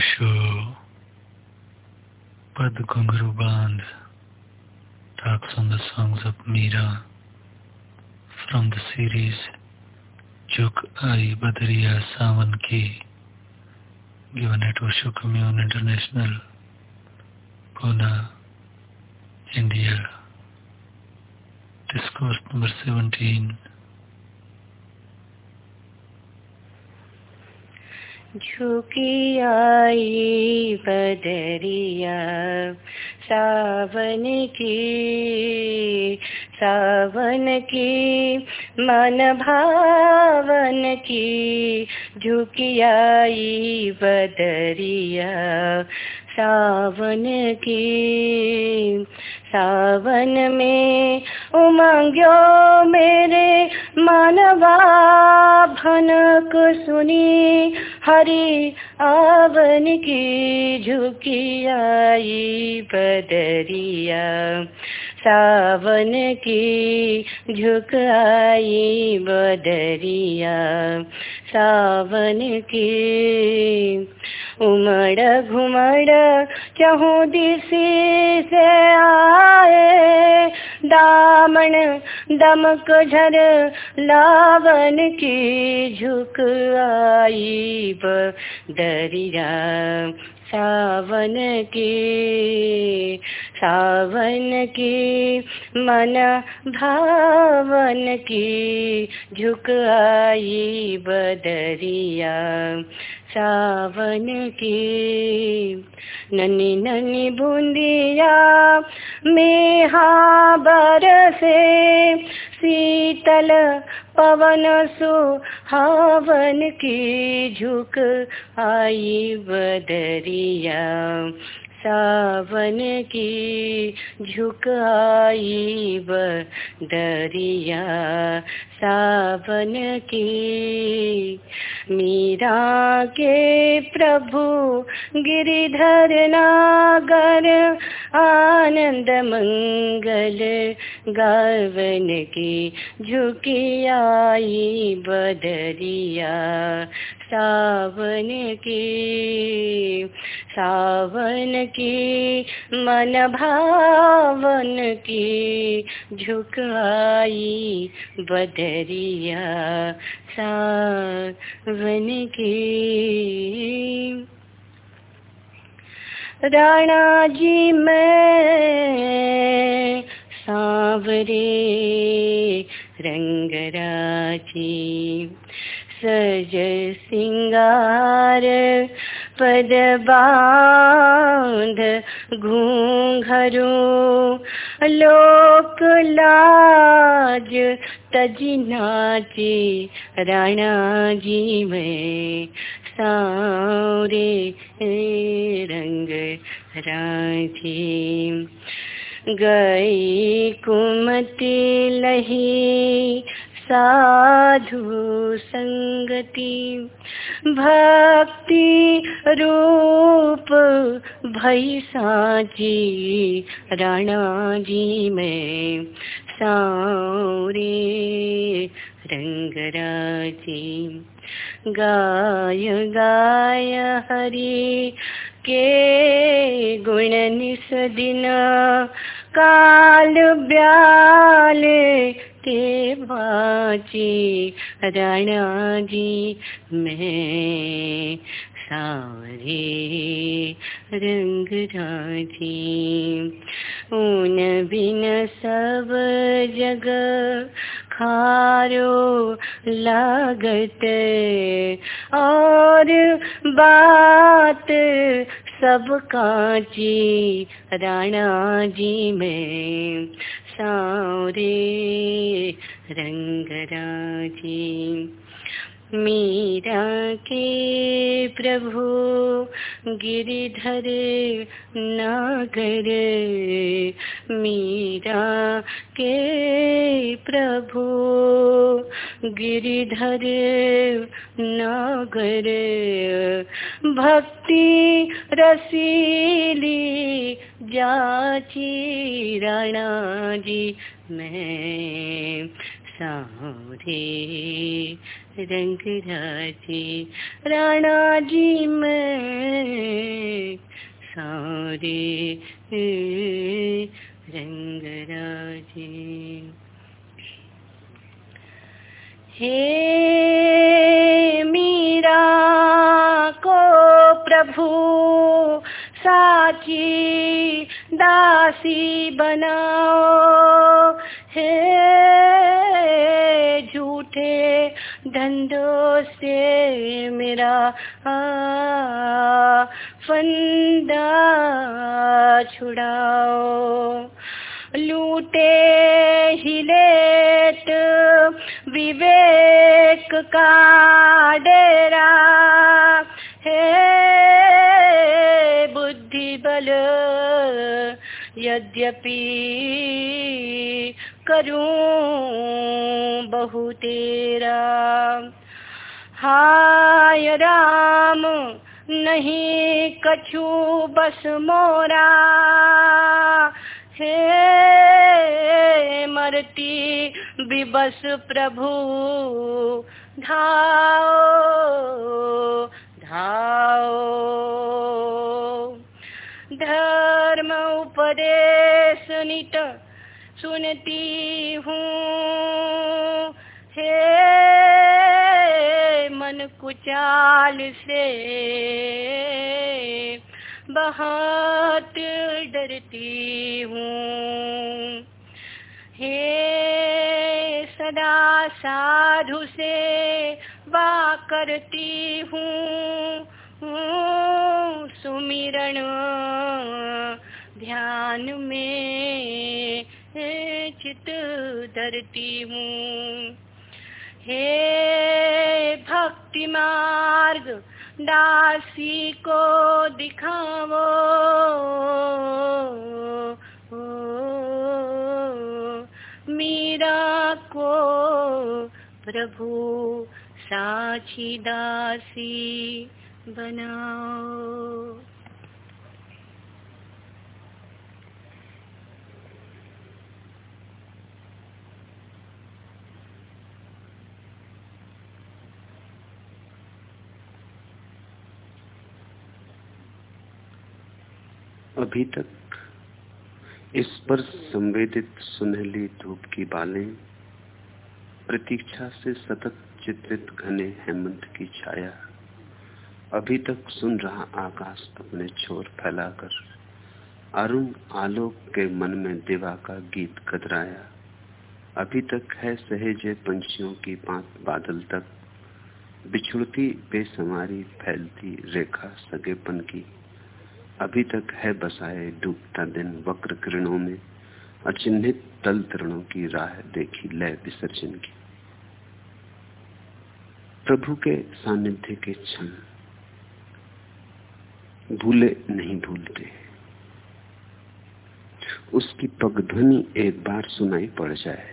Osho, Pad Ghungaru Band talks on the songs of Meera from the series Juk Ai Badriya Savan Ki, given at Osho Commune International, Pune, India. Discourse number 17. झुकी आई बदरिया, सावन की सावन की, मन भावन की झुकी आई बदरिया, सावन की, सावन में उमंग्यो मेरे मानवा, भनक सुनी हरि आवन की झुकी आई बदरिया सावन की झुक आई बदरिया। सावन की उमड़ घुमड़ चहु दिशी से आए। दामन दमक झर लावन की झुक आई बदरिया सावन की सावन की, मन भावन की झुक आई बदरिया सावन की। ननी ननी बूंदिया मेहा बरसे, शीतल पवन सुहावन की झुक आई बदरिया। सावन की झुक आई बदरिया। सावन की मीरा के प्रभु, गिरिधर नागर, आनंद मंगल, गावन की झुकी आई बदरिया, सावन की सावन की, मन भावन की झुक आई बदरिया। सावन की। राणा जी मैं सांवरे रंगराजी सज सिंगार पद बाँध घूंघरू। लोक लाज तजी नाची राणा जी में। सारे रंग राज़ी गई कुमति लही साधु संगति। भक्ति रूप भई साची राणा जी में सारे रंगराजी गाय गाय हरि के गुण निस दिन, काल ब्याल के बाची राणा जी, में सारे रंग राज़ी ऊन बिन सब जग खारो लागत, और बात सब काची, राणा जी में। सारे रंग राज़ी मीरा के प्रभु, गिरिधर नागर। मीरा के प्रभु, गिरिधर नागर। भक्ति रसीली जाची राणा जी मैं सारे रंग राजे राणा जी में सारे रंग राजे हे मीरा को प्रभु, साची दासी बनाओ। हे झूठे धंधों से मेरा फंदा छुड़ाओ। लूटे हिलेट विवेक का डेरा है बुद्धि बल यद्यपि करूँ बहु तेरा। हाय राम, नहीं कछु बस मोरा। हे मरती विबस प्रभु, धाओ धाओ। धर्म उपदेश नित सुनती हूँ। हे मन कुचाल से बहुत डरती हूँ। हे सदा साधु से वा करती हूँ। धरती हूँ हे भक्ति मार्ग दासी को दिखावो। मीरा को प्रभु साची दासी बनाओ। अभी तक इस पर संवेदित सुनहली धूप की बालें, प्रतीक्षा से सतत चित्रित घने हेमंत की छाया, अभी तक सुन रहा आकाश अपने छोर फैलाकर, अरुण आलोक के मन में दिवा का गीत कदराया अभी तक है सहेजे पंछियों की पाँच बादल तक, बिछुड़ती बेसमारी फैलती रेखा सगेपन की। अभी तक है बसाए डूबता दिन वक्र किरणों में, अचिन्हित तल तरणों की राह देखी लय विसर्जन की। प्रभु के सानिध्य के क्षण भूले नहीं भूलते। उसकी पगध्वनि एक बार सुनाई पड़ जाए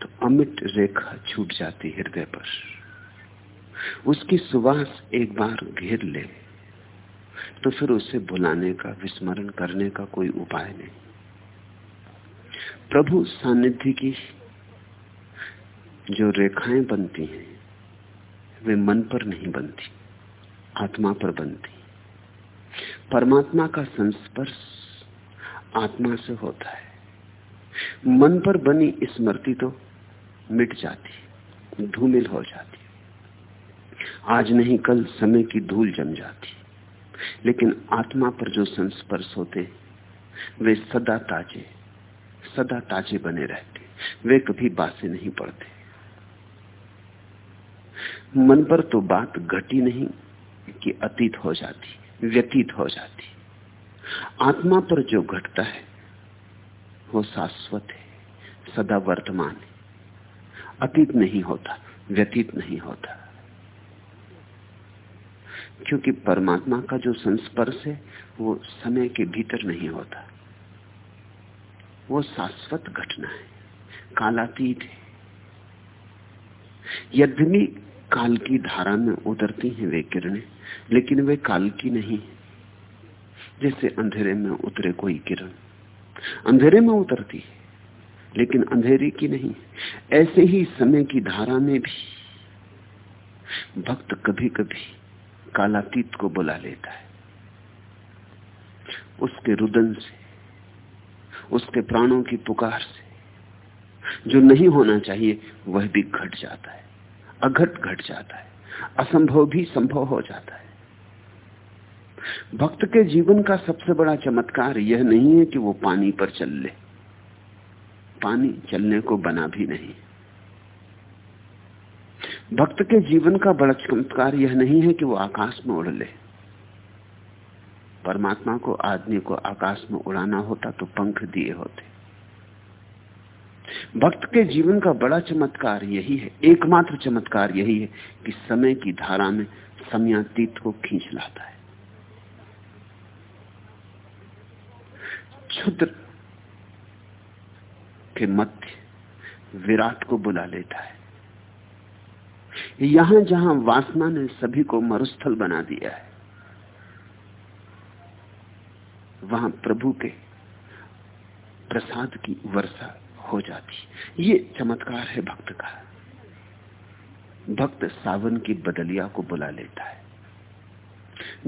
तो अमिट रेखा छूट जाती हृदय पर। उसकी सुवास एक बार घेर ले तो फिर उसे भुलाने का, विस्मरण करने का कोई उपाय नहीं। प्रभु सानिध्य की जो रेखाएँ बनती हैं, वे मन पर नहीं बनती, आत्मा पर बनती। परमात्मा का संस्पर्श आत्मा से होता है। मन पर बनी स्मृति तो मिट जाती, धूमिल हो जाती। आज नहीं, कल समय की धूल जम जाती। लेकिन आत्मा पर जो संस्पर्श होते वे सदा ताजे सदा ताजे बने रहते वे कभी बासे नहीं पड़ते। मन पर तो बात घटी नहीं कि अतीत हो जाती, व्यतीत हो जाती। आत्मा पर जो घटता है, वो शाश्वत है, सदा वर्तमान है। अतीत नहीं होता, व्यतीत नहीं होता। क्योंकि परमात्मा का जो संस्पर्श है, वो समय के भीतर नहीं होता। वो शाश्वत घटना है, कालातीत है। यद्यपि काल की धारा में उतरती हैं वे किरणें, लेकिन वे काल की नहीं जैसे अंधेरे में उतरे कोई किरण। अंधेरे में उतरती है, लेकिन अंधेरे की नहीं। ऐसे ही समय की धारा में भी। भक्त कभी कभी कालातीत को बुला लेता है। उसके रुदन से, उसके प्राणों की पुकार से, जो नहीं होना चाहिए, वह भी घट जाता है। अघट घट जाता है। असंभव भी संभव हो जाता है। भक्त के जीवन का सबसे बड़ा चमत्कार यह नहीं है कि वो पानी पर चल ले। पानी चलने को बना भी नहीं। भक्त के जीवन का बड़ा चमत्कार यह नहीं है कि वो आकाश में उड़ ले। परमात्मा को, आदमी को आकाश में उड़ाना होता तो पंख दिए होते। भक्त के जीवन का बड़ा चमत्कार यही है, एकमात्र चमत्कार यही है कि समय की धारा में समयातीत को खींच लाता है। क्षुद्र के मध्य विराट को बुला लेता है। यहाँ जहाँ वासना ने सभी को मरुस्थल बना दिया है, वहाँ प्रभु के प्रसाद की वर्षा हो जाती ये चमत्कार है भक्त का। भक्त सावन की बदलिया को बुला लेता है।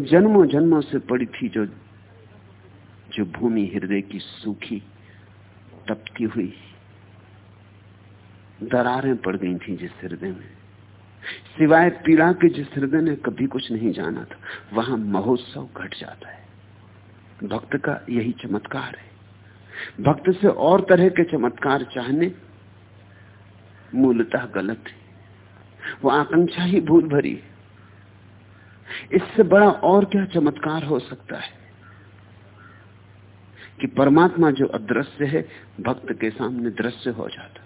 जन्मों जन्मों से पड़ी थी जो जो भूमि हृदय की सूखी, तपती हुई दरारें पड़ गई थी जिस हृदय में सिवाय पीड़ा के जिस हृदय ने कभी कुछ नहीं जाना था, वहाँ महोत्सव घट जाता है। भक्त का यही चमत्कार है। भक्त से और तरह के चमत्कार चाहने मूलतः गलत है। वो आकांक्षा ही भूल भरी इससे बड़ा और क्या चमत्कार हो सकता है? कि परमात्मा जो अदृश्य है, भक्त के सामने दृश्य हो जाता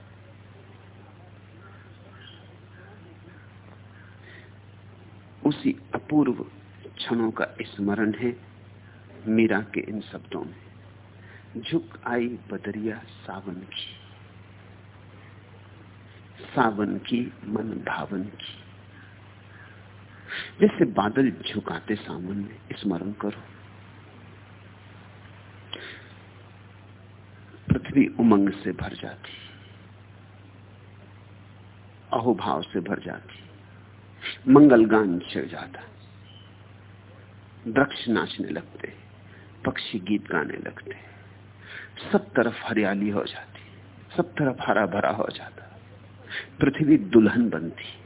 उसी अपूर्व क्षणों का स्मरण है। मीरा के इन शब्दों में झुक आई बदरिया सावन की। सावन की मन भावन की। जैसे बादल झुकाते सावन में, स्मरण करो। पृथ्वी उमंग से भर जाती, अहोभाव से भर जाती मंगल गान छिड़ जाता। वृक्ष नाचने लगते पक्षी गीत गाने लगते सब तरफ़ हरियाली हो जाती सब तरफ़ हरा भरा हो जाता पृथ्वी दुल्हन बनती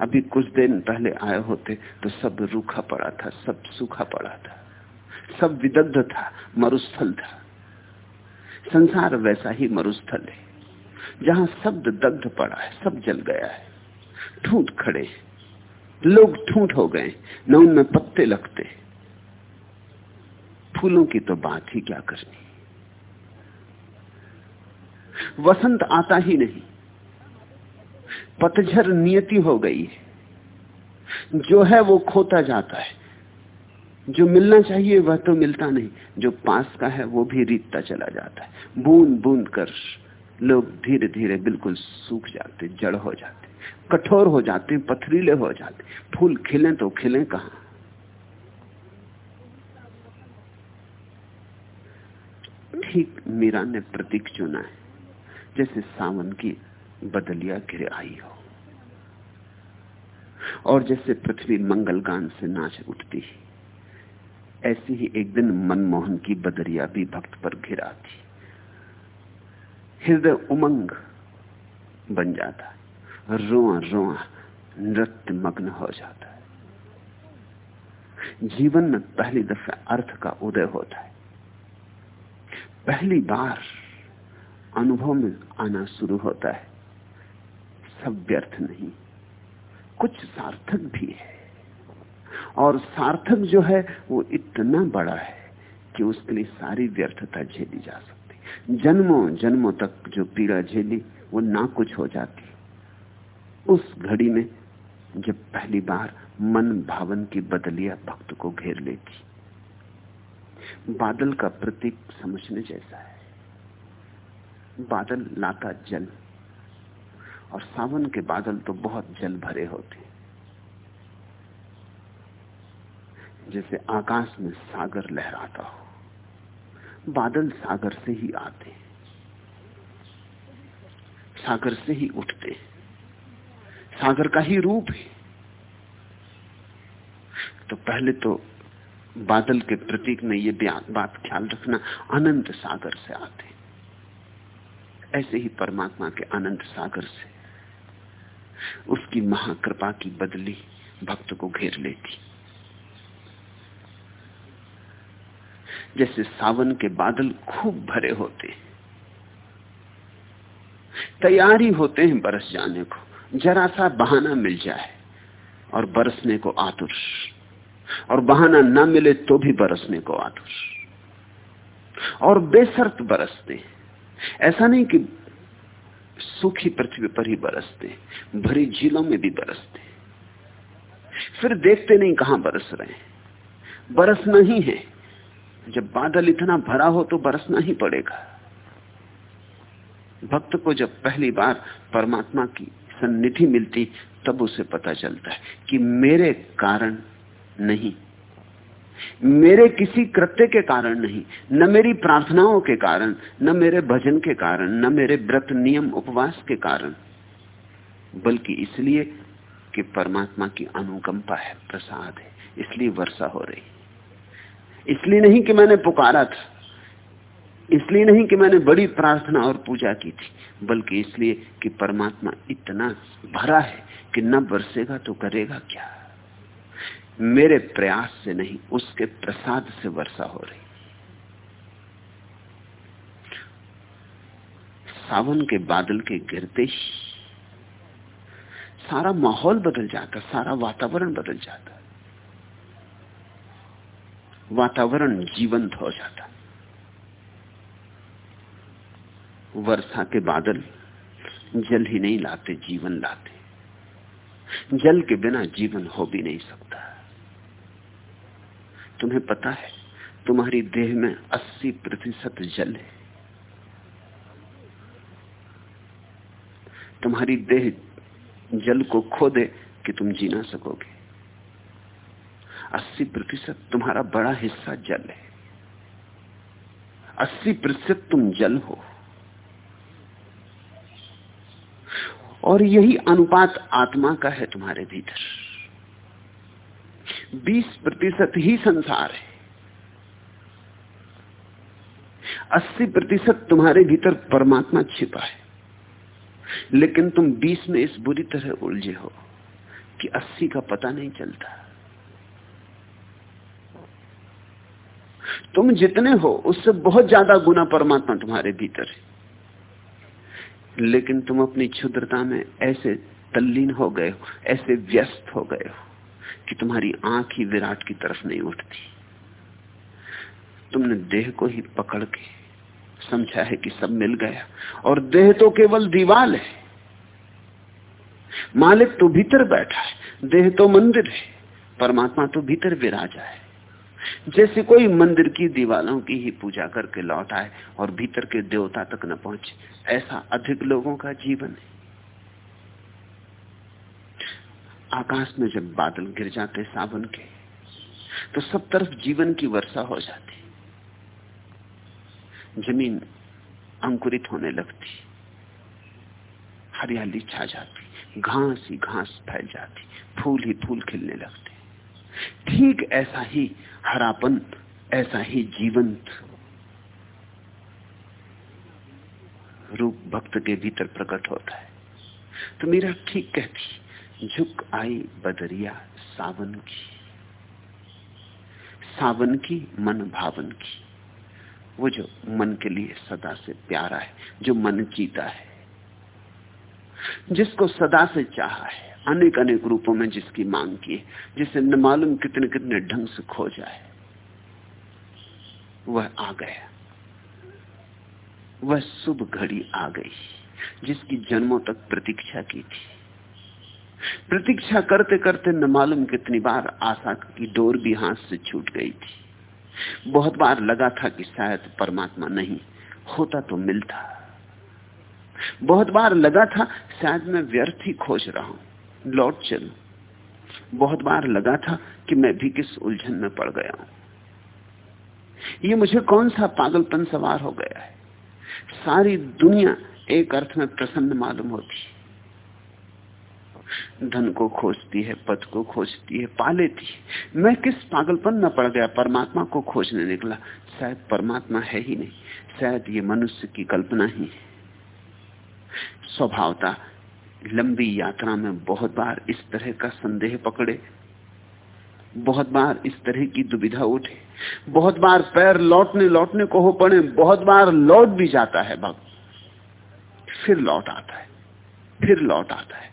अभी कुछ दिन पहले आए होते तो सब रूखा पड़ा था, सब सूखा पड़ा था। सब विदग्ध था, मरुस्थल था। संसार वैसा ही मरुस्थल है। जहाँ शब्द दग्ध पड़ा है, सब जल गया है। ठूंठ खड़े लोग ठूंठ हो गए, न उनमें पत्ते लगते। फूलों की तो बात ही क्या करनी। वसंत आता ही नहीं। पतझर नियति हो गई है। जो है वो खोता जाता है। जो मिलना चाहिए वह तो मिलता नहीं। जो पास का है वो भी रीतता चला जाता है। बूंद बूंद कर लोग धीरे धीरे बिल्कुल सूख जाते, जड़ हो जाते। कठोर हो जाते हैं, पथरीले हो जाते फूल खिले तो खिले कहा? ठीक मीरा ने प्रतीक चुना है, जैसे सावन की बदलिया घिर आई हो, और जैसे पृथ्वी मंगल गान से नाच उठती है, ऐसी ही एक दिन मनमोहन की बदरिया भी भक्त पर थी हृदय उमंग बन जाता रोआ रोआ नृत्य मग्न हो जाता है। जीवन में पहली दफे अर्थ का उदय होता है। पहली बार अनुभव में आना शुरू होता है। सब व्यर्थ नहीं, कुछ सार्थक भी है। और सार्थक जो है, वो इतना बड़ा है कि उसके लिए सारी व्यर्थता झेली जा सकती। जन्मों जन्मों तक जो पीड़ा झेली, वो ना कुछ हो जाती। उस घड़ी में जब पहली बार मन भावन की बदलिया भक्त को घेर लेती, बादल का प्रतीक समझने जैसा है। बादल लाता जल, और सावन के बादल तो बहुत जल भरे होते जैसे आकाश में सागर लहराता हो, बादल सागर से ही आते हैं, सागर से ही उठते सागर का ही रूप है। तो पहले तो बादल के प्रतीक में ये बात ख्याल रखना अनंत सागर से आते ऐसे ही परमात्मा के अनंत सागर से। उसकी महाकृपा की बदली भक्त को घेर लेती। जैसे सावन के बादल खूब भरे होते तैयारी होते हैं बरस जाने को। जरा सा बहाना मिल जाए और बरसने को आतुर। और बहाना ना मिले तो भी बरसने को आतुर। और बेसर्त बरसते। ऐसा नहीं कि सूखी पृथ्वी पर ही बरसते, भरी झीलों में भी बरसते। फिर देखते नहीं कहाँ बरस रहे हैं। बरसना ही है। जब बादल इतना भरा हो तो बरसना ही पड़ेगा। भक्त को जब पहली बार परमात्मा की सन्निधि मिलती, तब उसे पता चलता है कि मेरे कारण नहीं। मेरे किसी कृत्य के कारण नहीं, न मेरी प्रार्थनाओं के कारण, न मेरे भजन के कारण, न मेरे व्रत नियम उपवास के कारण, बल्कि इसलिए कि परमात्मा की अनुकंपा है, प्रसाद है, इसलिए वर्षा हो रही। इसलिए नहीं कि मैंने पुकारा था। इसलिए नहीं कि मैंने बड़ी प्रार्थना और पूजा की थी, बल्कि इसलिए कि परमात्मा इतना भरा है कि न बरसेगा तो करेगा क्या? मेरे प्रयास से नहीं, उसके प्रसाद से वर्षा हो रही। सावन के बादल के गिरते ही सारा माहौल बदल जाता, सारा वातावरण बदल जाता। वातावरण जीवंत हो जाता। वर्षा के बादल जल ही नहीं लाते, जीवन लाते। जल के बिना जीवन हो भी नहीं सकता। तुम्हें पता है, तुम्हारी देह में 80 प्रतिशत जल है। तुम्हारी देह जल को खो दे कि तुम जी ना सकोगे। 80 प्रतिशत तुम्हारा बड़ा हिस्सा जल है। 80 प्रतिशत तुम जल हो। और यही अनुपात आत्मा का है तुम्हारे भीतर। बीस प्रतिशत ही संसार है। अस्सी प्रतिशत तुम्हारे भीतर परमात्मा छिपा है। लेकिन तुम बीस में इस बुरी तरह उलझे हो कि अस्सी का पता नहीं चलता। तुम जितने हो, उससे बहुत ज़्यादा गुना परमात्मा तुम्हारे भीतर है। लेकिन तुम अपनी क्षुद्रता में ऐसे तल्लीन हो गए हो, ऐसे व्यस्त हो गए हो कि तुम्हारी आँख ही विराट की तरफ़ नहीं उठती। तुमने देह को ही पकड़ के समझा है कि सब मिल गया, और देह तो केवल दीवाल है। मालिक तो भीतर बैठा है, देह तो मंदिर है, परमात्मा तो भीतर विराजा है। जैसे कोई मंदिर की दीवालों की ही पूजा करके लौट आए और भीतर के देवता तक न पहुँचे। ऐसा अधिक लोगों का जीवन है। आकाश में जब बादल गिर जाते सावन के तो सब तरफ़ जीवन की वर्षा हो जाती। ज़मीन अंकुरित होने लगती। हरियाली छा जाती। घास ही घास फैल जाती। फूल ही फूल खिलने लगते। ठीक ऐसा ही हरापन, ऐसा ही जीवंत रूप भक्त के भीतर प्रकट होता है। तो मेरा ठीक कहती, झुक आई बदरिया सावन की सावन की मन भावन की। वो जो मन के लिए सदा से प्यारा है, जो मन जीता है, जिसको सदा से चाहा है अनेक अनेक रूपों में जिसकी मांग की जिसे न मालूम कितने कितने ढंग से खो जाए। वह आ गया। वह शुभ घड़ी आ गई, जिसकी जन्मों तक प्रतीक्षा की थी। प्रतीक्षा करते करते न मालूम कितनी बार आशा की डोर भी हाथ से छूट गई थी। बहुत बार लगा था कि शायद परमात्मा नहीं, होता तो मिलता। बहुत बार लगा था, शायद मैं व्यर्थ ही खोज रहा हूँ। लौट चल, बहुत बार लगा था कि मैं भी किस उलझन में पड़ गया हूँ। ये मुझे कौन सा पागलपन सवार हो गया है? सारी दुनिया एक अर्थ में प्रसन्न मालूम होती धन को खोजती है, पद को खोजती है, पा लेती है। मैं किस पागलपन में पड़ गया? परमात्मा को खोजने निकला। शायद परमात्मा है ही नहीं। शायद ये मनुष्य की कल्पना ही है। स्वभावता लंबी यात्रा में बहुत बार इस तरह का संदेह पकड़े, बहुत बार इस तरह की दुविधा उठे, बहुत बार पैर लौटने लौटने को हो पड़े, बहुत बार लौट भी जाता है भक्त। फिर लौट आता है, फिर लौट आता है।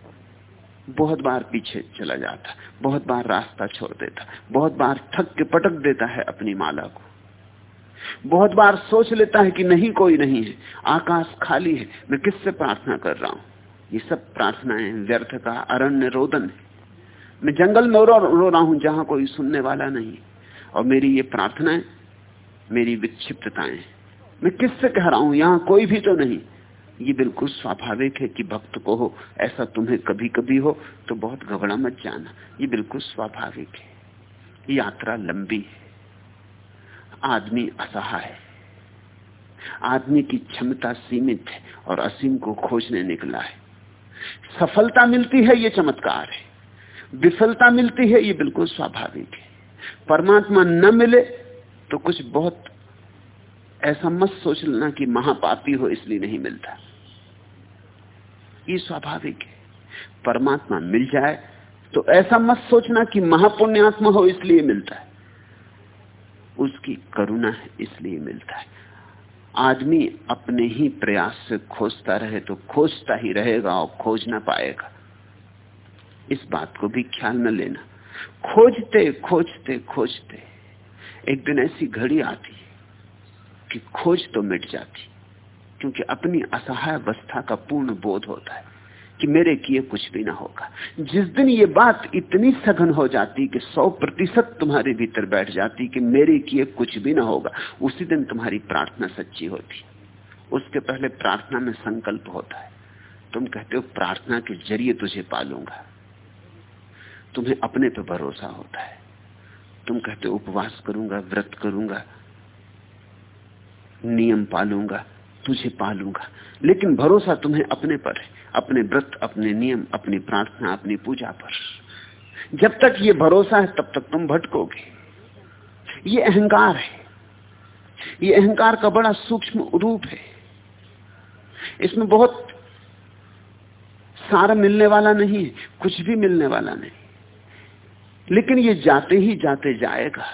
बहुत बार पीछे चला जाता, बहुत बार रास्ता छोड़ देता, बहुत बार थक के पटक देता है अपनी माला को। बहुत बार सोच लेता है कि नहीं, कोई नहीं है, आकाश खाली है, मैं किससे प्रार्थना कर रहा हूँ? ये सब प्रार्थनाएँ व्यर्थ का अरण्य रोदन है। मैं जंगल में रो, रो रहा हूँ जहाँ कोई सुनने वाला नहीं और मेरी ये प्रार्थनाएँ मेरी विक्षिप्तताएँ मैं किससे कह रहा हूँ? यहाँ कोई भी तो नहीं। ये बिल्कुल स्वाभाविक है कि भक्त को हो ऐसा तुम्हें कभी कभी हो तो बहुत घबरा मत जाना। ये बिल्कुल स्वाभाविक है। यात्रा लंबी है। आदमी असहा है। आदमी की क्षमता सीमित है और असीम को खोजने निकला है। सफलता मिलती है, ये चमत्कार है। विफलता मिलती है, ये बिल्कुल स्वाभाविक है। परमात्मा न मिले तो कुछ बहुत ऐसा मत सोच लेना कि महापापी हो, इसलिए नहीं मिलता। ये स्वाभाविक है। परमात्मा मिल जाए तो ऐसा मत सोचना कि महापुण्यात्मा हो, इसलिए मिलता है। उसकी करुणा है, इसलिए मिलता है। आदमी अपने ही प्रयास से खोजता रहे तो खोजता ही रहेगा और खोज ना पाएगा। इस बात को भी ख्याल में लेना। खोजते खोजते खोजते एक दिन ऐसी घड़ी आती कि खोज तो मिट जाती, क्योंकि अपनी असहाय अवस्था का पूर्ण बोध होता है। कि मेरे किए कुछ भी ना होगा। जिस दिन ये बात इतनी सघन हो जाती कि सौ प्रतिशत तुम्हारे भीतर बैठ जाती कि मेरे किए कुछ भी ना होगा, उसी दिन तुम्हारी प्रार्थना सच्ची होती। उसके पहले प्रार्थना में संकल्प होता है। तुम कहते हो, प्रार्थना के ज़रिए तुझे पालूँगा। तुम्हें अपने पे भरोसा होता है। तुम कहते हो, उपवास करूँगा, व्रत करूँगा, नियम पालूँगा, तुझे पालूँगा। लेकिन भरोसा तुम्हें अपने पर है। अपने व्रत, अपने नियम, अपनी प्रार्थना, अपनी पूजा पर। जब तक ये भरोसा है, तब तक तुम भटकोगे। ये अहंकार है। ये अहंकार का बड़ा सूक्ष्म रूप है। इसमें बहुत सारा मिलने वाला नहीं है, कुछ भी मिलने वाला नहीं। लेकिन ये जाते ही जाते जाएगा।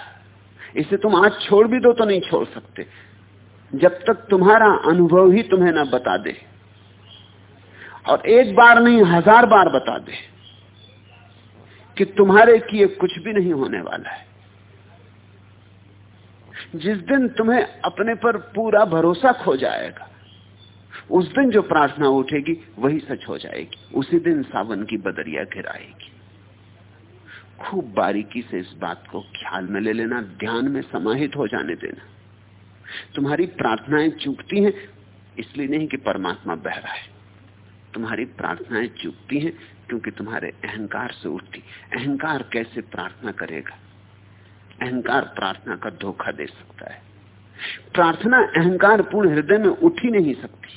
इसे तुम आज छोड़ भी दो तो नहीं छोड़ सकते। जब तक तुम्हारा अनुभव ही तुम्हें ना बता दे। और एक बार नहीं, हज़ार बार बता दे कि तुम्हारे किए कुछ भी नहीं होने वाला है। जिस दिन तुम्हें अपने पर पूरा भरोसा खो जाएगा, उस दिन जो प्रार्थना उठेगी, वही सच हो जाएगी। उसी दिन सावन की बदरिया घिराएगी खूब बारीकी से इस बात को ख्याल में ले लेना, ध्यान में समाहित हो जाने देना। तुम्हारी प्रार्थनाएँ चूकती हैं, इसलिए नहीं कि परमात्मा बह रहा है। तुम्हारी प्रार्थनाएँ चूकती हैं, क्योंकि तुम्हारे अहंकार से उठती। अहंकार कैसे प्रार्थना करेगा? अहंकार प्रार्थना का धोखा दे सकता है। प्रार्थना अहंकार पूर्ण हृदय में उठ ही नहीं सकती।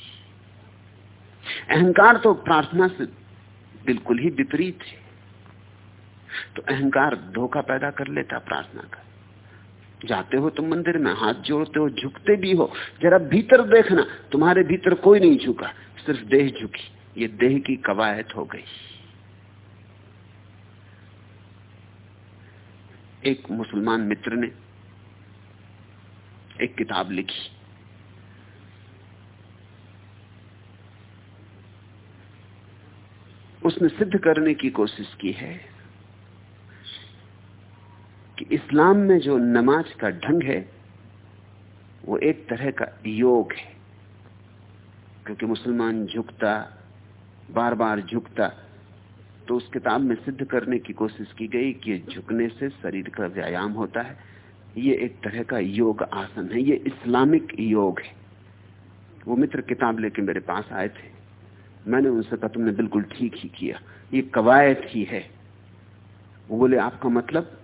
अहंकार तो प्रार्थना से बिल्कुल ही विपरीत है। तो अहंकार धोखा पैदा कर लेता प्रार्थना का। जाते हो तुम मंदिर में, हाथ जोड़ते हो, झुकते भी हो, जरा भीतर देखना, तुम्हारे भीतर कोई नहीं झुका, सिर्फ़ देह झुकी। ये देह की कवायद हो गई। एक मुसलमान मित्र ने एक किताब लिखी। उसने सिद्ध करने की कोशिश की है कि इस्लाम में जो नमाज़ का ढंग है, वो एक तरह का योग है, क्योंकि मुसलमान झुकता बार बार झुकता। तो उस किताब में सिद्ध करने की कोशिश की गई कि झुकने से शरीर का व्यायाम होता है। ये एक तरह का योग आसन है। ये इस्लामिक योग है। वो मित्र किताब लेके मेरे पास आए थे। मैंने उनसे कहा, तुमने बिल्कुल ठीक ही किया। ये कवायद ही है। वो बोले, आपका मतलब?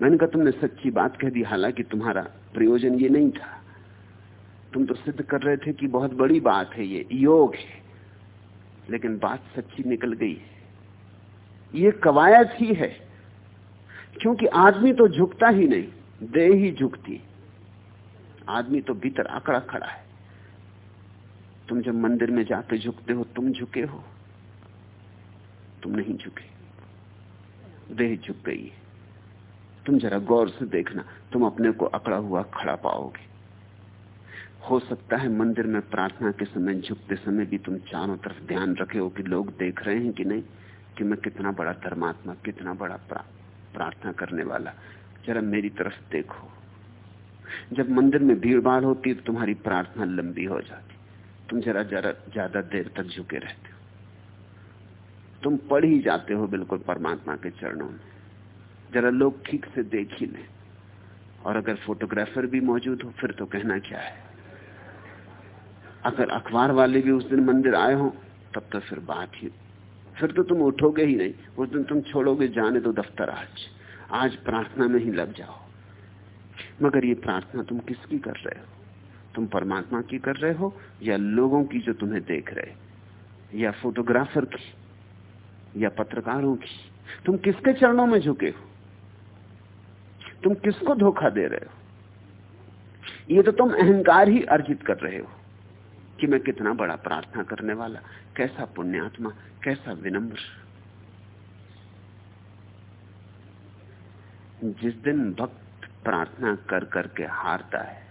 मैंने कहा, तुमने सच्ची बात कह दी। हालाँकि तुम्हारा प्रयोजन ये नहीं था। तुम तो सिद्ध कर रहे थे कि बहुत बड़ी बात है। ये योग है। लेकिन बात सच्ची निकल गई। ये कवायद ही है। क्योंकि आदमी तो झुकता ही नहीं दे ही झुकती। आदमी तो भीतर आकड़ा खड़ा है। तुम जब मंदिर में जाके झुकते हो, तुम झुके हो। तुम नहीं झुके। देह झुक गई तुम जरा गौर से देखना, तुम अपने को अकड़ा हुआ खड़ा पाओगे। हो सकता है मंदिर में प्रार्थना के समय, झुकते समय भी तुम चारों तरफ़ ध्यान रखे हो कि लोग देख रहे हैं कि नहीं, कि मैं कितना बड़ा धर्मात्मा, कितना बड़ा प्रार्थना करने वाला। जरा मेरी तरफ़ देखो। जब मंदिर में भीड़ भाड़ होती तो तुम्हारी प्रार्थना लंबी हो जाती। तुम जरा जरा ज़्यादा देर तक झुके रहते हो। तुम पढ़ ही जाते हो बिल्कुल परमात्मा के चरणों में। जरा लोग ठीक से देख ही लें। और अगर फोटोग्राफर भी मौजूद हो, फिर तो कहना क्या है? अगर अखबार वाले भी उस दिन मंदिर आए हो, तब तो फिर बात ही। फिर तो तुम उठोगे ही नहीं। उस दिन तुम छोड़ोगे, जाने तो दफ्तर आज। आज प्रार्थना में ही लग जाओ। मगर ये प्रार्थना तुम किसकी कर रहे हो? तुम परमात्मा की कर रहे हो, या लोगों की जो तुम्हें देख रहे या फोटोग्राफर की? या पत्रकारों की? तुम किसके चरणों में झुके हो? तुम किसको धोखा दे रहे हो? ये तो तुम अहंकार ही अर्जित कर रहे हो। कि मैं कितना बड़ा प्रार्थना करने वाला, कैसा पुण्यात्मा, कैसा विनम्र। जिस दिन भक्त प्रार्थना कर करके हारता है,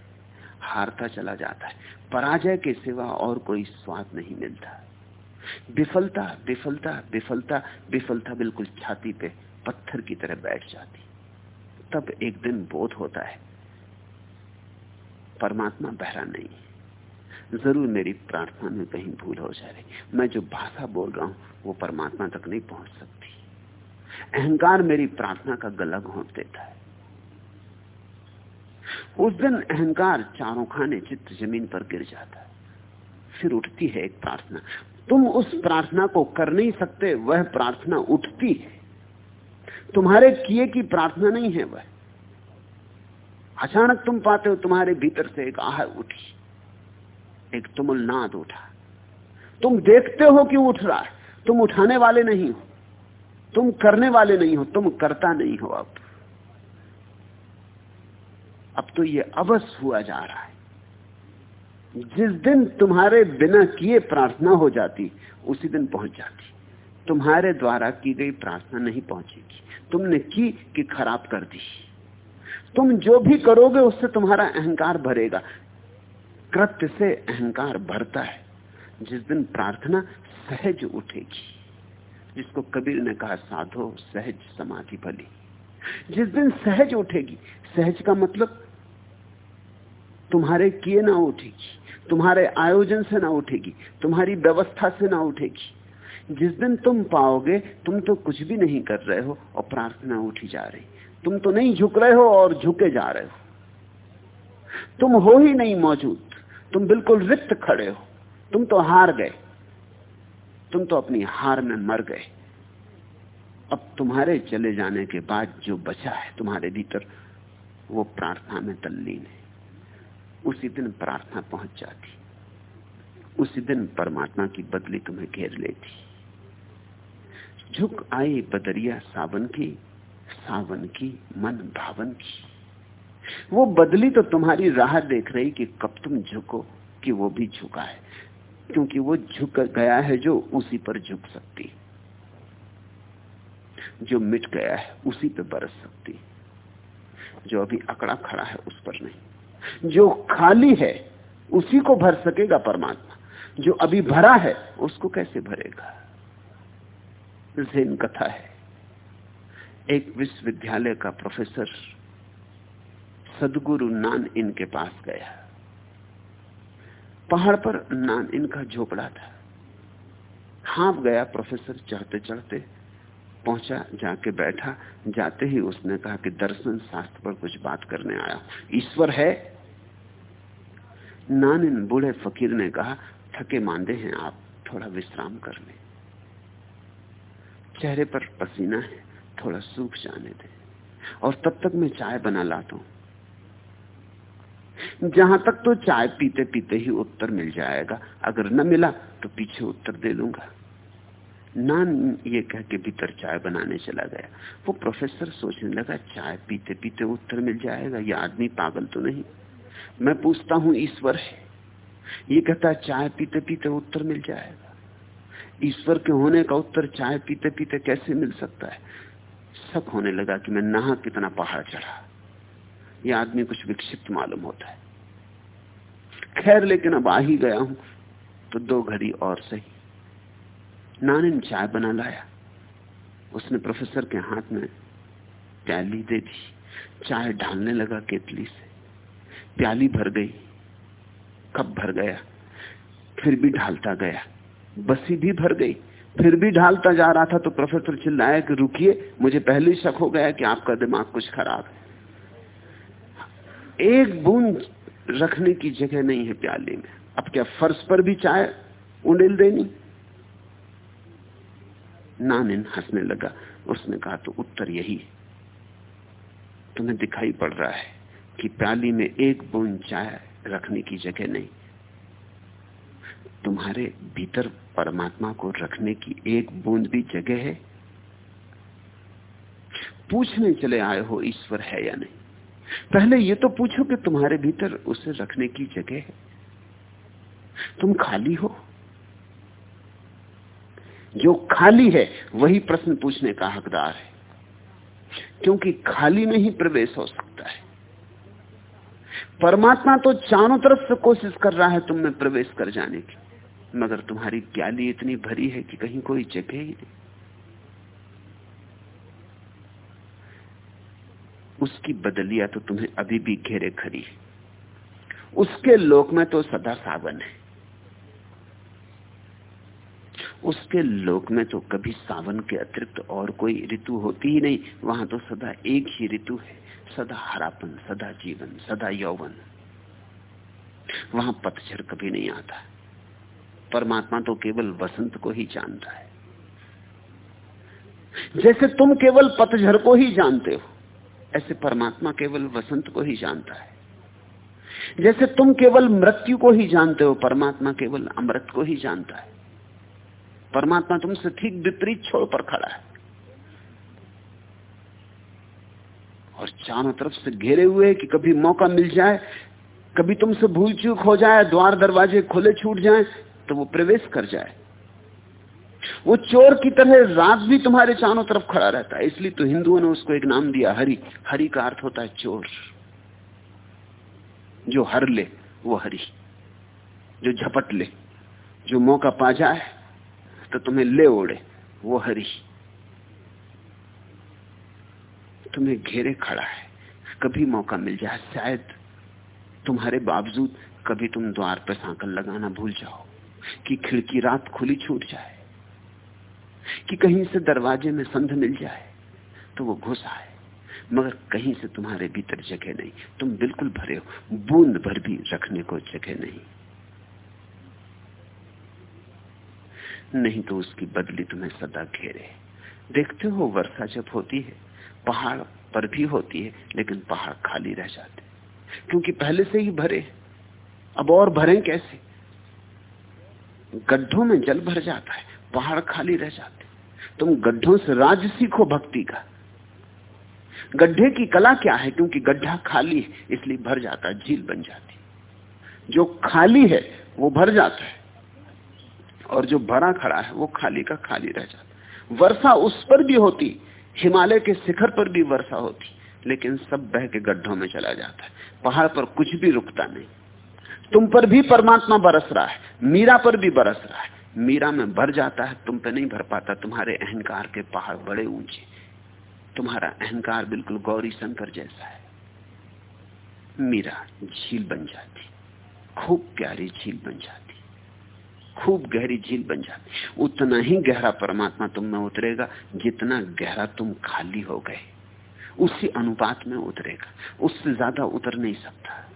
हारता चला जाता है, पराजय के सिवा और कोई स्वाद नहीं मिलता। विफलता विफलता विफलता विफलता बिल्कुल छाती पे पत्थर की तरह बैठ जाती। तब एक दिन बोध होता है, परमात्मा बहरा नहीं। ज़रूर मेरी प्रार्थना में कहीं भूल हो जा रही। मैं जो भाषा बोल रहा हूँ, वो परमात्मा तक नहीं पहुँच सकती। अहंकार मेरी प्रार्थना का गला घोंट देता है। उस दिन अहंकार चारों खाने चित्त ज़मीन पर गिर जाता है। फिर उठती है एक प्रार्थना। तुम उस प्रार्थना को कर नहीं सकते, वह प्रार्थना उठती है। तुम्हारे किए की प्रार्थना नहीं है वह। अचानक तुम पाते हो तुम्हारे भीतर से एक आह उठी। एक तुमुल नाद उठा। तुम देखते हो कि उठ रहा है। तुम उठाने वाले नहीं हो। तुम करने वाले नहीं हो। तुम करता नहीं हो अब। अब तो ये अवश्य हुआ जा रहा है। जिस दिन तुम्हारे बिना किए प्रार्थना हो जाती, उसी दिन पहुँच जाती। तुम्हारे द्वारा की गई प्रार्थना नहीं पहुंचेगी। तुमने की कि खराब कर दी। तुम जो भी करोगे, उससे तुम्हारा अहंकार भरेगा। कृत्य से अहंकार भरता है। जिस दिन प्रार्थना सहज उठेगी, जिसको कबीर ने कहा, साधो, सहज समाधि भली जिस दिन सहज उठेगी, सहज का मतलब तुम्हारे किए ना उठेगी, तुम्हारे आयोजन से ना उठेगी, तुम्हारी व्यवस्था से ना उठेगी। जिस दिन तुम पाओगे, तुम तो कुछ भी नहीं कर रहे हो और प्रार्थना उठी जा रही। तुम तो नहीं झुक रहे हो और झुके जा रहे हो। तुम हो ही नहीं मौजूद। तुम बिल्कुल रिक्त खड़े हो। तुम तो हार गए। तुम तो अपनी हार में मर गए। अब तुम्हारे चले जाने के बाद जो बचा है तुम्हारे भीतर, वो प्रार्थना में तल्लीन है। उसी दिन प्रार्थना पहुँच जाती। उसी दिन परमात्मा की बदली तुम्हें घेर लेती। झुक आई बदरिया सावन की सावन की, मन भावन की। वो बदली तो तुम्हारी राह देख रही कि कब तुम झुको, कि वो भी झुका है। क्योंकि वो झुक गया है जो उसी पर झुक सकती। जो मिट गया है, उसी पे बरस सकती। जो अभी अकड़ा खड़ा है, उस पर नहीं। जो खाली है, उसी को भर सकेगा परमात्मा। जो अभी भरा है, उसको कैसे भरेगा? जैन कथा है। एक विश्वविद्यालय का प्रोफेसर सदगुरु नान इनके पास गया। पहाड़ पर नान इनका झोपड़ा था। हाँप गया प्रोफेसर चढ़ते चढ़ते, पहुँचा, जाके बैठा। जाते ही उसने कहा कि दर्शन शास्त्र पर कुछ बात करने आया ईश्वर है? नान इन बूढ़े फकीर ने कहा, थके मांदे हैं आप, थोड़ा विश्राम कर ले। चेहरे पर पसीना है, थोड़ा सूख जाने दे। और तब तक मैं चाय बना लाता हूँ। जहाँ तक तो चाय पीते पीते ही उत्तर मिल जाएगा। अगर न मिला तो पीछे उत्तर दे लूँगा नान ये कह के भीतर चाय बनाने चला गया। वो प्रोफेसर सोचने लगा, चाय पीते पीते उत्तर मिल जाएगा? ये आदमी पागल तो नहीं? मैं पूछता हूँ, ईश्वर है? ये कहता चाय पीते पीते उत्तर मिल जाएगा। ईश्वर के होने का उत्तर चाय पीते पीते कैसे मिल सकता है? शक होने लगा कि मैं नहा कितना पहाड़ चढ़ा। यह आदमी कुछ विक्षिप्त मालूम होता है। खैर, लेकिन अब आ ही गया हूँ तो दो घड़ी और सही। नानिन चाय बना लाया। उसने प्रोफेसर के हाथ में प्याली दे दी। चाय ढालने लगा केतली से। प्याली भर गई। कब भर गया। फिर भी ढालता गया। बसी भी भर गई। फिर भी ढालता जा रहा था तो प्रोफेसर चिल्लाया कि रुकिए, मुझे पहले ही शक हो गया कि आपका दिमाग कुछ खराब है। एक बूंद रखने की जगह नहीं है प्याले में। अब क्या फर्श पर भी चाय, उंडेल देनी? नानिन हंसने लगा। उसने कहा तो उत्तर यही तुम्हें दिखाई पड़ रहा है कि प्याली में एक बूंद चाय रखने की जगह नहीं। तुम्हारे भीतर परमात्मा को रखने की एक बूंद भी जगह है? पूछने चले आए हो ईश्वर है या नहीं? पहले ये तो पूछो कि तुम्हारे भीतर उसे रखने की जगह है। तुम खाली हो। जो खाली है, वही प्रश्न पूछने का हकदार है। क्योंकि खाली में ही प्रवेश हो सकता है। परमात्मा तो चारों तरफ़ से कोशिश कर रहा है तुम में प्रवेश कर जाने की। मगर तुम्हारी प्याली इतनी भरी है कि कहीं कोई जगह ही नहीं। उसकी बदलिया तो तुम्हें अभी भी घेरे खड़ी उसके लोक में तो सदा सावन है। उसके लोक में तो कभी सावन के अतिरिक्त और कोई ऋतु होती ही नहीं, वहाँ तो सदा एक ही ऋतु है। सदा हरापन, सदा जीवन, सदा यौवन। वहाँ पतझर कभी नहीं आता। परमात्मा तो केवल वसंत को ही जानता है। जैसे तुम केवल पतझर को ही जानते हो ऐसे परमात्मा केवल वसंत को ही जानता है। जैसे तुम केवल मृत्यु को ही जानते हो, परमात्मा केवल अमृत को ही जानता है। परमात्मा तुमसे ठीक विपरीत छोड़ पर खड़ा है। और चारों तरफ़ से घेरे हुए कि कभी मौका मिल जाए, कभी तुमसे भूल चूक हो जाए, द्वार दरवाजे खुले छूट जाए तो वो प्रवेश कर जाए। वो चोर की तरह रात भी तुम्हारे चारों तरफ़ खड़ा रहता है। इसलिए तो हिंदुओं ने उसको एक नाम दिया, हरि। हरि का अर्थ होता है चोर। जो हर ले, वो हरि। जो झपट ले, जो मौका पा जाए तो तुम्हें ले ओढ़े, वो हरि। तुम्हें घेरे खड़ा है, कभी मौका मिल जाए, शायद तुम्हारे बावजूद कभी तुम द्वार पर सांकल लगाना भूल जाओ, कि खिड़की रात खुली छूट जाए। कि कहीं से दरवाजे में संध मिल जाए तो वो घुस आए। मगर कहीं से तुम्हारे भीतर जगह नहीं। तुम बिल्कुल भरे हो। बूंद भर भी रखने को जगह नहीं। नहीं तो उसकी बदली तुम्हें सदा घेरे। देखते हो वर्षा जब होती है, पहाड़ पर भी होती है, लेकिन पहाड़ खाली रह जाते क्योंकि पहले से ही भरे अब और भरे कैसे? गड्ढों में जल भर जाता है। पहाड़ खाली रह जाते। तुम गड्ढों से राज सीखो भक्ति का। गड्ढे की कला क्या है? क्योंकि गड्ढा खाली है, इसलिए भर जाता है झील बन जाती। जो खाली है, वो भर जाता है। और जो भरा खड़ा है, वो खाली का खाली रह जाता वर्षा उस पर भी होती, हिमालय के शिखर पर भी वर्षा होती, लेकिन सब बह के गड्ढों में चला जाता है। पहाड़ पर कुछ भी रुकता नहीं। तुम पर भी परमात्मा बरस रहा है, मीरा पर भी बरस रहा है। मीरा में भर जाता है, तुम पे नहीं भर पाता। तुम्हारे अहंकार के पहाड़ बड़े ऊँचे। तुम्हारा अहंकार बिल्कुल गौरी शंकर जैसा है। मीरा झील बन जाती। खूब प्यारी झील बन जाती। खूब गहरी झील बन जाती। उतना ही गहरा परमात्मा तुम में उतरेगा जितना गहरा तुम खाली हो गए। उसी अनुपात में उतरेगा। उससे ज़्यादा उतर नहीं सकता।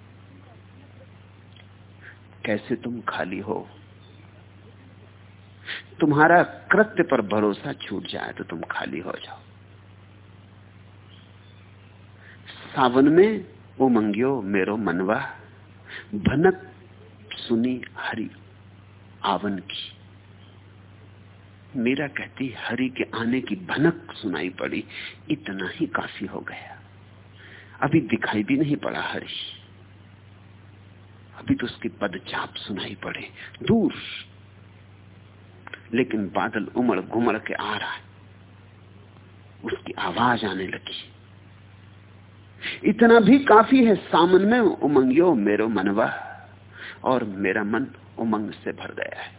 कैसे तुम खाली हो? तुम्हारा कृत्य पर भरोसा छूट जाए तो तुम खाली हो जाओ। सावन में उमंगियो मेरो मनवा, भनक सुनी हरि आवन की। मीरा कहती, हरि के आने की भनक सुनाई पड़ी, इतना ही काफ़ी हो गया। अभी दिखाई भी नहीं पड़ा हरि। अभी तो उसकी पदचाप सुनाई पड़े, दूर। लेकिन बादल उमड़ घुमड़ के आ रहा है। उसकी आवाज़ आने लगी। इतना भी काफ़ी है सामन में, उमंगियो मेरो मनवा। और मेरा मन उमंग से भर गया है।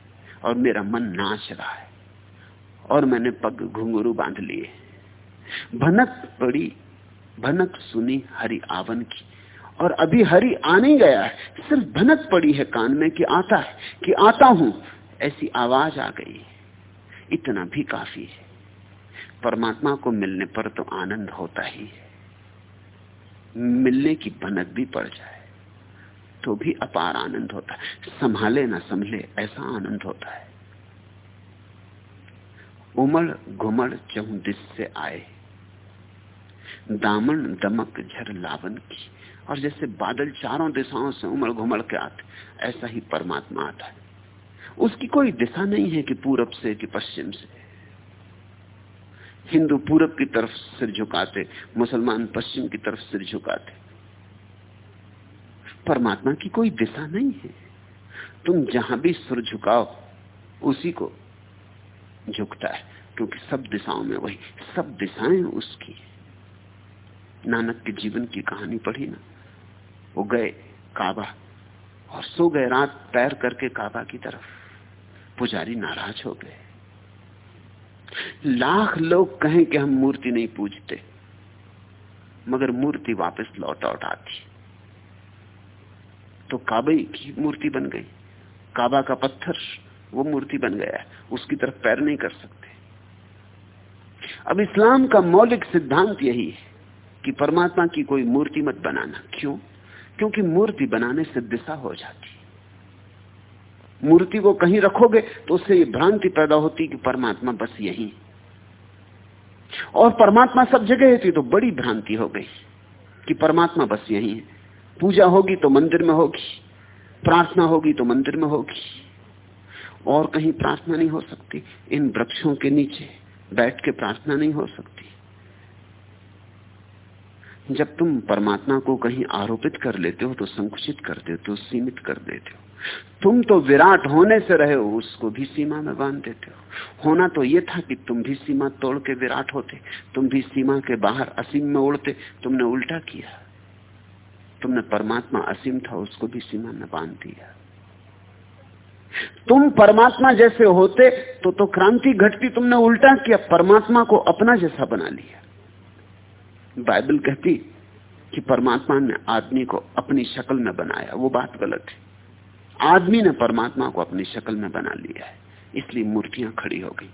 और मेरा मन नाच रहा है। और मैंने पग घुंगरू बाँध लिए। भनक पड़ी, भनक सुनी हरि आवन की। और अभी हरि आ नहीं गया है। सिर्फ़ भनक पड़ी है कान में कि आता है, कि आता हूँ। ऐसी आवाज़ आ गई। इतना भी काफ़ी है। परमात्मा को मिलने पर तो आनंद होता ही है। मिलने की भनक भी पड़ जाए तो भी अपार आनंद होता है। संभाले ना संभले, ऐसा आनंद होता है। उमड़ घुमड़ चहु दिस से आए। दामन दमक झर लावन की, और जैसे बादल चारों दिशाओं से उमड़ घुमड़ के आते। ऐसा ही परमात्मा आता है। उसकी कोई दिशा नहीं है कि पूरब से कि पश्चिम से। हिंदू पूरब की तरफ़ सिर झुकाते, मुसलमान पश्चिम की तरफ़ सिर झुकाते। परमात्मा की कोई दिशा नहीं है। तुम जहाँ भी सिर झुकाओ, उसी को झुकता है, क्योंकि सब दिशाओं में वही, सब दिशाएँ उसकी नानक के जीवन की कहानी पढ़ी ना, वो गए काबा, और सो गए रात पैर करके काबा की तरफ़। पुजारी नाराज़ हो गए। लाख लोग कहें कि हम मूर्ति नहीं पूजते, मगर मूर्ति वापस लौट लौट आती। तो काबे की मूर्ति बन गई। काबा का पत्थर, वो मूर्ति बन गया। उसकी तरफ़ पैर नहीं कर सकते। अब इस्लाम का मौलिक सिद्धांत यही है कि परमात्मा की कोई मूर्ति मत बनाना। क्यों? क्योंकि मूर्ति बनाने से दिशा हो जाती। मूर्ति को कहीं रखोगे तो उससे ये भ्रांति पैदा होती कि परमात्मा बस यही और परमात्मा सब जगह थी तो बड़ी भ्रांति हो गई कि परमात्मा बस यही है। पूजा होगी तो मंदिर में होगी, प्रार्थना होगी तो मंदिर में होगी। और कहीं प्रार्थना नहीं हो सकती। इन वृक्षों के नीचे बैठ के प्रार्थना नहीं हो सकती। जब तुम परमात्मा को कहीं आरोपित कर लेते हो तो संकुचित कर देते हो, सीमित कर देते हो। तुम तो विराट होने से रहे हो, उसको भी सीमा में बाँध देते हो। होना तो ये था कि तुम भी सीमा तोड़ के विराट होते, तुम भी सीमा के बाहर असीम में उड़ते, तुमने उल्टा किया। तुमने परमात्मा असीम था, उसको भी सीमा में बाँध दिया। तुम परमात्मा जैसे होते तो तो क्रांति घटती, तुमने उल्टा किया, परमात्मा को अपना जैसा बना लिया। बाइबल कहती कि परमात्मा ने आदमी को अपनी शक्ल में बनाया, वो बात गलत है। आदमी ने परमात्मा को अपनी शक्ल में बना लिया है। इसलिए मूर्तियाँ खड़ी हो गई।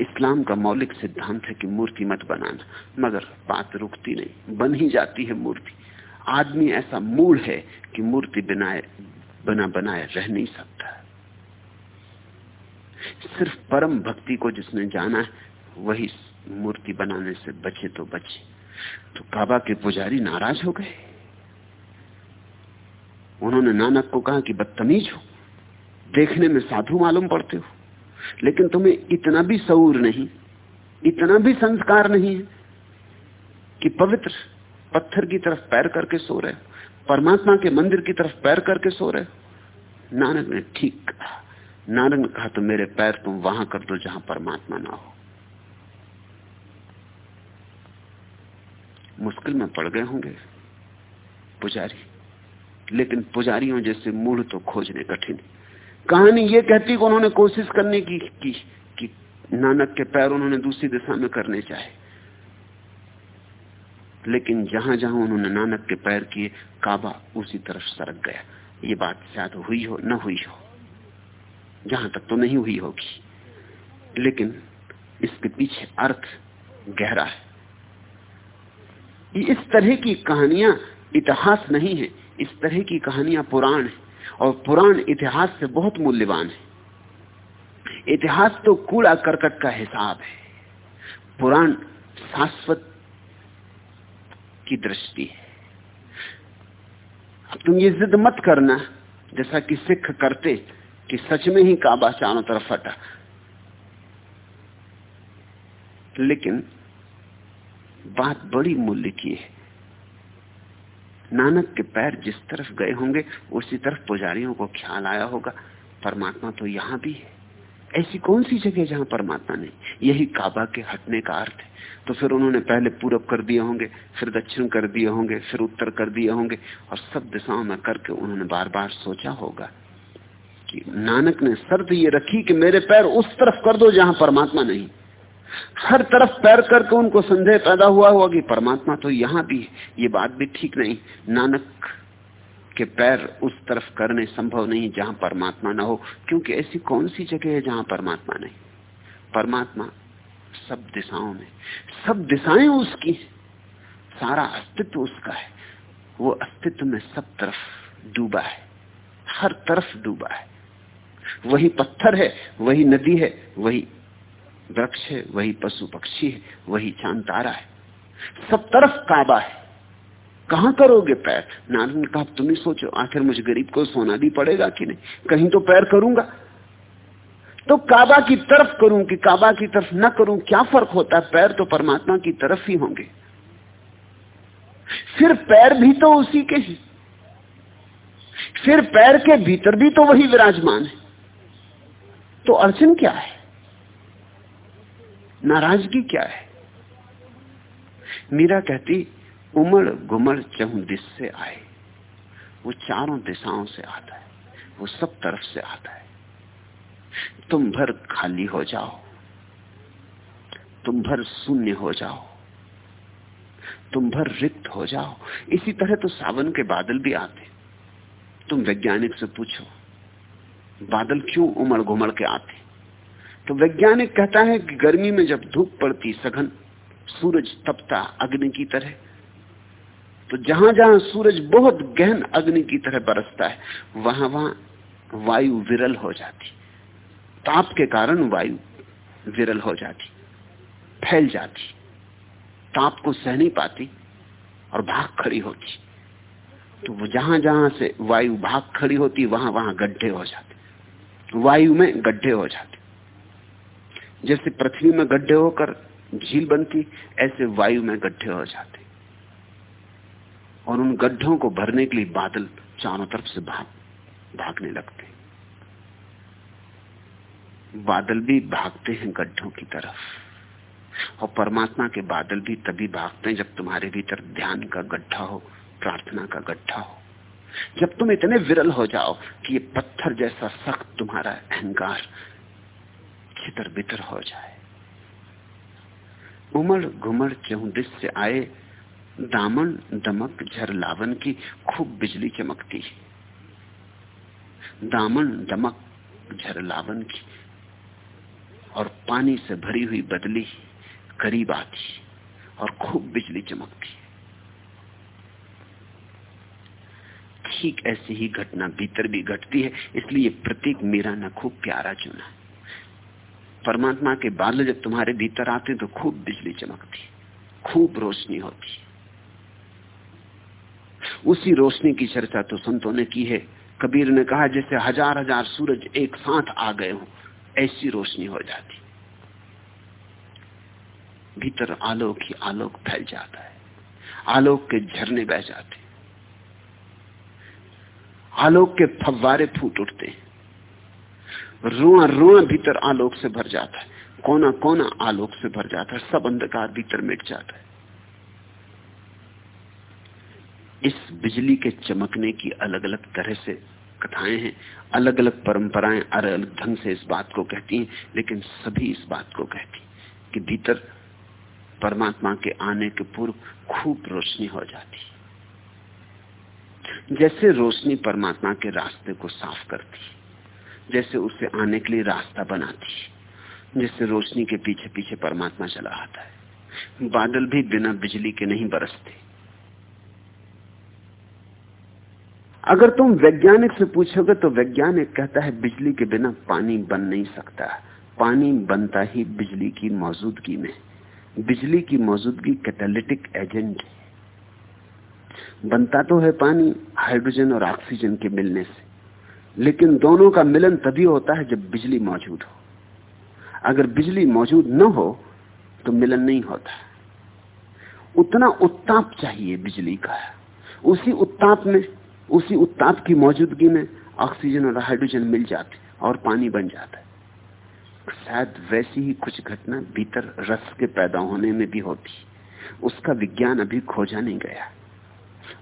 इस्लाम का मौलिक सिद्धांत है कि मूर्ति मत बनाना, मगर बात रुकती नहीं, बन ही जाती है मूर्ति। आदमी ऐसा मूल है कि मूर्ति बनाए, बना, बनाए रह नहीं सकता। सिर्फ़ परम भक्ति को जिसने जाना है, वही मूर्ति बनाने से बचे तो बचे। तो काबा के पुजारी नाराज़ हो गए। उन्होंने नानक को कहा कि बदतमीज हो। देखने में साधु मालूम पड़ते हो। लेकिन तुम्हें इतना भी सऊर नहीं, इतना भी संस्कार नहीं है कि पवित्र पत्थर की तरफ़ पैर करके सो रहे हो, परमात्मा के मंदिर की तरफ़ पैर करके सो रहे हो। नानक ने ठीक कहा। नानक ने कहा तो मेरे पैर तुम वहाँ कर दो जहाँ परमात्मा ना हो। मुश्किल में पड़ गए होंगे पुजारी। लेकिन पुजारियों जैसे मूढ़ तो खोजने कठिन। कहानी ये कहती कि उन्होंने कोशिश करने की कि, कि नानक के पैर उन्होंने दूसरी दिशा में करने चाहे। लेकिन जहाँ जहाँ उन्होंने नानक के पैर किए काबा उसी तरफ़ सरक गया। ये बात शायद हुई हो न हुई हो जहाँ तक तो नहीं हुई होगी। लेकिन इसके पीछे अर्थ गहरा है। इस तरह की कहानियाँ इतिहास नहीं है। इस तरह की कहानियाँ पुराण है और पुराण इतिहास से बहुत मूल्यवान है। इतिहास तो कूड़ा करकट का हिसाब है। पुराण शाश्वत की दृष्टि है। अब तुम ये जिद मत करना, जैसा कि सिख करते, कि सच में ही काबा चारों तरफ़ फटा लेकिन बात बड़ी मूल्य की है। नानक के पैर जिस तरफ़ गए होंगे, उसी तरफ़ पुजारियों को ख्याल आया होगा। परमात्मा तो यहाँ भी है। ऐसी कौन सी जगह जहाँ परमात्मा नहीं? यही काबा के हटने का अर्थ है। तो फिर उन्होंने पहले पूरब कर दिए होंगे, फिर दक्षिण कर दिए होंगे, फिर उत्तर कर दिए होंगे, और सब दिशाओं में करके उन्होंने बार बार सोचा होगा कि नानक ने शर्त ये रखी कि मेरे पैर उस तरफ़ कर दो जहाँ परमात्मा नहीं। हर तरफ़ पैर करके उनको संदेह पैदा हुआ हुआ कि परमात्मा तो यहाँ भी ये बात भी ठीक नहीं। नानक के पैर उस तरफ़ करने संभव नहीं जहाँ परमात्मा ना हो। क्योंकि ऐसी कौन सी जगह है जहाँ परमात्मा नहीं? परमात्मा सब दिशाओं में। सब दिशाएँ उसकी सारा अस्तित्व उसका है। वो अस्तित्व में सब तरफ़ डूबा है। हर तरफ़ डूबा है। वही पत्थर है, वही नदी है, वही वृक्ष है, वही पशु पक्षी है, वही चाँद तारा है। सब तरफ़ काबा है। कहाँ करोगे पैर? नानक ने कहा तुम ही सोचो, आखिर मुझे गरीब को सोना भी पड़ेगा कि नहीं? कहीं तो पैर करूँगा। तो काबा की तरफ़ करूँ कि काबा की तरफ़ न करूँ, क्या फ़र्क होता है? पैर तो परमात्मा की तरफ़ ही होंगे। फिर पैर भी तो उसी के ही। फिर पैर के भीतर भी तो वही विराजमान है। तो अर्चन क्या है? नाराज़गी क्या है? मीरा कहती, उमड़ घुमड़ चहु दिश से आए। वो चारों दिशाओं से आता है। वो सब तरफ़ से आता है। तुम भर खाली हो जाओ। तुम भर शून्य हो जाओ। तुम भर रिक्त हो जाओ। इसी तरह तो सावन के बादल भी आते। तुम वैज्ञानिक से पूछो, बादल क्यों उमड़ घुमड़ के आते? तो वैज्ञानिक कहता है कि गर्मी में जब धूप पड़ती, सघन सूरज तपता अग्नि की तरह। तो जहाँ जहाँ सूरज बहुत गहन अग्नि की तरह बरसता है, वहाँ वहाँ वायु विरल हो जाती। ताप के कारण वायु विरल हो जाती, फैल जाती। ताप को सह नहीं पाती और भाग खड़ी होती। तो वो जहाँ जहाँ से वायु भाग खड़ी होती, वहाँ वहाँ गड्ढे हो जाते। वायु में गड्ढे हो जाते। जैसे पृथ्वी में गड्ढे होकर झील बनती, ऐसे वायु में गड्ढे हो जाते। और उन गड्ढों को भरने के लिए बादल चारों तरफ़ से भाग, भागने लगते। बादल भी भागते हैं गड्ढों की तरफ़। और परमात्मा के बादल भी तभी भागते हैं जब तुम्हारे भीतर ध्यान का गड्ढा हो, प्रार्थना का गड्ढा हो। जब तुम इतने विरल हो जाओ कि ये पत्थर जैसा सख्त तुम्हारा अहंकार छितर बितर हो जाए। उमड़ घुमड़ चहुदिश से आए, दामन दमक झर लावन की खूब बिजली चमकती है। दामन दमक झर लावन की और पानी से भरी हुई बदली करीब आती और खूब बिजली चमकती ठीक ऐसी ही घटना भीतर भी घटती है, इसलिए प्रतीक मेरा ना खूब प्यारा चुना। परमात्मा के बादल जब तुम्हारे भीतर आते तो खूब बिजली चमकती खूब रोशनी होती उसी रोशनी की चर्चा तो संतों ने की है। कबीर ने कहा, जैसे हज़ार हज़ार सूरज एक साथ आ गए हो, ऐसी रोशनी हो जाती। भीतर आलोक ही आलोक फैल जाता है। आलोक के झरने बह जाते आलोक के फव्वारे फूट उठते हैं। रुआ रुआ भीतर आलोक से भर जाता है। कोना कोना आलोक से भर जाता है, सब अंधकार भीतर मिट जाता है। इस बिजली के चमकने की अलग अलग तरह से कथाएँ हैं अलग अलग परंपराएँ अलग अलग ढंग से इस बात को कहती हैं, लेकिन सभी इस बात को कहती कि भीतर परमात्मा के आने के पूर्व खूब रोशनी हो जाती जैसे रोशनी परमात्मा के रास्ते को साफ़ करती जैसे उसे आने के लिए रास्ता बनाती जैसे रोशनी के पीछे पीछे परमात्मा चला आता है। बादल भी बिना बिजली के नहीं बरसते। अगर तुम वैज्ञानिक से पूछोगे तो वैज्ञानिक कहता है, बिजली के बिना पानी बन नहीं सकता। पानी बनता ही बिजली की मौजूदगी में। बिजली की मौजूदगी कैटालिटिक एजेंट है। बनता तो है पानी हाइड्रोजन और ऑक्सीजन के मिलने से। लेकिन दोनों का मिलन तभी होता है जब बिजली मौजूद हो। अगर बिजली मौजूद न हो तो मिलन नहीं होता। उतना उत्ताप चाहिए बिजली का। उसी उत्ताप में, उसी उत्ताप की मौजूदगी में ऑक्सीजन और हाइड्रोजन मिल जाते और पानी बन जाता है। शायद वैसी ही कुछ घटना भीतर रस के पैदा होने में भी होती। उसका विज्ञान अभी खोजा नहीं गया।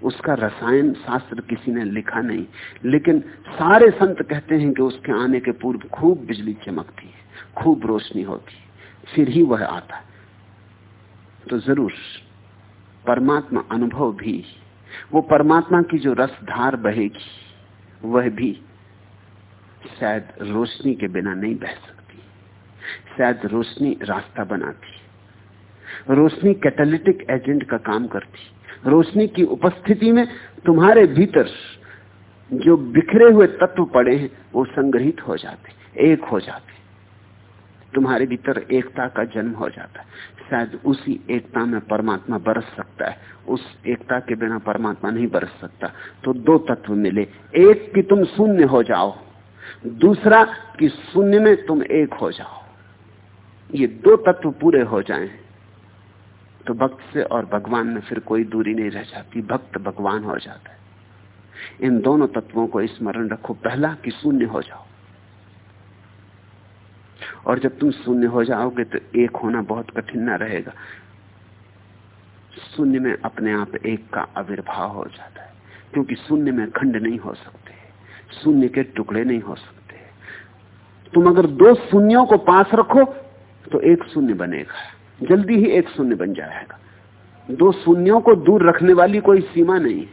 उसका रसायन शास्त्र किसी ने लिखा नहीं। लेकिन सारे संत कहते हैं कि उसके आने के पूर्व खूब बिजली चमकती है, खूब रोशनी होती है, फिर ही वह आता तो ज़रूर, परमात्मा अनुभव भी, वो परमात्मा की जो रसधार बहेगी, वह भी शायद रोशनी के बिना नहीं बह सकती। शायद रोशनी रास्ता बनाती रोशनी कैटलिटिक एजेंट का काम करती रोशनी की उपस्थिति में तुम्हारे भीतर जो बिखरे हुए तत्व पड़े हैं, वो संग्रहित हो जाते एक हो जाते तुम्हारे भीतर एकता का जन्म हो जाता है। शायद उसी एकता में परमात्मा बरस सकता है। उस एकता के बिना परमात्मा नहीं बरस सकता। तो दो तत्व मिले। एक कि तुम शून्य हो जाओ। दूसरा कि शून्य में तुम एक हो जाओ। ये दो तत्व पूरे हो जाएँ। तो भक्त से और भगवान में फिर कोई दूरी नहीं रह जाती। भक्त भगवान हो जाता है। इन दोनों तत्वों को स्मरण रखो। पहला कि शून्य हो जाओ। और जब तुम शून्य हो जाओगे तो एक होना बहुत कठिन ना रहेगा। शून्य में अपने आप एक का आविर्भाव हो जाता है। क्योंकि शून्य में खंड नहीं हो सकते। शून्य के टुकड़े नहीं हो सकते। तुम अगर दो शून्यों को पास रखो तो एक शून्य बनेगा। जल्दी ही एक शून्य बन जाएगा। दो शून्यों को दूर रखने वाली कोई सीमा नहीं।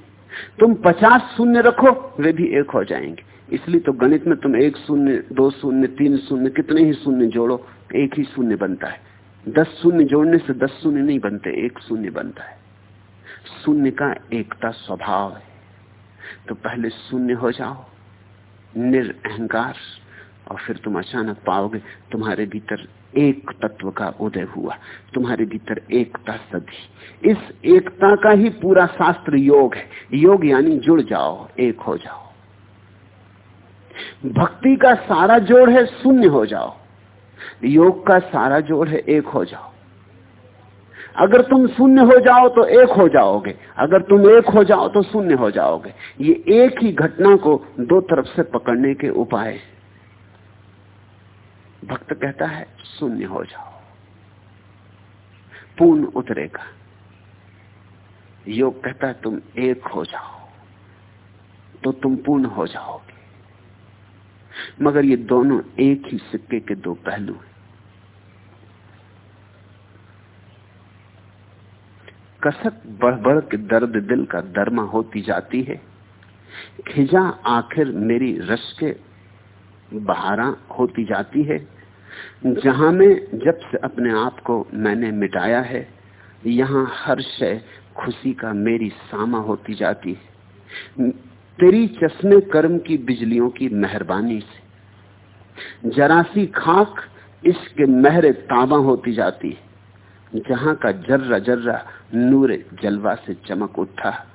तुम पचास शून्य रखो, वे भी एक हो जाएँगे। इसलिए तो गणित में तुम एक शून्य, दो शून्य, तीन शून्य, कितने ही शून्य जोड़ो, एक ही शून्य बनता है। दस शून्य जोड़ने से दस शून्य नहीं बनते, एक शून्य बनता है। शून्य का एकता स्वभाव है। तो पहले शून्य हो जाओ, निरअहकार, और फिर तुम अचानक पाओगे, तुम्हारे भीतर एक तत्व का उदय हुआ। तुम्हारे भीतर एकता सदी इस एकता का ही पूरा शास्त्र योग है। योग यानी जुड़ जाओ, एक हो जाओ। भक्ति का सारा जोड़ है, शून्य हो जाओ। योग का सारा जोड़ है, एक हो जाओ। अगर तुम शून्य हो जाओ तो एक हो जाओगे। अगर तुम एक हो जाओ तो शून्य हो जाओगे। ये एक ही घटना को दो तरफ़ से पकड़ने के उपाय भक्त कहता है, शून्य हो जाओ। पूर्ण उतरेगा। योग कहता है, तुम एक हो जाओ तो तुम पूर्ण हो जाओगे। मगर ये दोनों एक ही सिक्के के दो पहलू हैं। कसक बढ़ बढ़ के दर्द दिल का दरमा होती जाती है। खिजा आखिर मेरी रस के बहारा होती जाती है। जहाँ में जब से अपने आप को मैंने मिटाया है, यहाँ हर शय खुशी का मेरी सामा होती जाती है। तेरी चश्मे कर्म की बिजलियों की मेहरबानी से। जरासी खाक इसके महरे ताबा होती जाती है। जहाँ का जर्रा जर्रा नूरे जलवा से चमक उठा।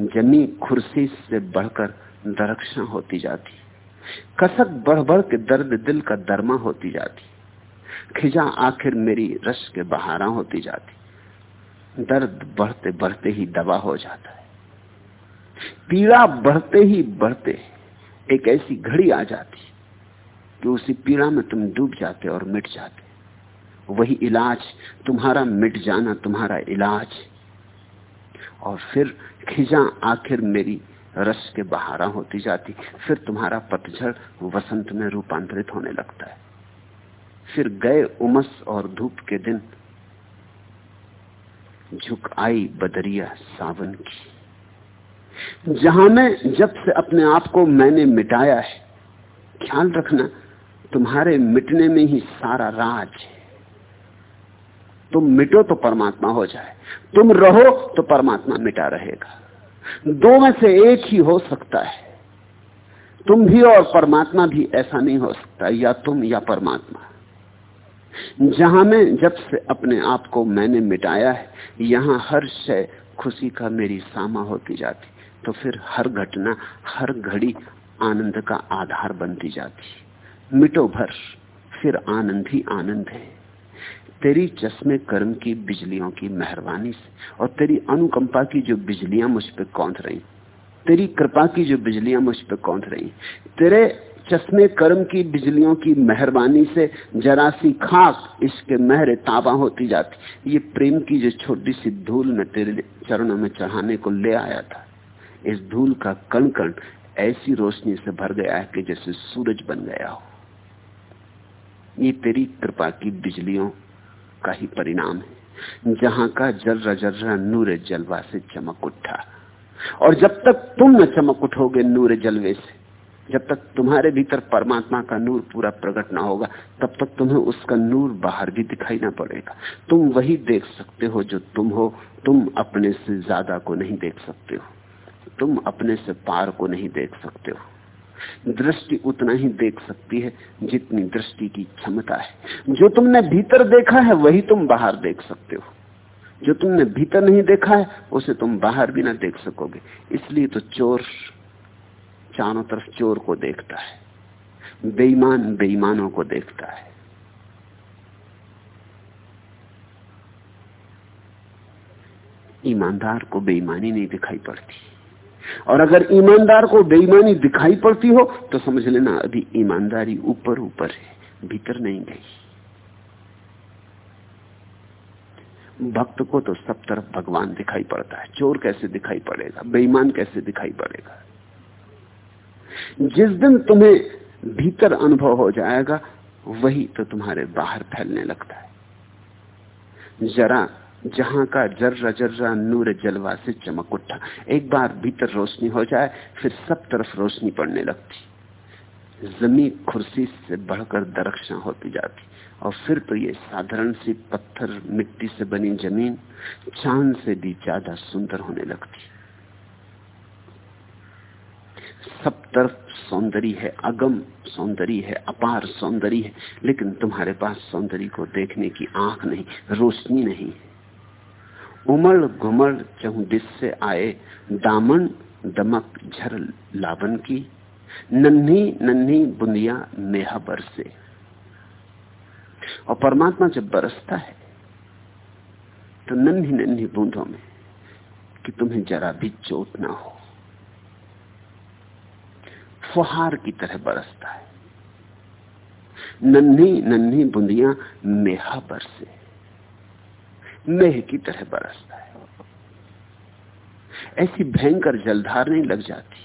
जमी खुर्सी से बढ़कर दरक्षा होती जाती कसक बढ़ बढ़ के दर्द दिल का दरमा होती जाती। खिजा आखिर मेरी रस के बहारा होती जाती। दर्द बढ़ते बढ़ते ही दवा हो जाता है। पीड़ा बढ़ते ही बढ़ते एक ऐसी घड़ी आ जाती कि उसी पीड़ा में तुम डूब जाते और मिट जाते। वही इलाज, तुम्हारा मिट जाना तुम्हारा इलाज। और फिर खिजा आखिर मेरी रस के बहारा होती जाती, फिर तुम्हारा पतझड़ वसंत में रूपांतरित होने लगता है। फिर गए उमस और धूप के दिन, झुक आई बदरिया सावन की। जहाँ मैं, जब से अपने आप को मैंने मिटाया है, ख्याल रखना, तुम्हारे मिटने में ही सारा राज है। तुम मिटो तो परमात्मा हो जाए, तुम रहो तो परमात्मा मिटा रहेगा। दो में से एक ही हो सकता है। तुम भी और परमात्मा भी ऐसा नहीं हो सकता, या तुम या परमात्मा। जहाँ में, जब से अपने आप को मैंने मिटाया है, यहाँ हर शय खुशी का मेरी सामा होती जाती तो फिर हर घटना, हर घड़ी आनंद का आधार बनती जाती। मिटो भर, फिर आनंद ही आनंद है। तेरी चश्मे कर्म की बिजलियों की मेहरबानी से, और तेरी अनुकंपा की जो बिजलियाँ मुझ पर कौंध रही, तेरी कृपा की जो बिजलियाँ मुझ पर कौंध रही, तेरे चश्मे कर्म की बिजलियों की मेहरबानी से जरा सी खाक इसके महरे ताबा होती जाती। ये प्रेम की जो छोटी सी धूल में तेरे चरणों में चढ़ाने को ले आया था, इस धूल का कण कण ऐसी रोशनी से भर गया है कि जैसे सूरज बन गया हो। ये तेरी कृपा की बिजलियों का ही परिणाम है। जहाँ का जर्रा जर्रा नूर जलवा से चमक उठा। और जब तक तुम न चमक उठोगे नूर जलवे से, जब तक तुम्हारे भीतर परमात्मा का नूर पूरा प्रकट ना होगा, तब तक तुम्हें उसका नूर बाहर भी दिखाई ना पड़ेगा। तुम वही देख सकते हो जो तुम हो। तुम अपने से ज़्यादा को नहीं देख सकते हो। तुम अपने से पार को नहीं देख सकते हो। दृष्टि उतना ही देख सकती है जितनी दृष्टि की क्षमता है। जो तुमने भीतर देखा है, वही तुम बाहर देख सकते हो। जो तुमने भीतर नहीं देखा है, उसे तुम बाहर भी ना देख सकोगे। इसलिए तो चोर चारों तरफ़ चोर को देखता है। बेईमान बेईमानों को देखता है। ईमानदार को बेईमानी नहीं दिखाई पड़ती। और अगर ईमानदार को बेईमानी दिखाई पड़ती हो तो समझ लेना अभी ईमानदारी ऊपर ऊपर है, भीतर नहीं गई। भक्त को तो सब तरफ़ भगवान दिखाई पड़ता है, चोर कैसे दिखाई पड़ेगा, बेईमान कैसे दिखाई पड़ेगा? जिस दिन तुम्हें भीतर अनुभव हो जाएगा, वही तो तुम्हारे बाहर फैलने लगता है। जरा जहाँ का जर्रा जर्रा नूर जलवा से चमक उठा। एक बार भीतर रोशनी हो जाए, फिर सब तरफ़ रोशनी पड़ने लगती। जमी खुर्सी से बढ़कर दरक्षा होती जाती, और फिर तो ये साधारण सी पत्थर मिट्टी से बनी ज़मीन चाँद से भी ज़्यादा सुंदर होने लगती। सब तरफ़ सौंदर्य है, अगम सौंदर्य है, अपार सौंदर्य है, लेकिन तुम्हारे पास सौंदर्य को देखने की आँख नहीं, रोशनी नहीं उमड़ घुमड़ चहु दिस से आए, दामन दमक झर लावन की, नन्ही नन्ही बुंदिया मेहा बरसे और परमात्मा जब बरसता है तो नन्ही नन्ही बूंदों में कि तुम्हें जरा भी चोट ना हो। फुहार की तरह बरसता है। नन्ही नन्ही बुंदियाँ मेहा बरसे मेह की तरह बरसता है। ऐसी भयंकर जलधार नहीं लग जाती।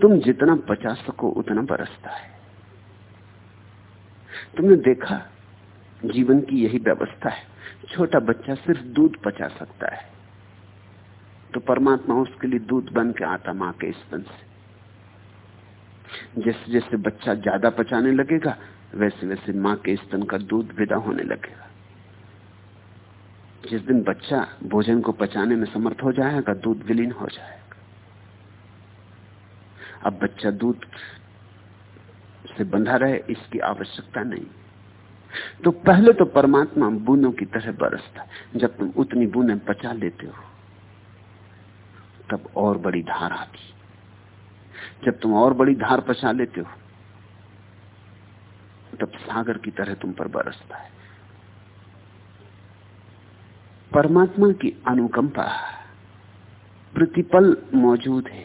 तुम जितना बचा सको उतना बरसता है। तुमने देखा, जीवन की यही व्यवस्था है। छोटा बच्चा सिर्फ़ दूध पचा सकता है। तो परमात्मा उसके लिए दूध बन के आता माँ के स्तन से। जैसे जैसे बच्चा ज़्यादा पचाने लगेगा, वैसे वैसे माँ के स्तन का दूध विदा होने लगेगा। जिस दिन बच्चा भोजन को पचाने में समर्थ हो जाएगा, दूध विलीन हो जाएगा। अब बच्चा दूध से बंधा रहे, इसकी आवश्यकता नहीं। तो पहले तो परमात्मा बूंदों की तरह बरसता जब तुम उतनी बूंदें पचा लेते हो, तब और बड़ी धार आती जब तुम और बड़ी धार पचा लेते हो, तब सागर की तरह तुम पर बरसता है। परमात्मा की अनुकंपा प्रतिपल मौजूद है।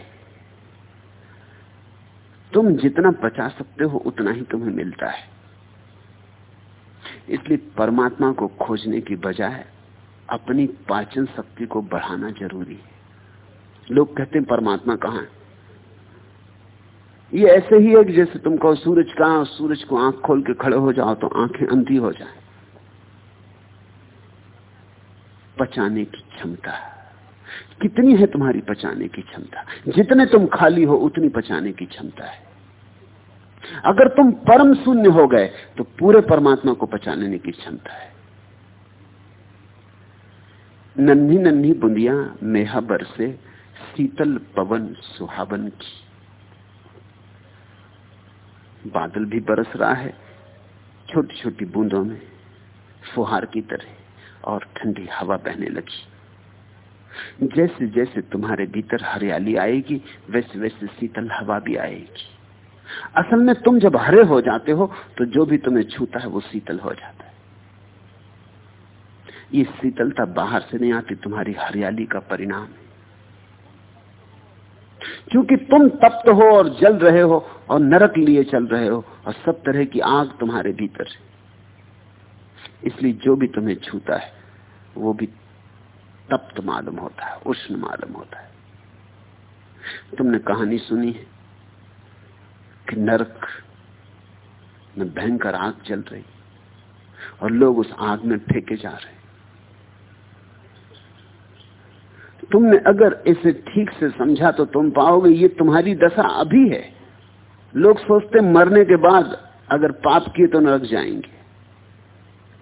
तुम जितना बचा सकते हो, उतना ही तुम्हें मिलता है। इसलिए परमात्मा को खोजने की बजाय अपनी पाचन शक्ति को बढ़ाना ज़रूरी है। लोग कहते हैं, परमात्मा कहाँ है? ये ऐसे ही है कि जैसे तुम कहो, सूरज कहा सूरज को आँख खोल के खड़े हो जाओ तो आँखें अंधी हो जाए। पचाने की क्षमता। कितनी है तुम्हारी पचाने की क्षमता? जितने तुम खाली हो, उतनी पचाने की क्षमता है। अगर तुम परम शून्य हो गए तो पूरे परमात्मा को पचाने की क्षमता है। नन्ही नन्ही बुंदिया मेहा बरसे शीतल पवन सुहावन की। बादल भी बरस रहा है छोटी छोटी बूंदों में, फुहार की तरह। और ठंडी हवा बहने लगी। जैसे जैसे तुम्हारे भीतर हरियाली आएगी, वैसे वैसे शीतल हवा भी आएगी। असल में तुम जब हरे हो जाते हो तो जो भी तुम्हें छूता है, वो शीतल हो जाता है। ये शीतलता बाहर से नहीं आती, तुम्हारी हरियाली का परिणाम है। क्योंकि तुम तप्त हो और जल रहे हो और नरक लिए चल रहे हो, और सब तरह की आग तुम्हारे भीतर है। इसलिए जो भी तुम्हें छूता है, वो भी तप्त मालूम होता है उष्ण मालूम होता है। तुमने कहानी सुनी है कि नरक में भयंकर आग जल रही, और लोग उस आग में फेंके जा रहे। तुमने अगर इसे ठीक से समझा तो तुम पाओगे, ये तुम्हारी दशा अभी है। लोग सोचते मरने के बाद अगर पाप किए तो नरक जाएँगे।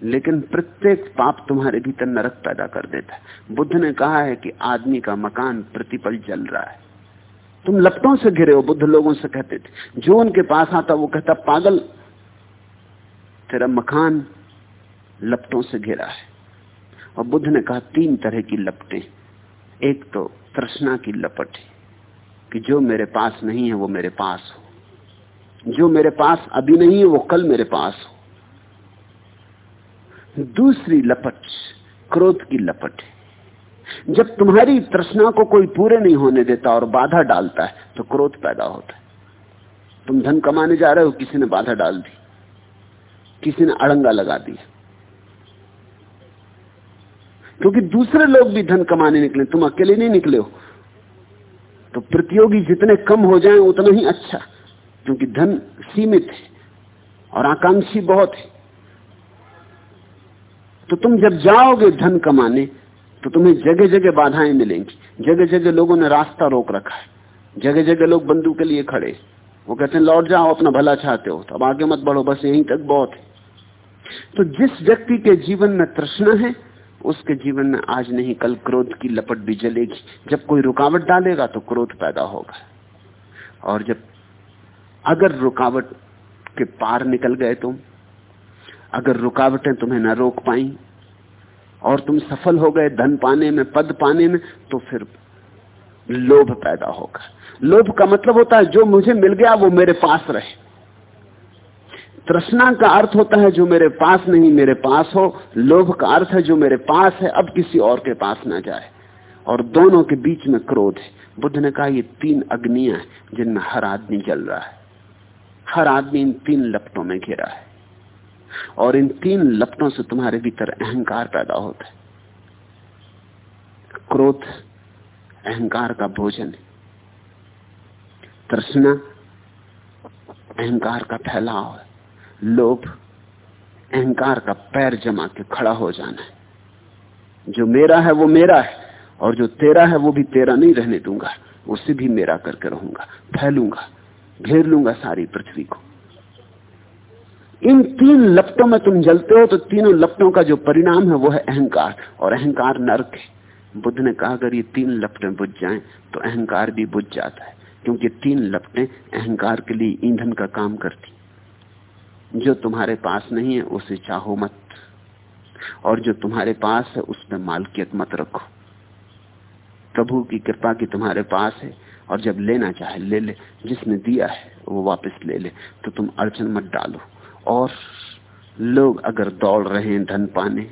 लेकिन प्रत्येक पाप तुम्हारे भीतर नरक पैदा कर देता है। बुद्ध ने कहा है कि आदमी का मकान प्रतिपल जल रहा है। तुम लपटों से घिरे हो, बुद्ध लोगों से कहते थे। जो उनके पास आता, वो कहता, पागल, तेरा मकान लपटों से घिरा है। और बुद्ध ने कहा, तीन तरह की लपटें। एक तो तृष्णा की लपट कि जो मेरे पास नहीं है, वो मेरे पास हो। जो मेरे पास अभी नहीं है, वो कल मेरे पास हो। दूसरी लपट, क्रोध की लपट है। जब तुम्हारी तृष्णा को कोई पूरे नहीं होने देता और बाधा डालता है तो क्रोध पैदा होता है। तुम धन कमाने जा रहे हो, किसी ने बाधा डाल दी, किसी ने अड़ंगा लगा दिया। क्योंकि दूसरे लोग भी धन कमाने निकले, तुम अकेले नहीं निकले हो। तो प्रतियोगी जितने कम हो जाएँ, उतना ही अच्छा क्योंकि धन सीमित है और आकांक्षी बहुत है। तो तुम जब जाओगे धन कमाने तो तुम्हें जगह जगह बाधाएँ मिलेंगी। जगह जगह लोगों ने रास्ता रोक रखा है। जगह जगह लोग बंदूक के लिए खड़े। वो कहते हैं, लौट जाओ, अपना भला चाहते हो। तो अब आगे मत बढ़ो, बस यहीं तक बहुत है। तो जिस व्यक्ति के जीवन में तृष्णा है, उसके जीवन में आज नहीं, कल क्रोध की लपट भी जलेगी। जब कोई रुकावट डालेगा तो क्रोध पैदा होगा। और जब अगर रुकावट के पार निकल गए तुम अगर रुकावटें तुम्हें न रोक पाई, और तुम सफल हो गए धन पाने में, पद पाने में तो फिर लोभ पैदा होगा। लोभ का मतलब होता है जो मुझे मिल गया, वो मेरे पास रहे। तृष्णा का अर्थ होता है जो मेरे पास नहीं, मेरे पास हो। लोभ का अर्थ है जो मेरे पास है, अब किसी और के पास ना जाए। और दोनों के बीच में क्रोध है। बुद्ध ने कहा, ये तीन अग्नियाँ हैं जिनमें हर आदमी जल रहा है। हर आदमी इन तीन लपटों में घिरा है। और इन तीन लपटों से तुम्हारे भीतर अहंकार पैदा होता है। क्रोध, अहंकार का भोजन है तृष्णा, अहंकार का फैलाव है लोभ, अहंकार का पैर जमा के खड़ा हो जाना है। जो मेरा है, वो मेरा है, और जो तेरा है, वो भी तेरा नहीं, रहने दूँगा। उसे भी मेरा करके रहूँगा, फैलूँगा, घेर लूँगा सारी पृथ्वी को। इन तीन लपटों में तुम जलते हो तो तीनों लपटों का जो परिणाम है वो है अहंकार। और अहंकार नरक है। बुद्ध ने कहा, अगर ये तीन लपटें बुझ जाएँ तो अहंकार भी बुझ जाता है। क्योंकि तीन लपटें अहंकार के लिए ईंधन का काम करती जो तुम्हारे पास नहीं है, उसे चाहो मत। और जो तुम्हारे पास है, उस पर मालकियत मत रखो। प्रभु की कृपा की तुम्हारे पास है, और जब लेना चाहे, ले ले। जिसने दिया है, वो वापस ले ले। तो तुम अड़चन मत डालो। और लोग अगर दौड़ रहे हैं धन पाने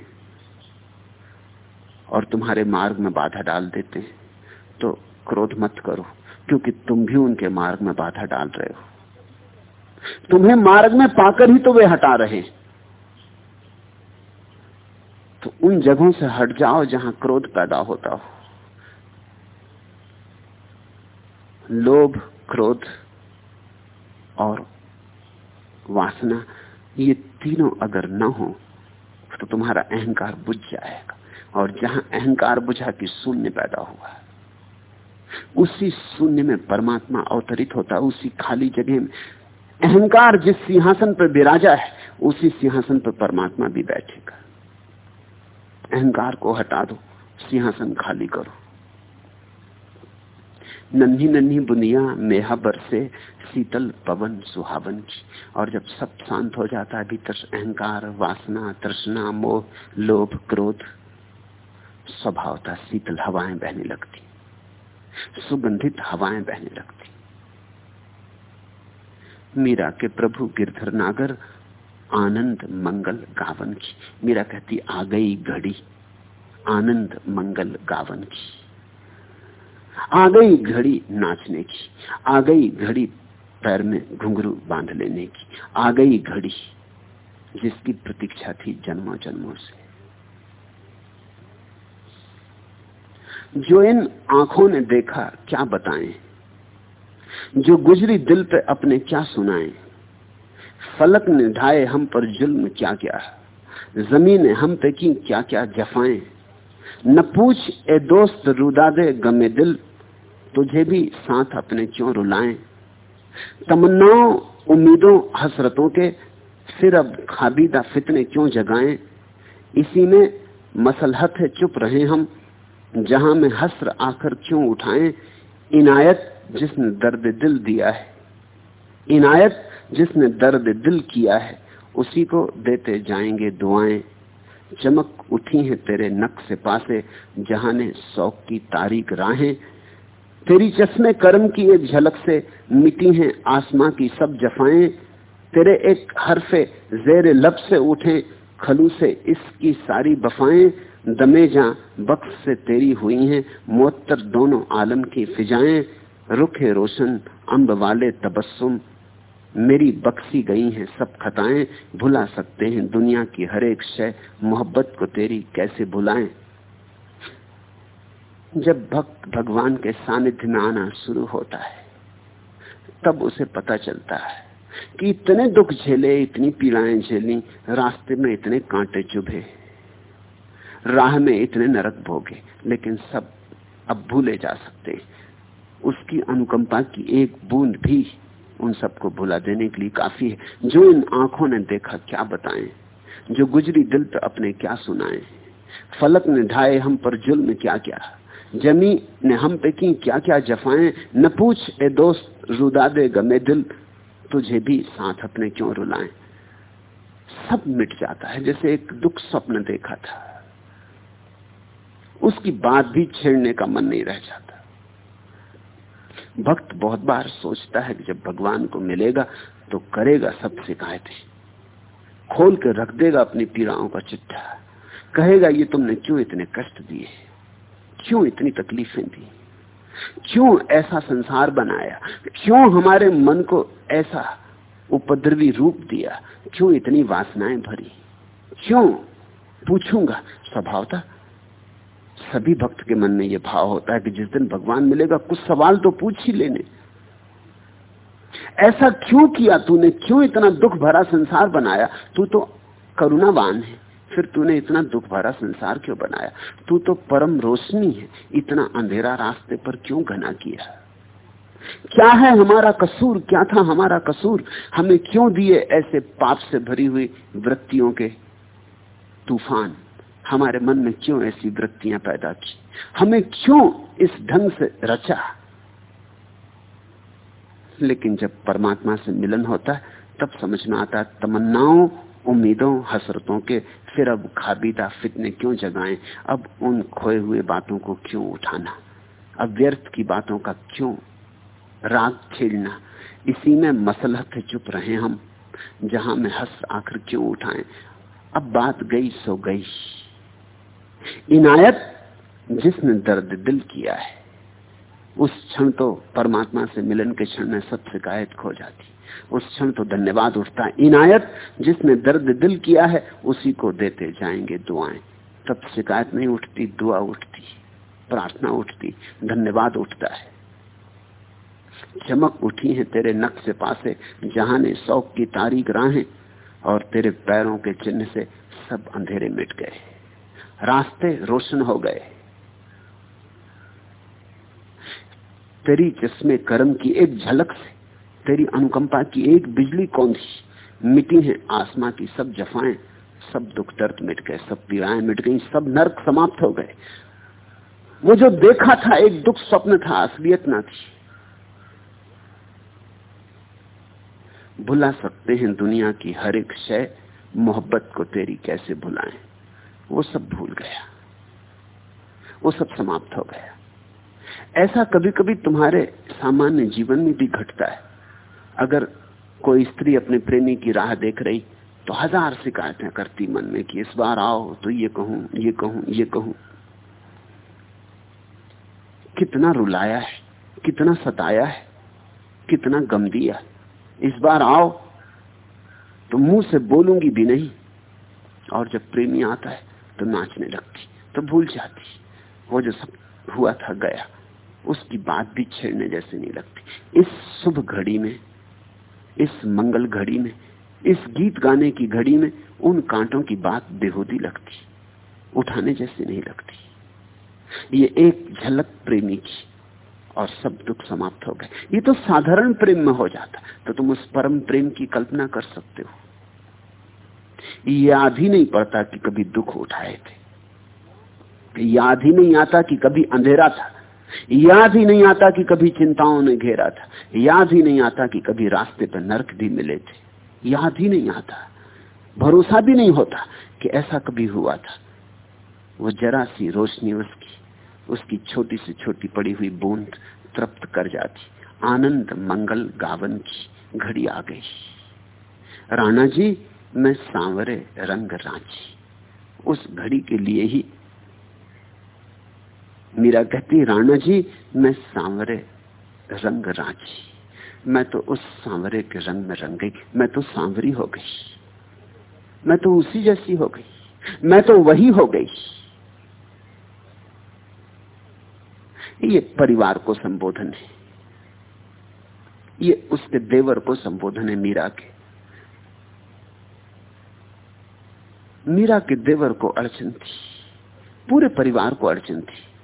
और तुम्हारे मार्ग में बाधा डाल देते हैं तो क्रोध मत करो, क्योंकि तुम भी उनके मार्ग में बाधा डाल रहे हो। तुम्हें मार्ग में पाकर ही तो वे हटा रहे तो उन जगहों से हट जाओ जहाँ क्रोध पैदा होता हो। लोभ, क्रोध और वासना ये तीनों अगर न हो तो तुम्हारा अहंकार बुझ जाएगा। और जहाँ अहंकार बुझा कि शून्य पैदा हुआ, उसी शून्य में परमात्मा अवतरित होता, उसी खाली जगह में। अहंकार जिस सिंहासन पर विराजा है, उसी सिंहासन पर परमात्मा भी बैठेगा। अहंकार को हटा दो, सिंहासन खाली करो। नन्ही नन्ही बुनिया मेहा बरसे शीतल पवन सुहावन की और जब सब शांत हो जाता है, भीतर अहंकार, वासना, तृष्णा, मोह, लोभ, क्रोध स्वभावता शीतल हवाएँ बहने लगती, सुगंधित हवाएँ बहने लगती। मीरा के प्रभु गिरधर नागर, आनंद मंगल गावन की मीरा कहती, आ गई घड़ी, आनंद मंगल गावन की आ गई घड़ी नाचने की, आ गई घड़ी पैर में घुंघरू बाँध लेने की, आ गई घड़ी जिसकी प्रतीक्षा थी जन्मों जन्मों से। जो इन आँखों ने देखा, क्या बताएँ? जो गुजरी दिल पे अपने क्या सुनाएँ? फलक ने ढाए हम पर जुल्म क्या क्या ज़मीन ने हम पे की क्या क्या जफाएँ? न पूछ ए दोस्त रुदा दे गमे दिल तुझे भी साथ अपने क्यों रुलाएँ। तमन्नाओं, उम्मीदों, हसरतों के फिर अब खाबीदा फितने क्यों जगाएँ? इसी में मसलहत है, चुप रहे हम, जहाँ में हसर आकर क्यों उठाएँ? इनायत जिसने दर्द दिल दिया है, इनायत जिसने दर्द दिल किया है, उसी को देते जाएँगे दुआएँ। चमक उठी है तेरे नक से पासे, जहाँ ने शौक की तारीख राहें तेरी चश्मे कर्म की एक झलक से मिटी हैं, आसमां की सब जफाएँ, तेरे एक हरफे जेर लब से उठे, खलू से इसकी सारी बफाएँ, दमे जा बख्श से तेरी हुई हैं मोत्तर दोनों आलम की फिजाएँ, रुखे रोशन अंब वाले तबस्सुम, मेरी बख्शी गई हैं सब खताएँ, भुला सकते हैं दुनिया की हर एक शय, मोहब्बत को तेरी कैसे भुलाएँ? जब भक्त भगवान के सानिध्य में आना शुरू होता है, तब उसे पता चलता है कि इतने दुख झेले, इतनी पीड़ाएँ झेली, रास्ते में इतने कांटे चुभे, राह में इतने नरक भोगे, लेकिन सब अब भूले जा सकते। उसकी अनुकंपा की एक बूंद भी उन सबको भुला देने के लिए काफ़ी है। जो इन आँखों ने देखा, क्या बताएँ? जो गुजरी दिल पे अपने क्या सुनाए? फलक ने ढाए हम पर जुल्म क्या क्या जमी ने हम पे की क्या क्या जफाएँ? न पूछ, ए दोस्त, रुदा दे गमे दिल, तुझे भी साथ अपने क्यों रुलाएँ? सब मिट जाता है, जैसे एक दुख स्वप्न देखा था। उसकी बात भी छेड़ने का मन नहीं रह जाता। भक्त बहुत बार सोचता है कि जब भगवान को मिलेगा तो करेगा सब शिकायतें। खोल के रख देगा अपनी पीड़ाओं का चिट्ठा। कहेगा, ये तुमने क्यों इतने कष्ट दिए? क्यों इतनी तकलीफें दी? क्यों ऐसा संसार बनाया? क्यों हमारे मन को ऐसा उपद्रवी रूप दिया? क्यों इतनी वासनाएँ भरी? क्यों? पूछूँगा। स्वभावता सभी भक्त के मन में यह भाव होता है कि जिस दिन भगवान मिलेगा, कुछ सवाल तो पूछ ही लेने। ऐसा क्यों किया तूने? क्यों इतना दुख भरा संसार बनाया? तू तो करुणावान है। फिर तूने इतना दुख भरा संसार क्यों बनाया? तू तो परम रोशनी है। इतना अंधेरा रास्ते पर क्यों घना किया? क्या है हमारा कसूर? क्या था हमारा कसूर? हमें क्यों दिए ऐसे पाप से भरी हुई वृत्तियों के तूफ़ान? हमारे मन में क्यों ऐसी वृत्तियाँ पैदा की? हमें क्यों इस ढंग से रचा? लेकिन जब परमात्मा से मिलन होता है तब समझ में आता है तमन्नाओं उम्मीदों, हसरतों के फिर अब खाबीदा फितने क्यों जगाएँ? अब उन खोए हुए बातों को क्यों उठाना? अब व्यर्थ की बातों का क्यों राग खेलना? इसी में मसलहत चुप रहे हम, जहाँ में हस आखिर क्यों उठाएँ? अब बात गई सो गई। इनायत जिसने दर्द दिल किया है, उस क्षण तो परमात्मा से मिलन के क्षण में सब शिकायत खो जाती। उस क्षण तो धन्यवाद उठता इनायत, जिसने दर्द दिल किया है, उसी को देते जाएँगे दुआएँ। तब शिकायत नहीं उठती, दुआ उठती, प्रार्थना उठती, धन्यवाद उठता है। चमक उठी है तेरे नक से पासे, जहाँ ने शौक की तारीख राहें, और तेरे पैरों के चिन्ह से सब अंधेरे मिट गए। रास्ते रोशन हो गए। तेरी चश्मे कर्म की एक झलक से तेरी अनुकंपा की एक बिजली कौन थी मिटी है, आसमां की सब जफाएँ, सब दुख दर्द मिट गए, सब पीड़ाएँ मिट गई, सब नर्क समाप्त हो गए। वो जो देखा था, एक दुख स्वप्न था, असलियत ना थी। भुला सकते हैं दुनिया की हर एक शय, मोहब्बत को तेरी कैसे भुलाएँ? वो सब भूल गया। वो सब समाप्त हो गया। ऐसा कभी कभी तुम्हारे सामान्य जीवन में भी घटता है। अगर कोई स्त्री अपने प्रेमी की राह देख रही तो हज़ार शिकायतें करती मन में कि इस बार आओ तो ये कहूँ ये कहूँ ये कहूँ। कितना रुलाया है, कितना सताया है, कितना गम दिया इस बार आओ तो मुँह से बोलूँगी भी नहीं। और जब प्रेमी आता है तो नाचने लगती तो भूल जाती। वो जो सब हुआ था, गया, उसकी बात भी छेड़ने जैसे नहीं लगती। इस शुभ घड़ी में इस मंगल घड़ी में, इस गीत गाने की घड़ी में उन कांटों की बात बेहूदी लगती, उठाने जैसे नहीं लगती। ये एक झलक प्रेमी की और सब दुख समाप्त हो गए। ये तो साधारण प्रेम में हो जाता तो तुम उस परम प्रेम की कल्पना कर सकते हो। याद ही नहीं पड़ता कि कभी दुख उठाए थे, याद ही नहीं आता कि कभी अंधेरा था। याद ही नहीं आता कि कभी चिंताओं ने घेरा था। याद ही नहीं आता कि कभी रास्ते पर नरक भी मिले थे। याद ही नहीं आता। भरोसा भी नहीं होता कि ऐसा कभी हुआ था। वो जरा सी रोशनी उसकी उसकी छोटी से छोटी पड़ी हुई बूंद तृप्त कर जाती। आनंद, मंगल, गावन की घड़ी आ गई। राणा जी, मैं सांवरे रंग रांची। उस घड़ी के लिए ही मीरा कहती, राणा जी, मैं सांवरे रंग रांची। मैं तो उस सांवरे के रंग में रंग गई। मैं तो सांवरी हो गई। मैं तो उसी जैसी हो गई। मैं तो वही हो गई। ये परिवार को संबोधन है। ये उसके देवर को संबोधन है मीरा के। मीरा के देवर को अड़चन थी। पूरे परिवार को अड़चन थी।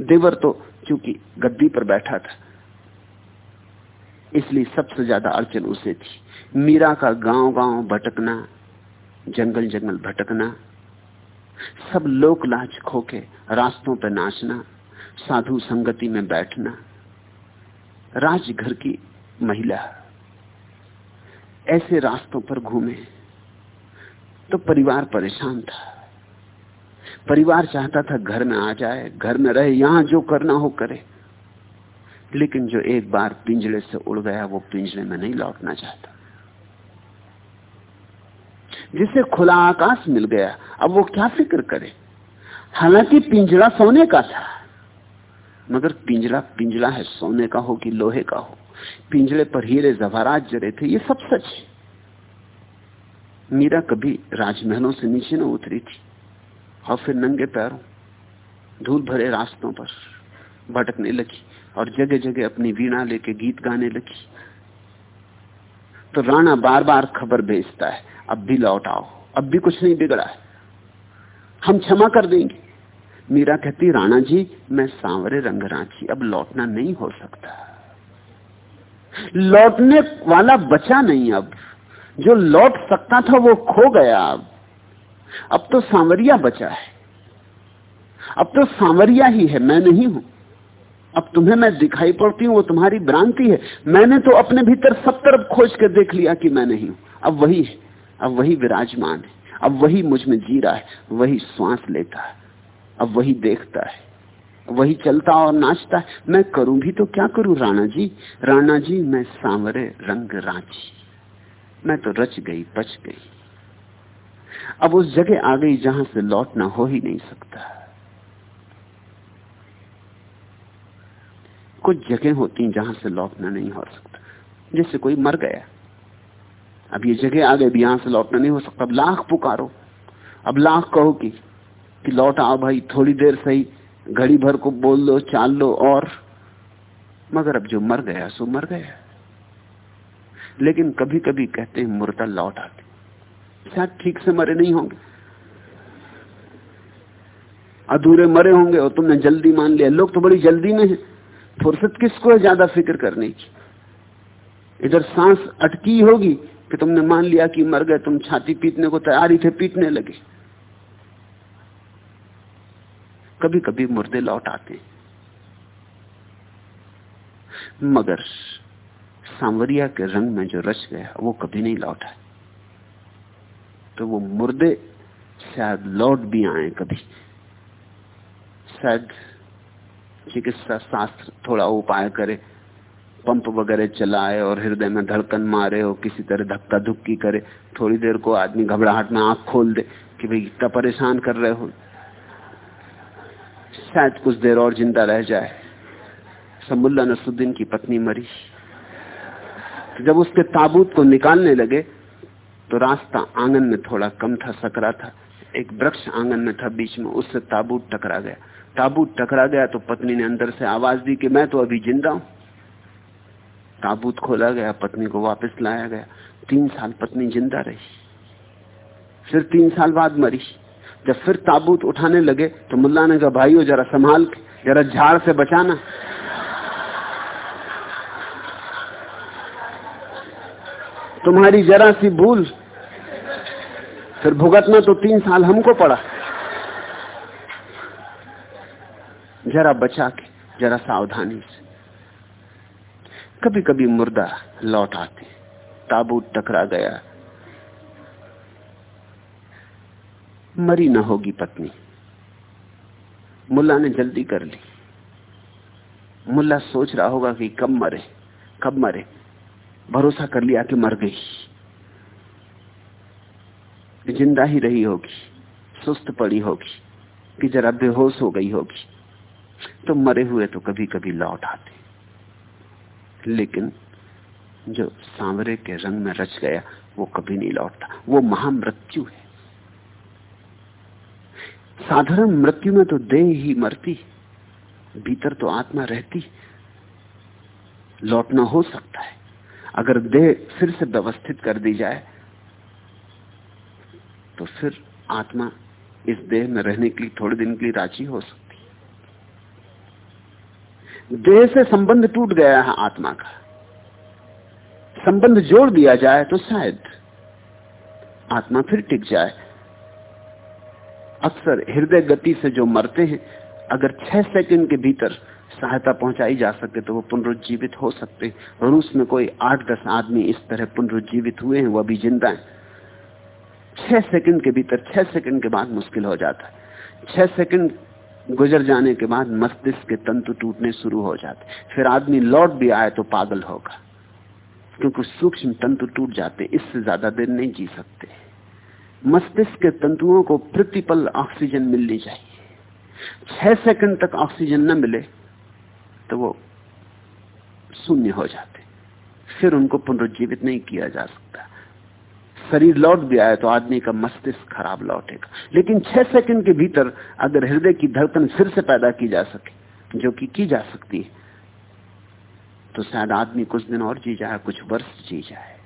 देवर तो चूँकि गद्दी पर बैठा था। इसलिए सबसे ज़्यादा अड़चन उसे थी। मीरा का गाँव गाँव भटकना जंगल जंगल भटकना, सब लोक लाज खोके रास्तों पर नाचना, साधु संगति में बैठना, राजघर की महिला। ऐसे रास्तों पर घूमे तो परिवार परेशान था। परिवार चाहता था घर में आ जाए, घर में रहे, यहाँ जो करना हो करे। लेकिन जो एक बार पिंजड़े से उड़ गया, वो पिंजड़े में नहीं लौटना चाहता। जिसे खुला आकाश मिल गया, अब वो क्या फ़िक्र करे? हालाँकि पिंजड़ा सोने का था, मगर पिंजरा पिंजरा है, सोने का हो कि लोहे का हो। पिंजरे पर हीरे जवारात जरे थे, ये सब सच मीरा कभी राजमहलों से नीचे न उतरी थी। और फिर नंगे पैरों धूल भरे रास्तों पर भटकने लगी और जगह जगह अपनी वीणा लेके गीत गाने लगी। तो राणा बार बार खबर भेजता है, अब भी लौट आओ, अब भी कुछ नहीं बिगड़ा है, हम क्षमा कर देंगे। मीरा कहती, राणा जी, मैं सांवरे रंग रांची अब लौटना नहीं हो सकता। लौटने वाला बचा नहीं अब, जो लौट सकता था वो खो गया अब। अब तो सांवरिया बचा है। अब तो सांवरिया ही है, मैं नहीं हूँ। अब तुम्हें मैं दिखाई पड़ती हूँ, वो तुम्हारी भ्रांति है। मैंने तो अपने भीतर सब तरफ़ खोज कर देख लिया कि मैं नहीं हूँ। अब वही है, अब वही विराजमान है, अब वही मुझमें जी रहा है, वही श्वास लेता है, अब वही देखता है, वही चलता और नाचता है। मैं करूँ भी तो क्या करूँ, राणा जी? राणा जी, मैं सांवरे रंग रांची। मैं तो रच गई, बच गई। अब उस जगह आ गई जहाँ से लौटना हो ही नहीं सकता। कुछ जगह होती जहाँ से लौटना नहीं हो सकता। जैसे कोई मर गया, अब ये जगह आ गई यहाँ से लौटना नहीं हो सकता। अब लाख पुकारो, अब लाख कहो कि कि लौट आओ भाई, थोड़ी देर सही, घड़ी भर को बोल लो, चाल लो और। मगर अब जो मर गया, सो मर गया। लेकिन कभी कभी कहते हैं, मुर्दा लौट आते। शायद ठीक से मरे नहीं होंगे? अधूरे मरे होंगे और तुमने जल्दी मान लिया। लोग तो बड़ी जल्दी में है। फुर्सत किसको है ज़्यादा फ़िक्र करने की? इधर सांस अटकी होगी कि तुमने मान लिया कि मर गए, तुम छाती पीटने को तैयार ही थे, पीटने लगे। कभी कभी मुर्दे लौट आते मगर सांवरिया के रंग में जो रच गया, वो कभी नहीं लौटा। तो वो मुर्दे शायद लौट भी आए कभी। शायद चिकित्सा शास्त्र थोड़ा उपाय करे, पंप वगैरह चलाए और हृदय में धड़कन मारे और किसी तरह धक्का धुक्की करे। थोड़ी देर को आदमी घबराहट में आँख खोल दे कि भाई इतना परेशान कर रहे हो। शायद कुछ देर और ज़िंदा रह जाए। समुल्ला नसुद्दीन की पत्नी मरी। जब उसके ताबूत को निकालने लगे तो रास्ता आँगन में थोड़ा कम था, सकरा था। एक वृक्ष आँगन में था बीच में, उससे ताबूत टकरा गया। ताबूत टकरा गया तो पत्नी ने अंदर से आवाज़ दी कि मैं तो अभी ज़िंदा हूँ। ताबूत खोला गया, पत्नी को वापस लाया गया। तीन साल पत्नी ज़िंदा रही। फिर तीन साल बाद मरी। जब फिर ताबूत उठाने लगे तो मुल्ला ने कहा, भाइयों, जरा संभाल के, जरा झाड़ से बचाना। तुम्हारी जरा सी भूल फिर भुगतना तो तीन साल हमको पड़ा। जरा बचा के, जरा सावधानी से। कभी कभी मुर्दा लौट आते, ताबूत टकरा गया। मरी न होगी पत्नी। मुल्ला ने जल्दी कर ली। मुल्ला सोच रहा होगा कि कब मरे कब मरे। भरोसा कर लिया कि मर गई। ज़िंदा ही रही होगी, सुस्त पड़ी होगी, कि जरा बेहोश हो गई होगी। तो मरे हुए तो कभी कभी लौट आते। लेकिन जो सांवरे के रंग में रच गया, वो कभी नहीं लौटता। वो महामृत्यु है। साधारण मृत्यु में तो देह ही मरती, भीतर तो आत्मा रहती। लौटना हो सकता है। अगर देह फिर से व्यवस्थित कर दी जाए तो फिर आत्मा इस देह में रहने के लिए थोड़े दिन के लिए राज़ी हो सकती है। देह से संबंध टूट गया है आत्मा का। संबंध जोड़ दिया जाए तो शायद आत्मा फिर टिक जाए। अक्सर हृदय गति से जो मरते हैं, अगर छह सेकंड के भीतर सहायता पहुंचाई जा सके तो वो पुनरुज्जीवित हो सकते हैं। रूस में कोई आठ दस आदमी इस तरह पुनरुज्जीवित हुए हैं, वो भी ज़िंदा है। छह सेकंड के भीतर, छह सेकंड के बाद मुश्किल हो जाता है। छह सेकंड गुजर जाने के बाद मस्तिष्क के तंतु टूटने शुरू हो जाते फिर आदमी लौट भी आए तो पागल होगा। क्योंकि सूक्ष्म तंतु टूट जाते इससे ज़्यादा देर नहीं जी सकते। मस्तिष्क के तंतुओं को प्रतिपल ऑक्सीजन मिलनी चाहिए। छह सेकंड तक ऑक्सीजन न मिले तो वो शून्य हो जाते फिर उनको पुनरुज्जीवित नहीं किया जा सकता। शरीर लौट भी आए तो आदमी का मस्तिष्क खराब लौटेगा। लेकिन छह सेकंड के भीतर अगर हृदय की धड़कन फिर से पैदा की जा सके, जो कि की जा सकती है तो शायद आदमी कुछ दिन और जी जाए, कुछ वर्ष जी जाए।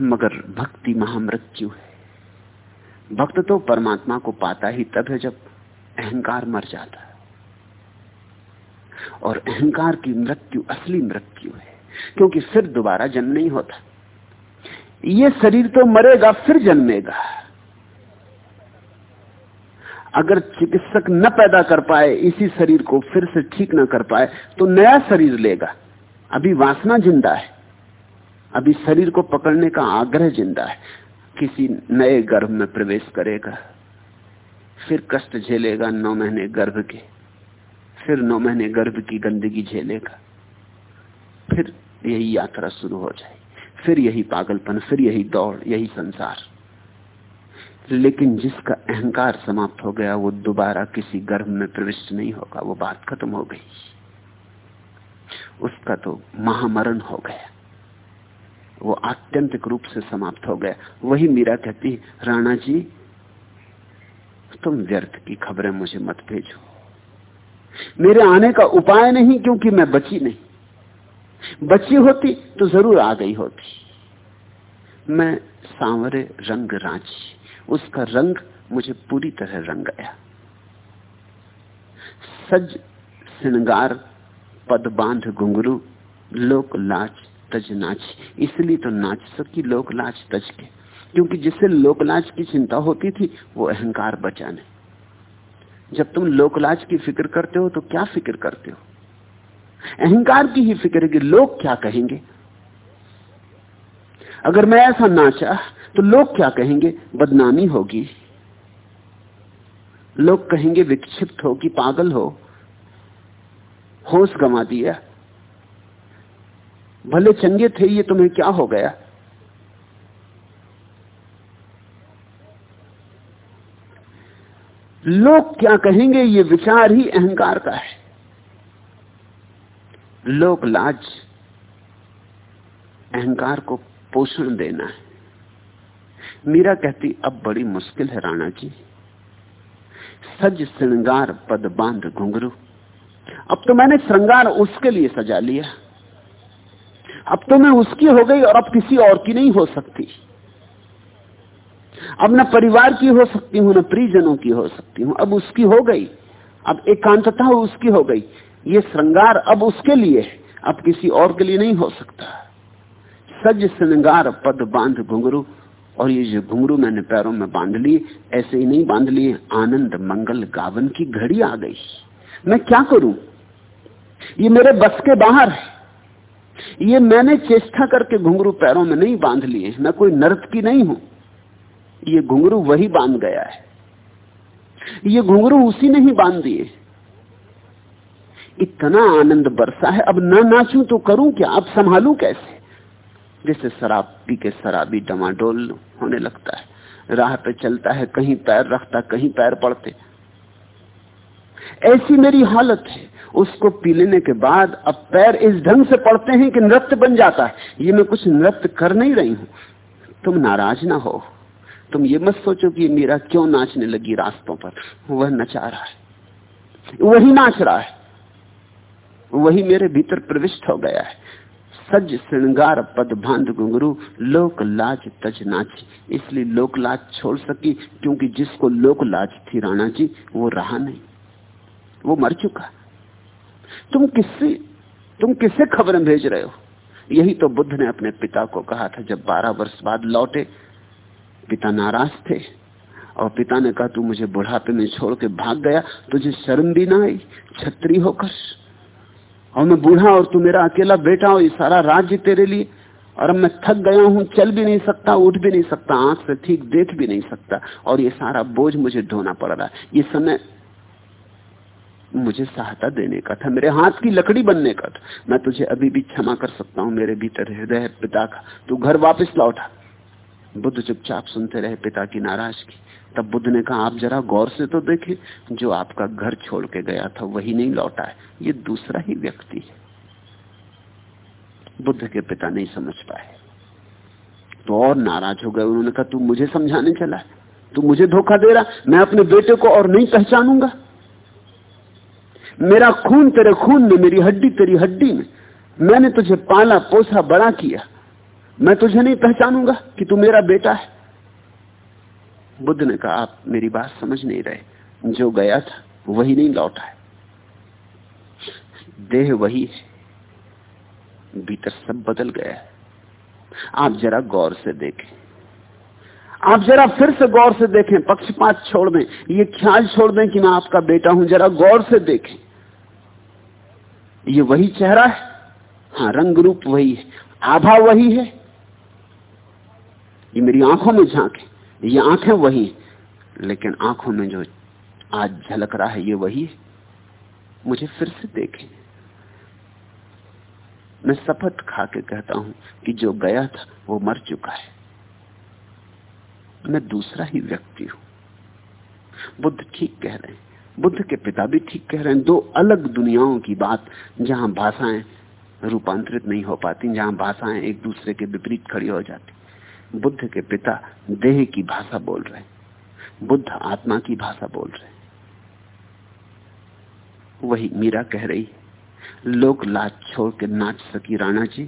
मगर भक्ति महामृत्यु है। भक्त तो परमात्मा को पाता ही तब है जब अहंकार मर जाता है। और अहंकार की मृत्यु, असली मृत्यु है, क्योंकि फिर दोबारा जन्म नहीं होता। ये शरीर तो मरेगा, फिर जन्मेगा। अगर चिकित्सक न पैदा कर पाए, इसी शरीर को फिर से ठीक न कर पाए तो नया शरीर लेगा। अभी वासना ज़िंदा है। अभी शरीर को पकड़ने का आग्रह ज़िंदा है। किसी नए गर्भ में प्रवेश करेगा, फिर कष्ट झेलेगा नौ महीने गर्भ के, फिर नौ महीने गर्भ की गंदगी झेलेगा, फिर यही यात्रा शुरू हो जाए फिर यही पागलपन, फिर यही दौड़, यही संसार। लेकिन जिसका अहंकार समाप्त हो गया, वो दोबारा किसी गर्भ में प्रविष्ट नहीं होगा, वो बात खत्म हो गई। उसका तो महामरण हो गया। वो आत्यंतिक रूप से समाप्त हो गया। वही मीरा कहती, राणा जी, तुम व्यर्थ की खबरें मुझे मत भेजो। मेरे आने का उपाय नहीं, क्योंकि मैं बची नहीं। बची होती तो ज़रूर आ गई होती। मैं सांवरे रंग रांची, उसका रंग मुझे पूरी तरह रंग गया सज श्रृंगार पद बाँध घुंगरू लोक लाच तज नाच। इसलिए तो नाच सकी, लोक लाच तज के। क्योंकि जिससे लोकलाज की चिंता होती थी, वो अहंकार बचाने जब तुम लोकलाज की फ़िक्र करते हो तो क्या फ़िक्र करते हो? अहंकार की ही फ़िक्र है कि लोग क्या कहेंगे। अगर मैं ऐसा नाचा तो लोग क्या कहेंगे? बदनामी होगी। लोग कहेंगे, विक्षिप्त हो कि पागल हो। होश गंवा दिया। भले चंगे थे, ये तुम्हें क्या हो गया? लोग क्या कहेंगे, ये विचार ही अहंकार का है। लोक लाज, अहंकार को पोषण देना है। मीरा कहती, अब बड़ी मुश्किल है राणा जी। सज श्रृंगार, पद बाँध घुंघरू। अब तो मैंने श्रृंगार उसके लिए सजा लिया। अब तो मैं उसकी हो गई और अब किसी और की नहीं हो सकती। अब न परिवार की हो सकती हूँ, न परिजनों की हो सकती हूँ। अब उसकी हो गई। अब एकांतता उसकी हो गई। ये श्रृंगार अब उसके लिए है। अब किसी और के लिए नहीं हो सकता। सज श्रृंगार पद बाँध घुंगरू और ये जो घुंगरू मैंने पैरों में बाँध ली ऐसे ही नहीं बाँध लिए, आनंद मंगल गावन की घड़ी आ गई। मैं क्या करूँ? ये मेरे बस के बाहर है। ये मैंने चेष्टा करके घुंगरू पैरों में नहीं बाँध लिए मैं कोई नर्त की नहीं हूँ। ये घुंगरू वही बाँध गया है। ये घुंगरू उसी ने ही बाँध दिए। इतना आनंद बरसा है, अब ना नाचू तो करूँ क्या? अब संभालू कैसे? जैसे शराब पी के शराबी डमाडोल होने लगता है, राह पे चलता है, कहीं पैर रखता, कहीं पैर पड़ते। ऐसी मेरी हालत है, उसको पी लेने के बाद अब पैर इस ढंग से पड़ते हैं कि नृत्य बन जाता है। ये मैं कुछ नृत्य कर नहीं रही हूँ। तुम नाराज़ ना हो। तुम ये मत सोचो कि मीरा क्यों नाचने लगी रास्तों पर। वह नचा रहा है। वही नाच रहा है। वही मेरे भीतर प्रविष्ट हो गया है। सज श्रृंगार पद भांध गुंगरू लोक लाज तज नाची। इसलिए लोक लाज छोड़ सकी, क्योंकि जिसको लोक लाज थी राणा जी वो रहा नहीं। वो मर चुका। तुम किससे तुम किससे खबरें भेज रहे हो? यही तो बुद्ध ने अपने पिता को कहा था, जब बारह वर्ष बाद लौटे। पिता नाराज़ थे, और पिता ने कहा, तू मुझे बुढ़ापे में छोड़ के भाग गया। तुझे शर्म भी ना आई, छत्री होकर। और मैं बूढ़ा और तू मेरा अकेला बेटा हो, ये सारा राज्य तेरे लिए। और अब मैं थक गया हूँ, चल भी नहीं सकता, उठ भी नहीं सकता, आँख से ठीक देख भी नहीं सकता। और ये सारा बोझ मुझे ढोना पड़ रहा है। ये समय मुझे सहायता देने का था, मेरे हाथ की लकड़ी बनने का था। मैं तुझे अभी भी क्षमा कर सकता हूँ, मेरे भीतर हृदय पिता का। तू घर वापस लौटा बुद्ध चुपचाप सुनते रहे पिता की नाराज़गी। तब बुद्ध ने कहा, आप जरा गौर से तो देखे जो आपका घर छोड़ के गया था, वही नहीं लौटा है। ये दूसरा ही व्यक्ति है। बुद्ध के पिता नहीं समझ पाए। तो और नाराज़ हो गए। उन्होंने कहा, तू मुझे समझाने चला तू मुझे धोखा दे रहा मैं अपने बेटे को और नहीं पहचानूँगा। मेरा खून तेरे खून में, मेरी हड्डी तेरी हड्डी में। मैंने तुझे पाला, पोसा, बड़ा किया। मैं तुझे नहीं पहचानूँगा कि तू मेरा बेटा है। बुद्ध ने कहा, आप मेरी बात समझ नहीं रहे। जो गया था, वही नहीं लौटा है। देह वही है। भीतर सब बदल गया है। आप जरा गौर से देखें। आप जरा फिर से गौर से देखें, पक्षपात छोड़ दें। ये ख्याल छोड़ दें कि मैं आपका बेटा हूँ। जरा गौर से देखें। ये वही चेहरा है। हाँ रंग रूप वही है। आभा वही है। ये मेरी आँखों में झांके। ये आँखें वही लेकिन आँखों में जो आज झलक रहा है, ये वही मुझे फिर से देखें। मैं शपथ खा के कहता हूँ कि जो गया था, वो मर चुका है। मैं दूसरा ही व्यक्ति हूँ। बुद्ध ठीक कह रहे हैं। बुद्ध के पिता भी ठीक कह रहे हैं। दो अलग दुनियाओं की बात, जहाँ भाषाएँ रूपांतरित नहीं हो पाती, जहाँ भाषाएँ एक दूसरे के विपरीत खड़ी हो जाती। बुद्ध के पिता देह की भाषा बोल रहे हैं। बुद्ध आत्मा की भाषा बोल रहे हैं। वही मीरा कह रही लोक लाज छोड़ के नाच सकी राणा जी,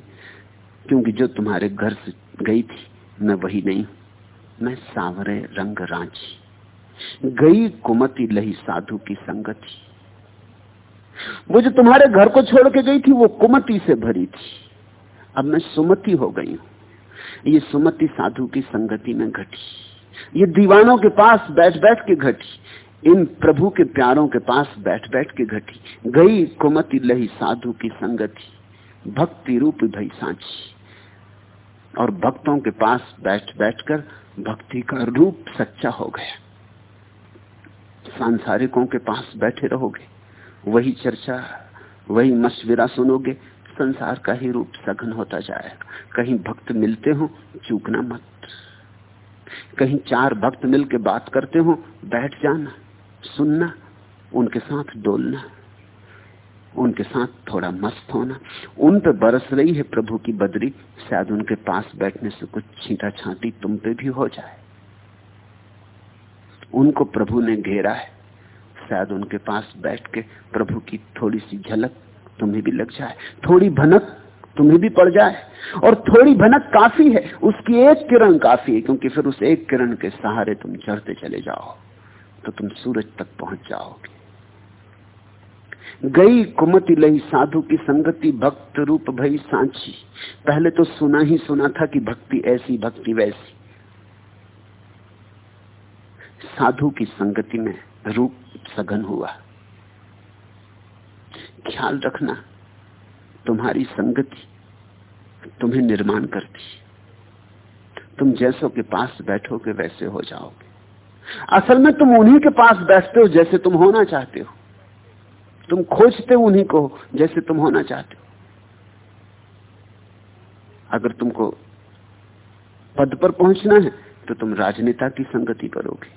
क्योंकि जो तुम्हारे घर से गई थी, मैं वही नहीं मैं सांवरे रंग रांची गई कुमति लही साधु की संगति। वो जो तुम्हारे घर को छोड़ के गई थी, वो कुमति से भरी थी। अब मैं सुमति हो गई हूँ। ये सुमति साधु की संगति में घटी। ये दीवानों के पास बैठ बैठ के घटी। इन प्रभु के प्यारों के पास बैठ बैठ के घटी। गई कुमति लही साधु की संगति। भक्ति रूप भई सांची। और भक्तों के पास बैठ बैठकर भक्ति का रूप सच्चा हो गया। सांसारिकों के पास बैठे रहोगे। वही चर्चा, वही मशविरा सुनोगे। संसार का ही रूप सघन होता जाएगा। कहीं भक्त मिलते हो, चूकना मत। कहीं चार भक्त मिलके बात करते हो, बैठ जाना, सुनना, उनके साथ डोलना, उनके साथ थोड़ा मस्त होना। उन पे बरस रही है प्रभु की बदरी, शायद उनके पास बैठने से कुछ छींटा छांटी तुम पे भी हो जाए। उनको प्रभु ने घेरा है, शायद उनके पास बैठ के प्रभु की थोड़ी सी झलक तुम्हें भी लग जाए। थोड़ी भनक तुम्हें भी पड़ जाए। और थोड़ी भनक काफ़ी है, उसकी एक किरण काफ़ी है, क्योंकि फिर उस एक किरण के सहारे तुम चढ़ते चले जाओ तो तुम सूरज तक पहुँच जाओगे। गई कुमति लही साधु की संगति, भक्त रूप भई सांची। पहले तो सुना ही सुना था कि भक्ति ऐसी, भक्ति वैसी। साधु की संगति में रूप सघन हुआ। ख्याल रखना। तुम्हारी संगति तुम्हें निर्माण करती तुम जैसों के पास बैठोगे, वैसे हो जाओगे। असल में तुम उन्हीं के पास बैठते हो जैसे तुम होना चाहते हो। तुम खोजते उन्हीं को जैसे तुम होना चाहते हो। अगर तुमको पद पर पहुँचना है तो तुम राजनेता की संगति करोगे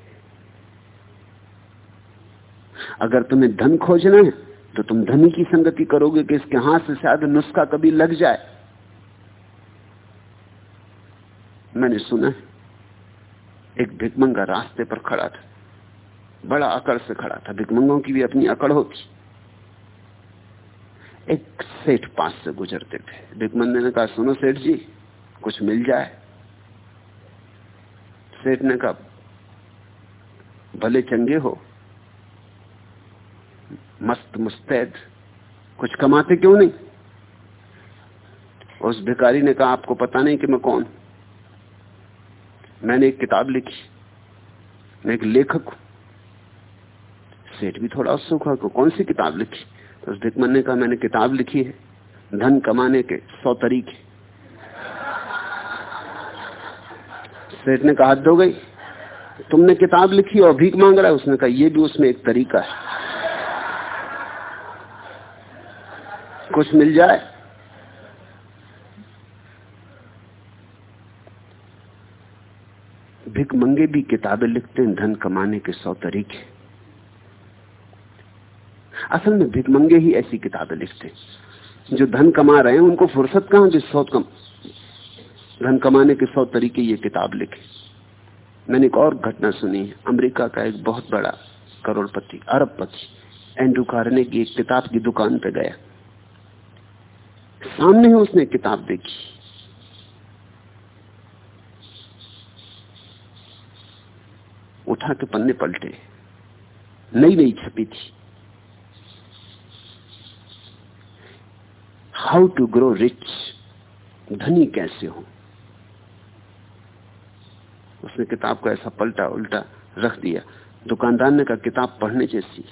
अगर तुम्हें धन खोजना है तो तुम धनी की संगति करोगे कि इसके हाथ से शायद नुस्खा कभी लग जाए। मैंने सुना है, एक भिकमंगा रास्ते पर खड़ा था। बड़ा अकड़ से खड़ा था। भिकमंगों की भी अपनी अकड़ होती। एक सेठ पास से गुजरते थे। भिकमंदे ने कहा, सुनो सेठ जी, कुछ मिल जाए? सेठ ने कहा, भले चंगे हो मस्त मुस्तैद। कुछ कमाते क्यों नहीं? उस भिकारी ने कहा, आपको पता नहीं कि मैं कौन? मैंने एक किताब लिखी। मैं एक लेखक हूँ। सेठ भी थोड़ा उत्सुक हुआ कौन सी किताब लिखी? तो उस भिकमन ने कहा, मैंने किताब लिखी है। धन कमाने के सौ तरीके। सेठ ने कहा, हद हो गई। तुमने किताब लिखी और भीख मांग रहा है। उसने कहा यह भी उसमें एक तरीका है। कुछ मिल जाए। भिक मंगे भी किताबें लिखते हैं, धन कमाने के सौ तरीके असल में भिक मंगे ही ऐसी किताबें लिखते हैं। जो धन कमा रहे हैं, उनको फुर्सत कहाँ कि सौ कम धन कमाने के सौ तरीके ये किताब लिखे। मैंने एक और घटना सुनी है। अमेरिका का एक बहुत बड़ा करोड़पति, अरबपति एंड्रू कारने की एक किताब की दुकान पे गया। सामने ही उसने किताब देखी। उठा के पन्ने पलटे। नई नई छपी थी। हाउ टू ग्रो रिच धनी कैसे हो? उसने किताब को ऐसा पलटा उल्टा रख दिया। दुकानदार ने कहा, किताब पढ़ने जैसी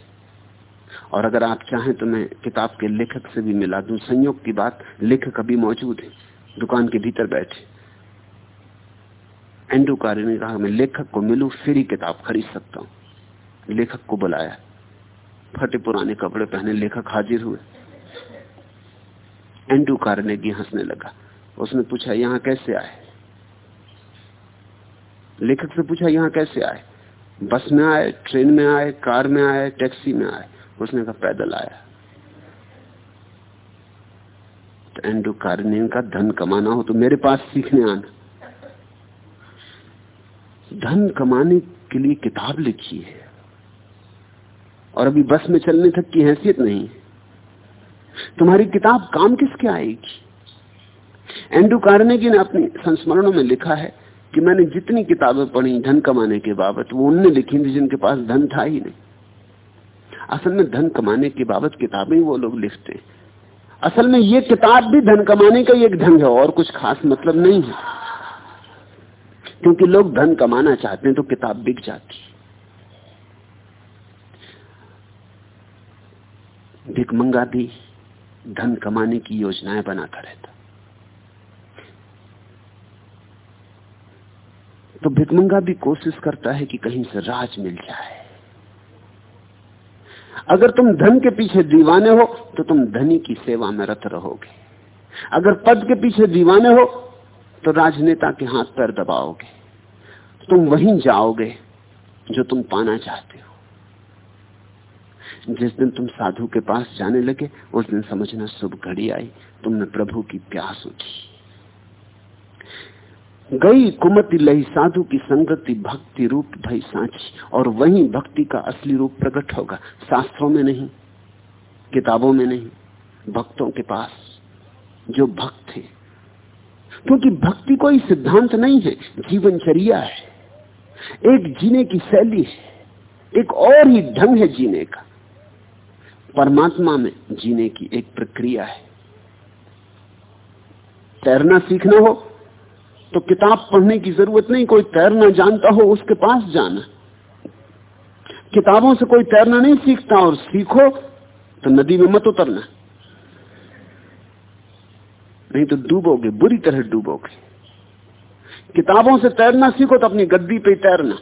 और अगर आप चाहें तो मैं किताब के लेखक से भी मिला दूँ। संयोग की बात, लेखक अभी मौजूद है, दुकान के भीतर बैठे। एंड्रू कारी ने कहा, मैं लेखक को मिलू, फिर ही किताब खरीद सकता हूँ। लेखक को बुलाया। फटे पुराने कपड़े पहने लेखक हाजिर हुए। एंड्रू कार्नेगी हंसने लगा। उसने पूछा, यहाँ कैसे आए? लेखक से पूछा, यहाँ कैसे आए? बस में आए, ट्रेन में आए, कार में आए, टैक्सी में आए। उसने कहा, पैदल आया। तो एंड्रू कार्ने का धन कमाना हो तो मेरे पास सीखने आना। धन कमाने के लिए किताब लिखी है। और अभी बस में चलने तक की हैसियत नहीं तुम्हारी किताब काम किसके आएगी? एंड्रू कार्नेगी ने अपनी संस्मरणों में लिखा है कि मैंने जितनी किताबें पढ़ी धन कमाने के बाबत, वो उनने लिखी थी जिनके पास धन था ही नहीं। असल में धन कमाने की बाबत किताबें वो लोग लिखते हैं। असल में ये किताब भी धन कमाने का एक ढंग है, और कुछ खास मतलब नहीं है। क्योंकि लोग धन कमाना चाहते हैं तो किताब बिक जाती भिकमंगा भी धन कमाने की योजनाएँ बनाता रहता। तो भिकमंगा भी कोशिश करता है कि कहीं से राज मिल जाए। अगर तुम धन के पीछे दीवाने हो तो तुम धनी की सेवा में रत रहोगे। अगर पद के पीछे दीवाने हो तो राजनेता के हाथ पैर दबाओगे। तुम वहीं जाओगे जो तुम पाना चाहते हो। जिस दिन तुम साधु के पास जाने लगे, उस दिन समझना शुभ घड़ी आई। तुमने प्रभु की प्यास उठी। गई कुमति लही साधु की संगति भक्ति रूप भई सांची, और वही भक्ति का असली रूप प्रकट होगा। शास्त्रों में नहीं, किताबों में नहीं, भक्तों के पास जो भक्त थे क्योंकि भक्ति कोई सिद्धांत नहीं है जीवनचर्या है। एक जीने की शैली है, एक और ही ढंग है जीने का। परमात्मा में जीने की एक प्रक्रिया है। तैरना सीखना हो तो किताब पढ़ने की ज़रूरत नहीं, कोई तैरना जानता हो उसके पास जाना। किताबों से कोई तैरना नहीं सीखता और सीखो तो नदी में मत उतरना। नहीं तो डूबोगे, बुरी तरह डूबोगे। किताबों से तैरना सीखो तो अपनी गद्दी पे तैरना।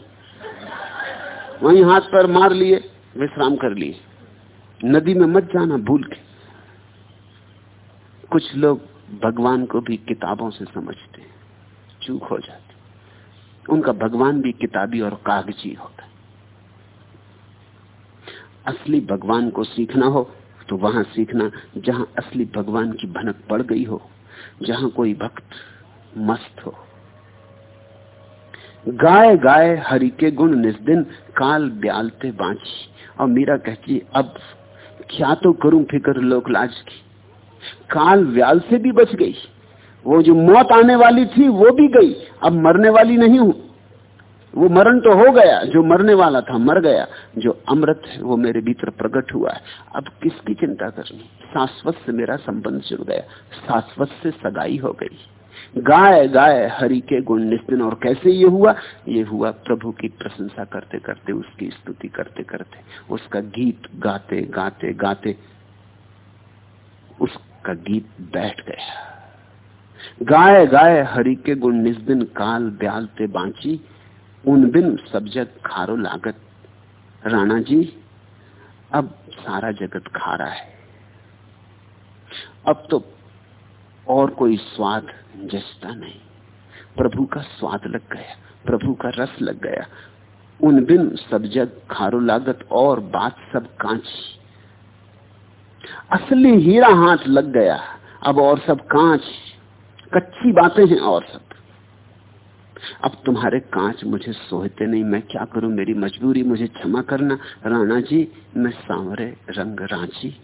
वहीं हाथ पैर मार लिए, विश्राम कर लिए। नदी में मत जाना, भूल के। कुछ लोग भगवान को भी किताबों से समझते चूक हो जाती। उनका भगवान भी किताबी और कागज़ी होता असली भगवान को सीखना हो तो वहाँ सीखना, जहाँ असली भगवान की भनक पड़ गई हो, जहाँ कोई भक्त मस्त हो। गाय गाय, हरि के गुण निस्दिन, काल ब्यालते बांची और मीरा कहती अब क्या तो करूँ फ़िक्र लोकलाज की। काल व्याल से भी बच गई। वो जो मौत आने वाली थी, वो भी गई। अब मरने वाली नहीं हूँ। वो मरण तो हो गया, जो मरने वाला था मर गया। जो अमृत है, वो मेरे भीतर प्रकट हुआ है। अब किसकी चिंता करनी? शाश्वत से मेरा संबंध जुड़ गया। शाश्वत से सगाई हो गई। गाय गाय, हरि के गुण निस्दिन और कैसे ये हुआ? ये हुआ प्रभु की प्रशंसा करते करते, उसकी स्तुति करते करते। उसका गीत गाते गाते गाते, उसका गीत बैठ गया। गाय गाय, हरि के गुण निस्दिन काल ब्यालते बांची, उन बिन सब जग खारो लागत। राणा जी, अब सारा जगत खारा है। अब तो और कोई स्वाद जचता नहीं। प्रभु का स्वाद लग गया, प्रभु का रस लग गया। उन बिन सब जग खारो लागत और बात सब कांची। असली हीरा हाथ लग गया, अब और सब कांच। कच्ची बातें हैं और सब। अब तुम्हारे कांच मुझे सोहते नहीं, मैं क्या करूँ? मेरी मजबूरी, मुझे क्षमा करना। राणा जी, मैं सांवरे रंग रांची।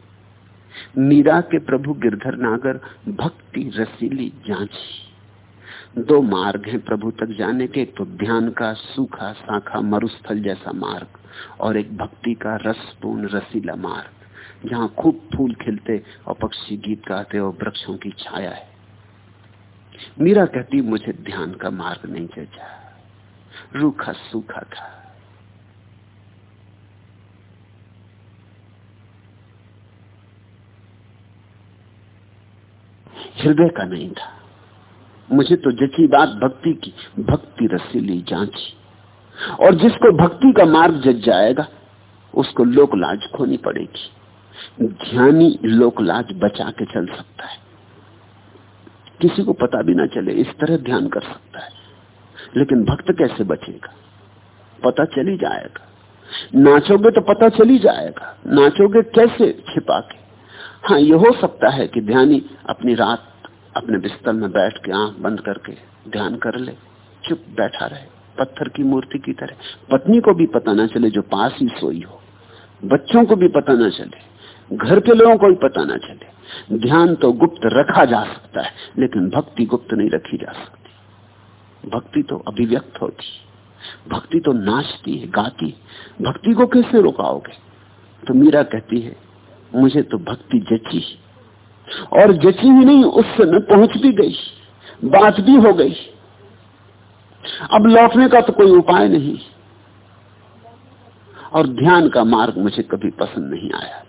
मीरा के प्रभु गिरधर नागर, भक्ति रसीली जांची। दो मार्ग हैं प्रभु तक जाने के, एक तो ध्यान का सूखा शाखा मरुस्थल जैसा मार्ग, और एक भक्ति का रसपूर्ण रसीला मार्ग, जहाँ खूब फूल खिलते और पक्षी गीत गाते और वृक्षों की छाया है। मीरा कहती, मुझे ध्यान का मार्ग नहीं जचा रूखा, सूखा था। हृदय का नहीं था। मुझे तो जची बात भक्ति की, भक्ति रसीली जांची। और जिसको भक्ति का मार्ग जज जाएगा, उसको लोक लाज खोनी पड़ेगी। ध्यानी लोक लाज बचा के चल सकता है। किसी को पता भी ना चले, इस तरह ध्यान कर सकता है। लेकिन भक्त कैसे बचेगा? पता चली जाएगा। नाचोगे तो पता चली जाएगा। नाचोगे कैसे छिपा के? हाँ ये हो सकता है कि ध्यानी अपनी रात अपने बिस्तर में बैठ के आँख बंद करके ध्यान कर ले, चुप बैठा रहे, पत्थर की मूर्ति की तरह। पत्नी को भी पता ना चले जो पास ही सोई हो। बच्चों को भी पता ना चले। घर के लोगों को भी पता ना चले। ध्यान तो गुप्त रखा जा सकता है, लेकिन भक्ति गुप्त नहीं रखी जा सकती। भक्ति तो अभिव्यक्त होती, भक्ति तो नाचती है, गाती भक्ति को कैसे रोकाओगे? तो मीरा कहती है, मुझे तो भक्ति जची और जची ही नहीं, उससे मैं पहुँच भी गई, बात भी हो गई। अब लौटने का तो कोई उपाय नहीं। और ध्यान का मार्ग मुझे कभी पसंद नहीं आया।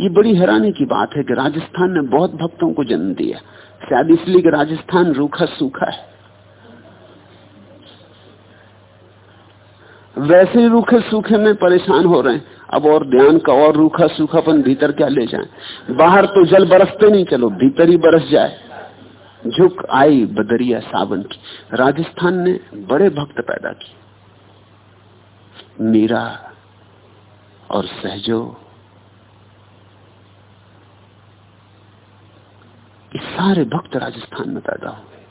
ये बड़ी हैरानी की बात है कि राजस्थान ने बहुत भक्तों को जन्म दिया शायद इसलिए कि राजस्थान रूखा सूखा है। वैसे ही रूखे सूखे में परेशान हो रहे हैं। अब और ध्यान का और रूखा सूखापन भीतर क्या ले जाए? बाहर तो जल बरसते नहीं, चलो भीतर ही बरस जाए। झुक आई बदरिया सावन की। राजस्थान ने बड़े भक्त पैदा किए। मीरा और सहजो सारे भक्त राजस्थान में पैदा हुए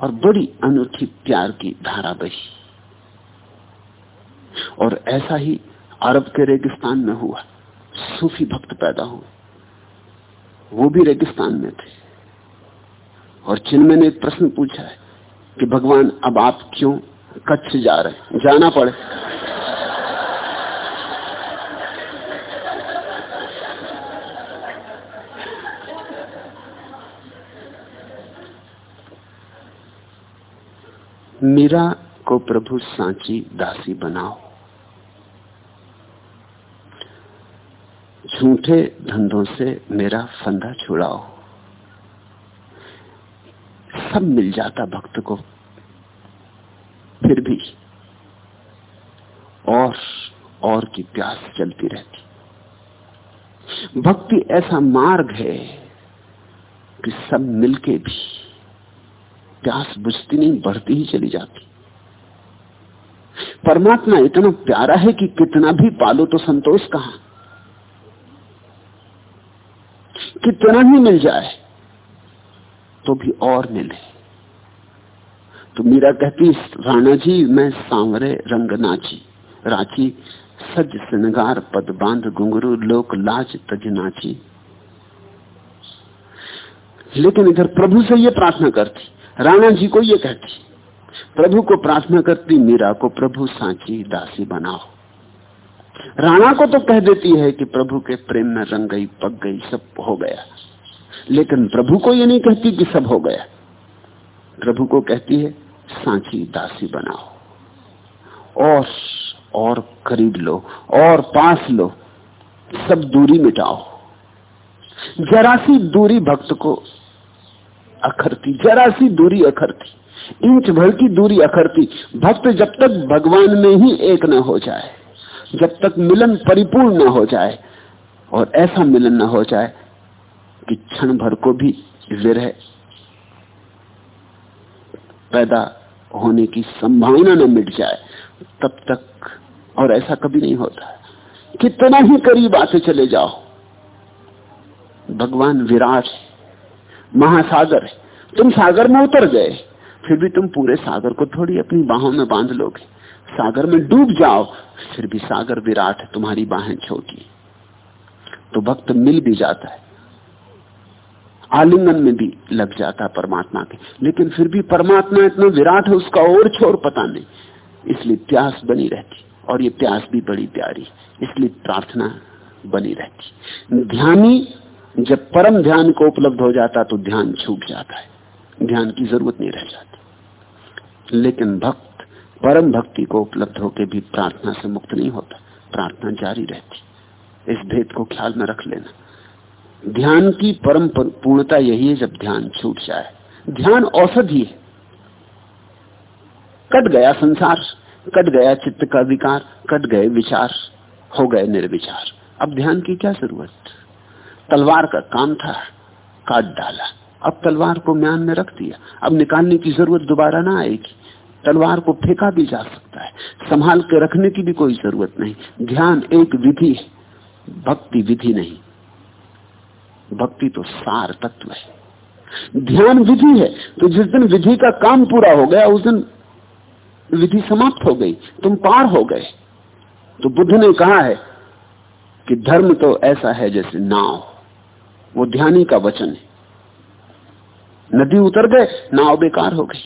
और बड़ी अनूठी प्यार की धारा बही। और ऐसा ही अरब के रेगिस्तान में हुआ। सूफी भक्त पैदा हुए। वो भी रेगिस्तान में थे। और चिन्मय ने एक प्रश्न पूछा है कि, भगवान, अब आप क्यों कच्छ जा रहे जाना पड़े मीरा को प्रभु सांची दासी बनाओ। झूठे धंधों से मेरा फंदा छुड़ाओ। सब मिल जाता भक्त को। फिर भी और और की प्यास चलती रहती। भक्ति ऐसा मार्ग है कि सब मिलके भी प्यास बुझती नहीं, बढ़ती ही चली जाती। परमात्मा इतना प्यारा है कि कितना भी पालो तो संतोष कहा? कितना ही मिल जाए तो भी और मिले। तो मीरा कहती, राणा जी, मैं सांवरे रंग नाची राची सज सिनगार पद बाँध घुंगरू लोक लाज तज नाची लेकिन इधर प्रभु से ये प्रार्थना करती राणा जी को ये कहती, प्रभु को प्रार्थना करती, मीरा को प्रभु सांची दासी बनाओ। राणा को तो कह देती है कि प्रभु के प्रेम में रंग गई पक गई, सब हो गया। लेकिन प्रभु को ये नहीं कहती कि सब हो गया। प्रभु को कहती है, सांची दासी बनाओ। और और खरीद लो, और पास लो, सब दूरी मिटाओ। जरा सी दूरी भक्त को अखरती, जरा सी दूरी अखरती, इंच भर की दूरी अखरती। भक्त जब तक भगवान में ही एक न हो जाए, जब तक मिलन परिपूर्ण न हो जाए, और ऐसा मिलन न हो जाए कि क्षण भर को भी विरह पैदा होने की संभावना न मिट जाए, तब तक और ऐसा कभी नहीं होता। कितना ही करीब आते चले जाओ, भगवान विराट महासागर है। तुम सागर में उतर गए। फिर भी तुम पूरे सागर को थोड़ी अपनी बाहों में बाँध लोगे। सागर में डूब जाओ, फिर भी सागर विराट है, तुम्हारी बाहें छोटी। तो भक्त मिल भी जाता है। आलिंगन में भी लग जाता है परमात्मा के। लेकिन फिर भी परमात्मा इतना विराट है, उसका और छोर पता नहीं। इसलिए प्यास बनी रहती। और ये प्यास भी बड़ी प्यारी। इसलिए प्रार्थना बनी रहती। ध्यानी जब परम ध्यान को उपलब्ध हो जाता तो ध्यान छूट जाता है। ध्यान की ज़रूरत नहीं रह जाती। लेकिन भक्त, परम भक्ति को उपलब्ध होकर भी प्रार्थना से मुक्त नहीं होता। प्रार्थना जारी रहती। इस भेद को ख्याल में रख लेना। ध्यान की परम पूर्णता यही है जब ध्यान छूट जाए। ध्यान औषधि है। कट गया संसार, कट गया चित्त का विकार, कट गए विचार, हो गए निर्विचार। अब ध्यान की क्या ज़रूरत? तलवार का काम था, काट डाला। अब तलवार को म्यान में रख दिया। अब निकालने की ज़रूरत दोबारा ना आएगी। तलवार को फेंका भी जा सकता है। संभाल के रखने की भी कोई ज़रूरत नहीं। ध्यान एक विधि है भक्ति विधि नहीं। भक्ति तो सार तत्व है। ध्यान विधि है। तो जिस दिन विधि का काम पूरा हो गया, उस दिन विधि समाप्त हो गई। तुम पार हो गए। तो बुद्ध ने कहा है कि धर्म तो ऐसा है जैसे नाव। वो ध्यानी का वचन है। नदी उतर गए, नाव बेकार हो गई।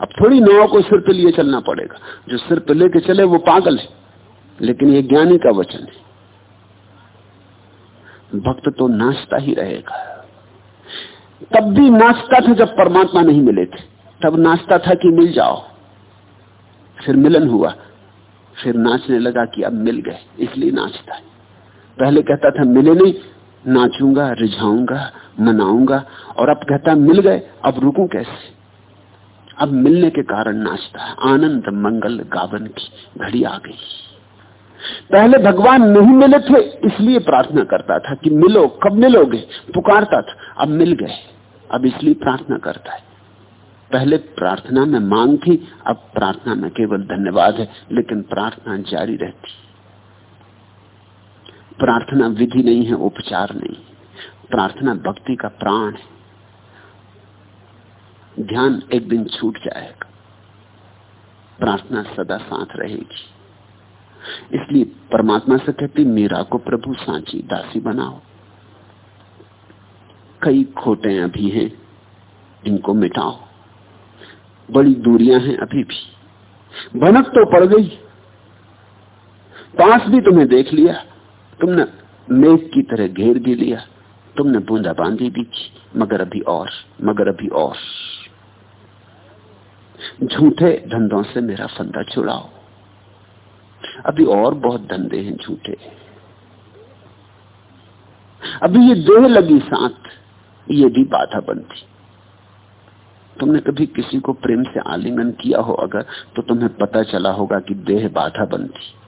अब थोड़ी नाव को सिर पे लिए चलना पड़ेगा। जो सिर पे लेके चले, वो पागल है। लेकिन ये ज्ञानी का वचन है। भक्त तो नाचता ही रहेगा। तब भी नाचता था जब परमात्मा नहीं मिले थे। तब नाचता था कि मिल जाओ। फिर मिलन हुआ। फिर नाचने लगा कि अब मिल गए, इसलिए नाचता है। पहले कहता था, मिले नहीं। नाचूँगा, रिझाऊँगा, मनाऊँगा, और अब कहता, मिल गए, अब रुकू कैसे? अब मिलने के कारण नाचता है। आनंद, मंगल, गावन की घड़ी आ गई। पहले भगवान नहीं मिले थे, इसलिए प्रार्थना करता था कि मिलो, कब मिलोगे? पुकारता था, अब मिल गए, अब इसलिए प्रार्थना करता है। पहले प्रार्थना में मांग थी, अब प्रार्थना में केवल धन्यवाद है, लेकिन प्रार्थना जारी रहती। प्रार्थना विधि नहीं है, उपचार नहीं। प्रार्थना भक्ति का प्राण है। ध्यान एक दिन छूट जाएगा। प्रार्थना सदा साथ रहेगी। इसलिए परमात्मा से कहती, मीरा को प्रभु सांची, दासी बनाओ। कई खोटे अभी हैं, इनको मिटाओ। बड़ी दूरियाँ हैं अभी भी। भनक तो पड़ गई। पास भी तुम्हें देख लिया। तुमने मेघ की तरह घेर भी लिया। तुमने बूंदा बांधी भी मगर अभी और, मगर अभी और। झूठे धंधों से मेरा फंदा छुड़ाओ। अभी और बहुत धंधे हैं झूठे। अभी ये देह लगी साथ, ये भी बाधा बनती। तुमने कभी किसी को प्रेम से आलिंगन किया हो अगर तो तुम्हें पता चला होगा कि देह बाधा बनती।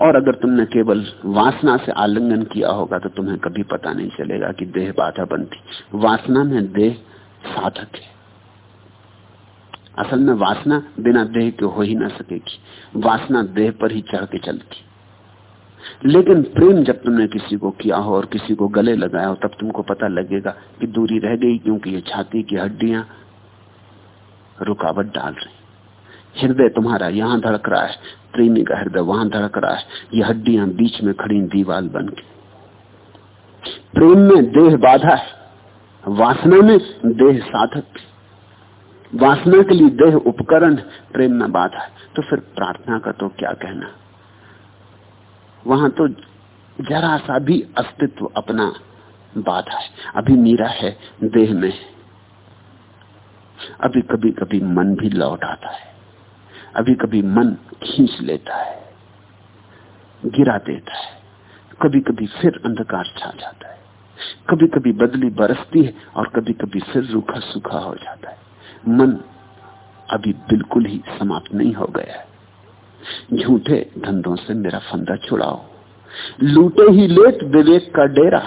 और अगर तुमने केवल वासना से आलिंगन किया होगा तो तुम्हें कभी पता नहीं चलेगा कि देह बाधा बनती। वासना में देह साधक है। असल में वासना बिना देह के हो ही ना सकेगी। वासना देह पर ही चढ़ के चलती। लेकिन प्रेम जब तुमने किसी को किया हो और किसी को गले लगाया हो, तब तुमको पता लगेगा कि दूरी रह गई, क्योंकि ये छाती की हड्डियाँ रुकावट डाल रही। हृदय तुम्हारा यहाँ धड़क रहा है। प्रेमी का हृदय वहाँ धड़क रहा है। ये हड्डियाँ बीच में खड़ी दीवाल बन के। प्रेम में देह बाधा है। वासना में देह साधक वासना के लिए देह उपकरण प्रेम में बाधा है। तो फिर प्रार्थना का तो क्या कहना? वहाँ तो जरा सा भी अस्तित्व अपना बाधा है। अभी मीरा है, देह में अभी कभी कभी मन भी लौट आता है। अभी कभी मन खींच लेता है, गिरा देता है कभी कभी फिर अंधकार छा जाता है कभी कभी बदली बरसती है और कभी कभी फिर रूखा सूखा हो जाता है। मन अभी बिल्कुल ही समाप्त नहीं हो गया है। झूठे धंधों से मेरा फंदा छुड़ाओ। लूटे ही लेट विवेक का डेरा।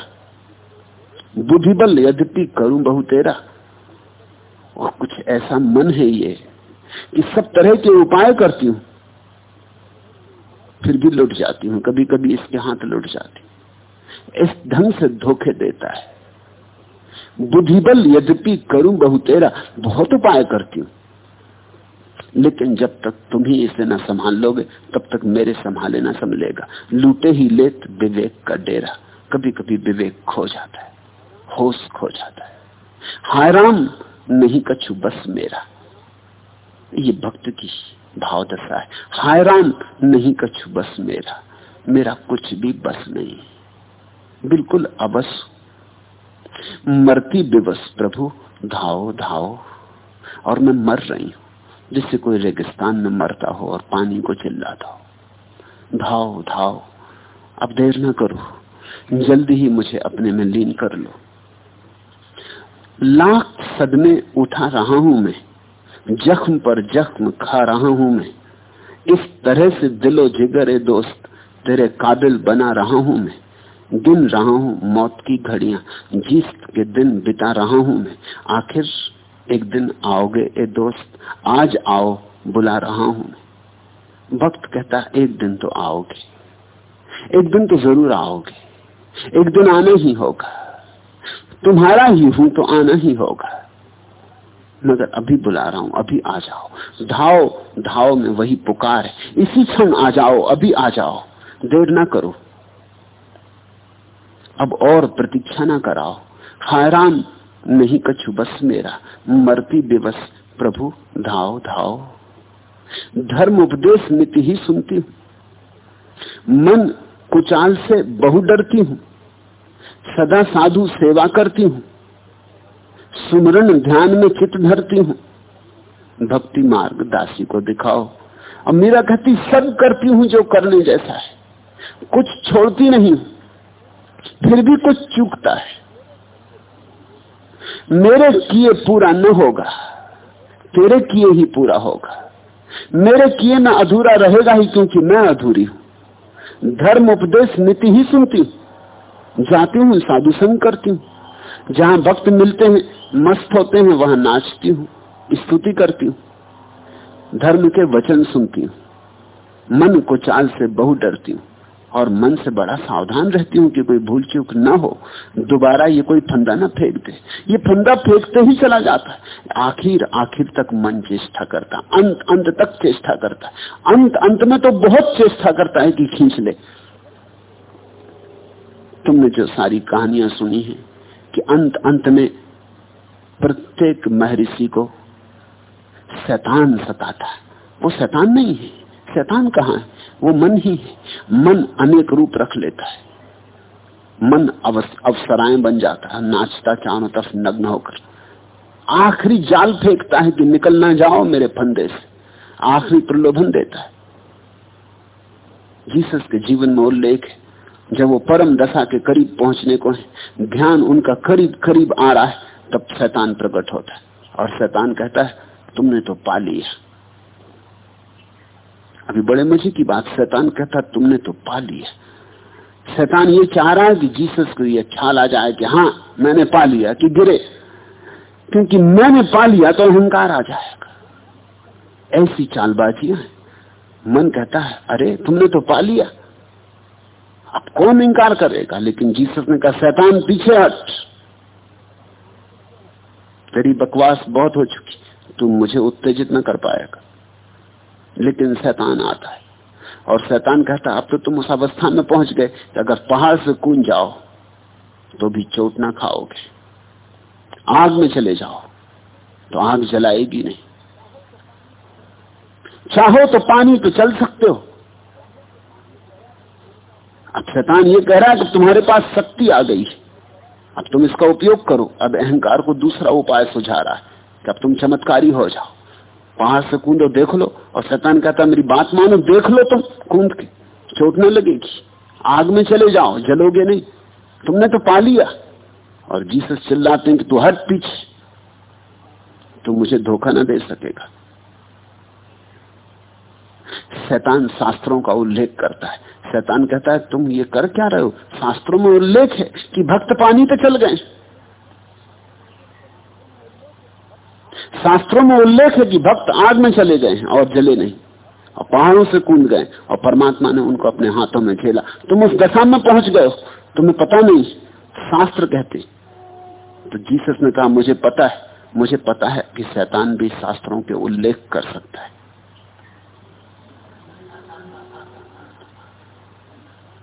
बुद्धिबल यद्यपि करूँ बहु तेरा। और कुछ ऐसा मन है ये कि सब तरह के उपाय करती हूँ। फिर भी लुट जाती हूँ कभी कभी इसके हाथ लुट जाती इस ढंग से धोखे देता है। बुद्धिबल यद्यपि करूँ बहु तेरा, बहुत उपाय करती हूँ। लेकिन जब तक तुम ही इसे ना संभाल लोगे, तब तक मेरे संभाले ना संभलेगा। लूटे ही लेत विवेक का डेरा। कभी कभी विवेक खो जाता है, होश खो जाता है। हाय राम, नहीं कछु बस मेरा। ये भक्त की भाव दशा है। हायराम नहीं कछु बस मेरा। मेरा कुछ भी बस नहीं। बिल्कुल अबस मरती बेबस प्रभु, धाओ धाओ। और मैं मर रही हूँ, जिससे कोई रेगिस्तान में मरता हो और पानी को चिल्लाता हो। धाओ धाओ। अब देर न करो। जल्दी ही मुझे अपने में लीन कर लो। लाख सदमे उठा रहा हूँ मैं। जख्म पर जख्म खा रहा हूँ मैं। इस तरह से दिलो जिगर ए दोस्त, तेरे काबिल बना रहा हूँ मैं। गिन रहा हूँ मौत की घड़ियाँ, जीत के दिन बिता रहा हूँ मैं। आखिर एक दिन आओगे ए दोस्त, आज आओ, बुला रहा हूँ मैं। वक्त कहता एक दिन तो आओगे। एक दिन तो ज़रूर आओगे। एक दिन आना ही होगा। तुम्हारा ही हूँ तो आना ही होगा। मगर अभी बुला रहा हूँ, अभी आ जाओ। धाओ धाओ में वही पुकार है। इसी क्षण आ जाओ, अभी आ जाओ। देर ना करो। अब और प्रतीक्षा ना कराओ। हैरान नहीं कछु, बस मेरा। मरती दिवस प्रभु, धाओ धाओ। धर्म उपदेश नीति ही सुनती हूँ। मन कुचाल से बहु डरती हूँ। सदा साधु सेवा करती हूँ। सुमरण ध्यान में चित धरती हूँ। भक्ति मार्ग दासी को दिखाओ। अब मेरा कहती सब करती हूँ जो करने जैसा है। कुछ छोड़ती नहीं फिर भी कुछ चूकता है। मेरे किए पूरा न होगा, तेरे किए ही पूरा होगा। मेरे किए ना अधूरा रहेगा ही, क्योंकि मैं अधूरी हूँ। धर्म उपदेश नीति ही सुनती हूँ, जाती हूँ, साधु संग करती हूँ। जहाँ भक्त मिलते हैं मस्त होते हैं, वहाँ नाचती हूँ, स्तुति करती हूँ, धर्म के वचन सुनती हूँ, मन को चाल से बहु डरती हूँ, और मन से बड़ा सावधान रहती हूँ कि कोई भूल चूक ना हो, दोबारा ये कोई फंदा ना फेंक दे। ये फंदा फेंकते ही चला जाता आखिर आखिर तक मन चेष्टा करता, अंत अंत तक चेष्टा करता। अंत अंत में तो बहुत चेष्टा करता है कि खींच ले। तुमने जो सारी कहानियाँ सुनी है कि अंत अंत में प्रत्येक महर्षि को शैतान सताता वो शैतान नहीं है। शैतान कहाँ है? वो मन ही है। मन अनेक रूप रख लेता है। मन अवसराएँ बन जाता है। नाचता चारों तरफ़ नग्न होकर। आखिरी जाल फेंकता है कि निकल ना जाओ मेरे फंदे से। आखिरी प्रलोभन देता है। जीसस के जीवन में उल्लेख है। जब वो परम दशा के करीब पहुँचने को है, ध्यान उनका करीब करीब आ रहा है। तब शैतान प्रकट होता है। और शैतान कहता है, तुमने तो पा लिया। अभी बड़े मज़े की बात, शैतान कहता तुमने तो पा लिया। शैतान ये चाह रहा है कि जीसस को ये ख्याल आ जाए कि हाँ मैंने पा लिया कि गिरे। क्योंकि मैंने पा लिया तो अहंकार आ जाएगा। ऐसी चालबाजियाँ मन कहता है, अरे, तुमने तो पा लिया। अब कौन इंकार करेगा? लेकिन जीसस ने कहा, शैतान पीछे हट। तेरी बकवास बहुत हो चुकी तू मुझे उत्तेजित न कर पाएगा लेकिन शैतान आता है। और शैतान कहता, अब तो तुम उस अवस्था में पहुँच गए कि अगर पहाड़ से कूद जाओ तो भी चोट ना खाओगे। आग में चले जाओ तो आग जलाएगी नहीं। चाहो तो पानी तो चल सकते हो। अब शैतान ये कह रहा है कि तुम्हारे पास शक्ति आ गई अब तुम इसका उपयोग करो। अब अहंकार को दूसरा उपाय सुझा रहा है कि अब तुम चमत्कारी हो जाओ। पहाड़ से कूदो देख लो और शैतान कहता मेरी बात मानो, देख लो तुम कूद के। चोट न लगेगी। आग में चले जाओ, जलोगे नहीं। तुमने तो पा लिया। और जीसस चिल्लाते हैं कि तू हट पीछे। तू मुझे धोखा ना दे सकेगा। शैतान शास्त्रों का उल्लेख करता है। शैतान कहता है, तुम ये कर क्या रहे हो? शास्त्रों में उल्लेख है कि भक्त पानी पे चल गए। शास्त्रों में उल्लेख है कि भक्त आग में चले गए और जले नहीं। और पहाड़ों से कूद गए और परमात्मा ने उनको अपने हाथों में खेला। तुम उस दशा में पहुँच गए तुम्हें पता नहीं। शास्त्र कहते तो जीसस ने कहा, मुझे पता है। मुझे पता है कि शैतान भी शास्त्रों के उल्लेख कर सकता है।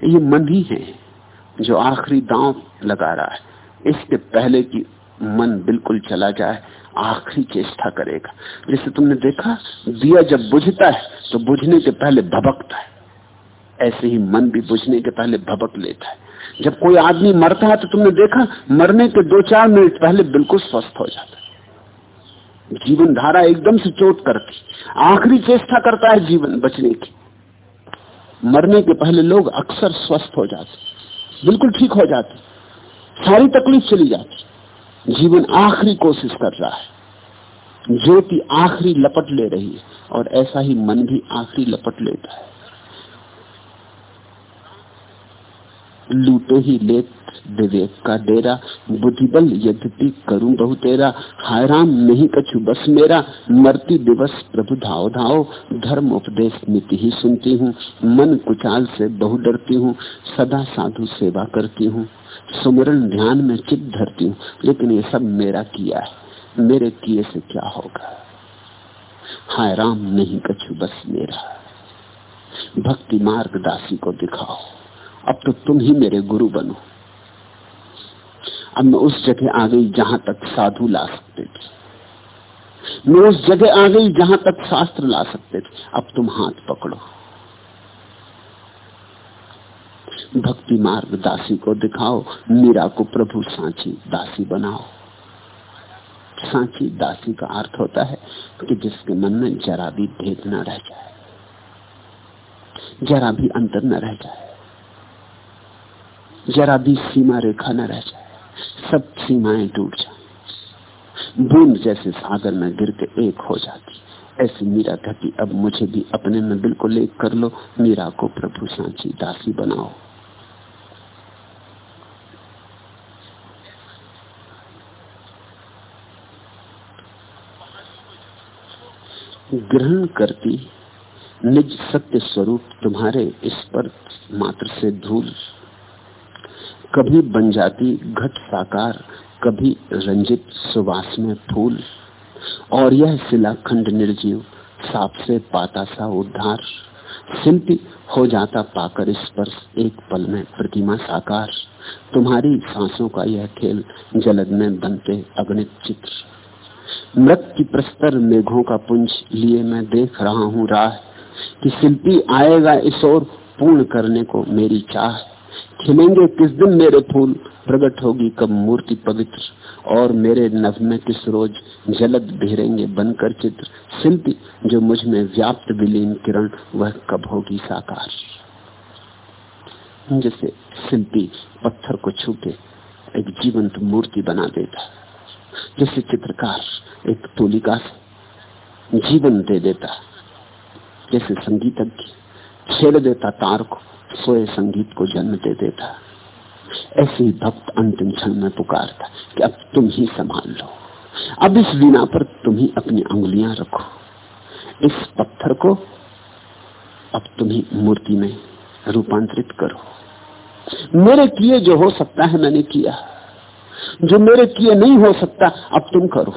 ये मन ही है जो आखिरी दांव लगा रहा है। इसके पहले की मन बिल्कुल चला जाए, आखिरी चेष्टा करेगा। जैसे तुमने देखा, दिया जब बुझता है तो बुझने के पहले भबकता है। ऐसे ही मन भी बुझने के पहले भबक लेता है। जब कोई आदमी मरता है तो तुमने देखा, मरने के दो चार मिनट पहले बिल्कुल स्वस्थ हो जाता है। जीवन धारा एकदम से चोट करती। आखिरी चेष्टा करता है जीवन बचने की। मरने के पहले लोग अक्सर स्वस्थ हो जाते, बिल्कुल ठीक हो जाते, सारी तकलीफ़ चली जाती। जीवन आखिरी कोशिश कर रहा है। ज्योति आखिरी लपट ले रही है, और ऐसा ही मन भी आखिरी लपट लेता है। लूटे ही लेत विवेक का डेरा। बुद्धिबल यद्यपि करूँ बहु तेरा। हैरान नहीं कछु बस मेरा। मरती दिवस प्रभु धाओ धाओ धर्म उपदेश नीति ही सुनती हूँ। मन कुचाल से बहु डरती हूँ। सदा साधु सेवा करती हूँ। सुमरण ध्यान में चित धरती हूँ। लेकिन ये सब मेरा किया है। मेरे किए से क्या होगा? हाय राम, नहीं कछु बस मेरा। भक्ति मार्ग दासी को दिखाओ। अब तो तुम ही मेरे गुरु बनो। अब मैं उस जगह आ गई जहाँ तक साधु ला सकते थे। मैं उस जगह आ गई जहाँ तक शास्त्र ला सकते थे। अब तुम हाथ पकड़ो। भक्ति मार्ग दासी को दिखाओ, मीरा को प्रभु सांची दासी बनाओ। सांची दासी का अर्थ होता है कि जिसके मन में जरा भी भेद न रह जाए, जरा भी अंतर न रह जाए, जरा भी सीमा रेखा न रह जाए। सब सीमाएँ टूट जाए बूंद जैसे सागर में गिर के एक हो जाती। ऐसी मीरा कहती, अब मुझे भी अपने में बिल्कुल एक कर लो। मीरा को प्रभु सांची दासी बनाओ। ग्रहण करती, निज सत्य स्वरूप तुम्हारे स्पर्श मात्र से धूल कभी बन जाती घट साकार, कभी रंजित सुवास में फूल। और यह शिलाखंड निर्जीव, साप से पाता सा उद्धार। शिल्पी हो जाता पाकर स्पर्श एक पल में प्रतिमा साकार। तुम्हारी सांसों का यह खेल जलद में बनते अगणित चित्र। मृत की प्रस्तर मेघों का पुंज लिए मैं देख रहा हूँ राह कि शिल्पी आएगा इस ओर पूर्ण करने को मेरी चाह। खिलेंगे किस दिन मेरे फूल प्रकट होगी कब मूर्ति पवित्र, और मेरे नव में किस रोज जलद बिहरेंगे बनकर चित्र। शिल्पी, जो मुझमें व्याप्त विलीन किरण, वह कब होगी साकार? जैसे शिल्पी पत्थर को छू के एक जीवंत मूर्ति बना देता जैसे चित्रकार एक तुलिका से जीवन दे देता जैसे संगीतज्ञ छेड़ देता तार को सोए संगीत को जन्म दे देता। ऐसे ही भक्त अंतिम क्षण में पुकारता कि अब तुम ही संभाल लो। अब इस वीणा पर तुम ही अपनी अंगुलियाँ रखो। इस पत्थर को अब तुम ही मूर्ति में रूपांतरित करो। मेरे किए जो हो सकता है मैंने किया। जो मेरे किए नहीं हो सकता, अब तुम करो।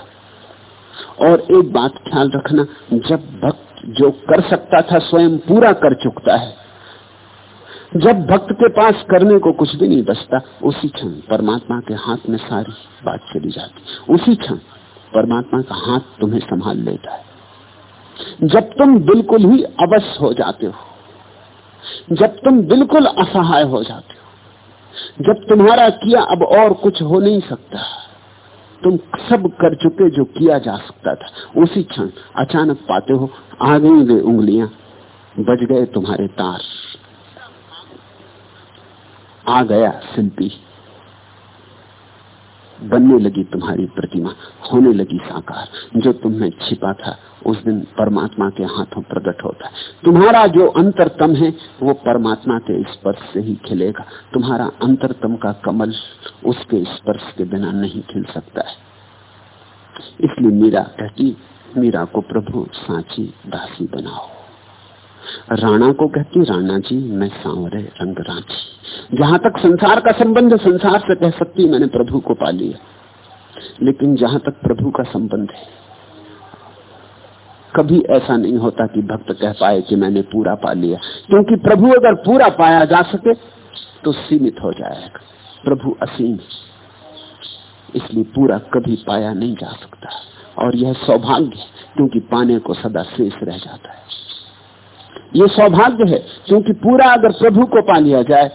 और एक बात ख्याल रखना, जब भक्त जो कर सकता था, स्वयं पूरा कर चुकता है जब भक्त के पास करने को कुछ भी नहीं बचता, उसी क्षण परमात्मा के हाथ में सारी बात चली जाती। उसी क्षण परमात्मा का हाथ तुम्हें संभाल लेता है। जब तुम बिल्कुल ही अवश्य हो जाते हो, जब तुम बिल्कुल असहाय हो जाते हो, जब तुम्हारा किया अब और कुछ हो नहीं सकता, तुम सब कर चुके जो किया जा सकता था, उसी क्षण अचानक पाते हो आ गई वे उंगलियाँ बज गए तुम्हारे तार। आ गया शिल्पी बनने लगी तुम्हारी प्रतिमा, होने लगी साकार। जो तुम्हें छिपा था, उस दिन परमात्मा के हाथों प्रकट होता है। तुम्हारा जो अंतरतम है, वो परमात्मा के स्पर्श से ही खिलेगा। तुम्हारा अंतरतम का कमल उसके स्पर्श के बिना नहीं खिल सकता है। इसलिए मीरा कहती, मीरा को प्रभु, सांची, दासी बनाओ। राणा को कहती राणा जी, मैं सांवरे रंग रांची जहाँ तक संसार का संबंध संसार से कह सकती मैंने प्रभु को पा लिया। लेकिन जहाँ तक प्रभु का संबंध है, कभी ऐसा नहीं होता कि भक्त कह पाए कि मैंने पूरा पा लिया। क्योंकि प्रभु अगर पूरा पाया जा सके तो सीमित हो जाएगा। प्रभु असीम इसलिए पूरा कभी पाया नहीं जा सकता। और यह सौभाग्य क्योंकि पाने को सदा शेष रह जाता है। यह सौभाग्य है, क्योंकि पूरा अगर प्रभु को पा लिया जाए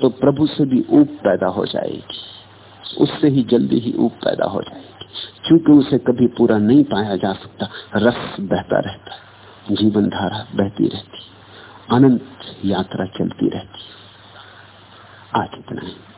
तो प्रभु से भी ऊप पैदा हो जाएगी। उससे ही जल्दी ही ऊप पैदा हो जाएगी। क्योंकि उसे कभी पूरा नहीं पाया जा सकता, रस बहता रहता जीवन धारा बहती रहती अनंत यात्रा चलती रहती आज इतना है।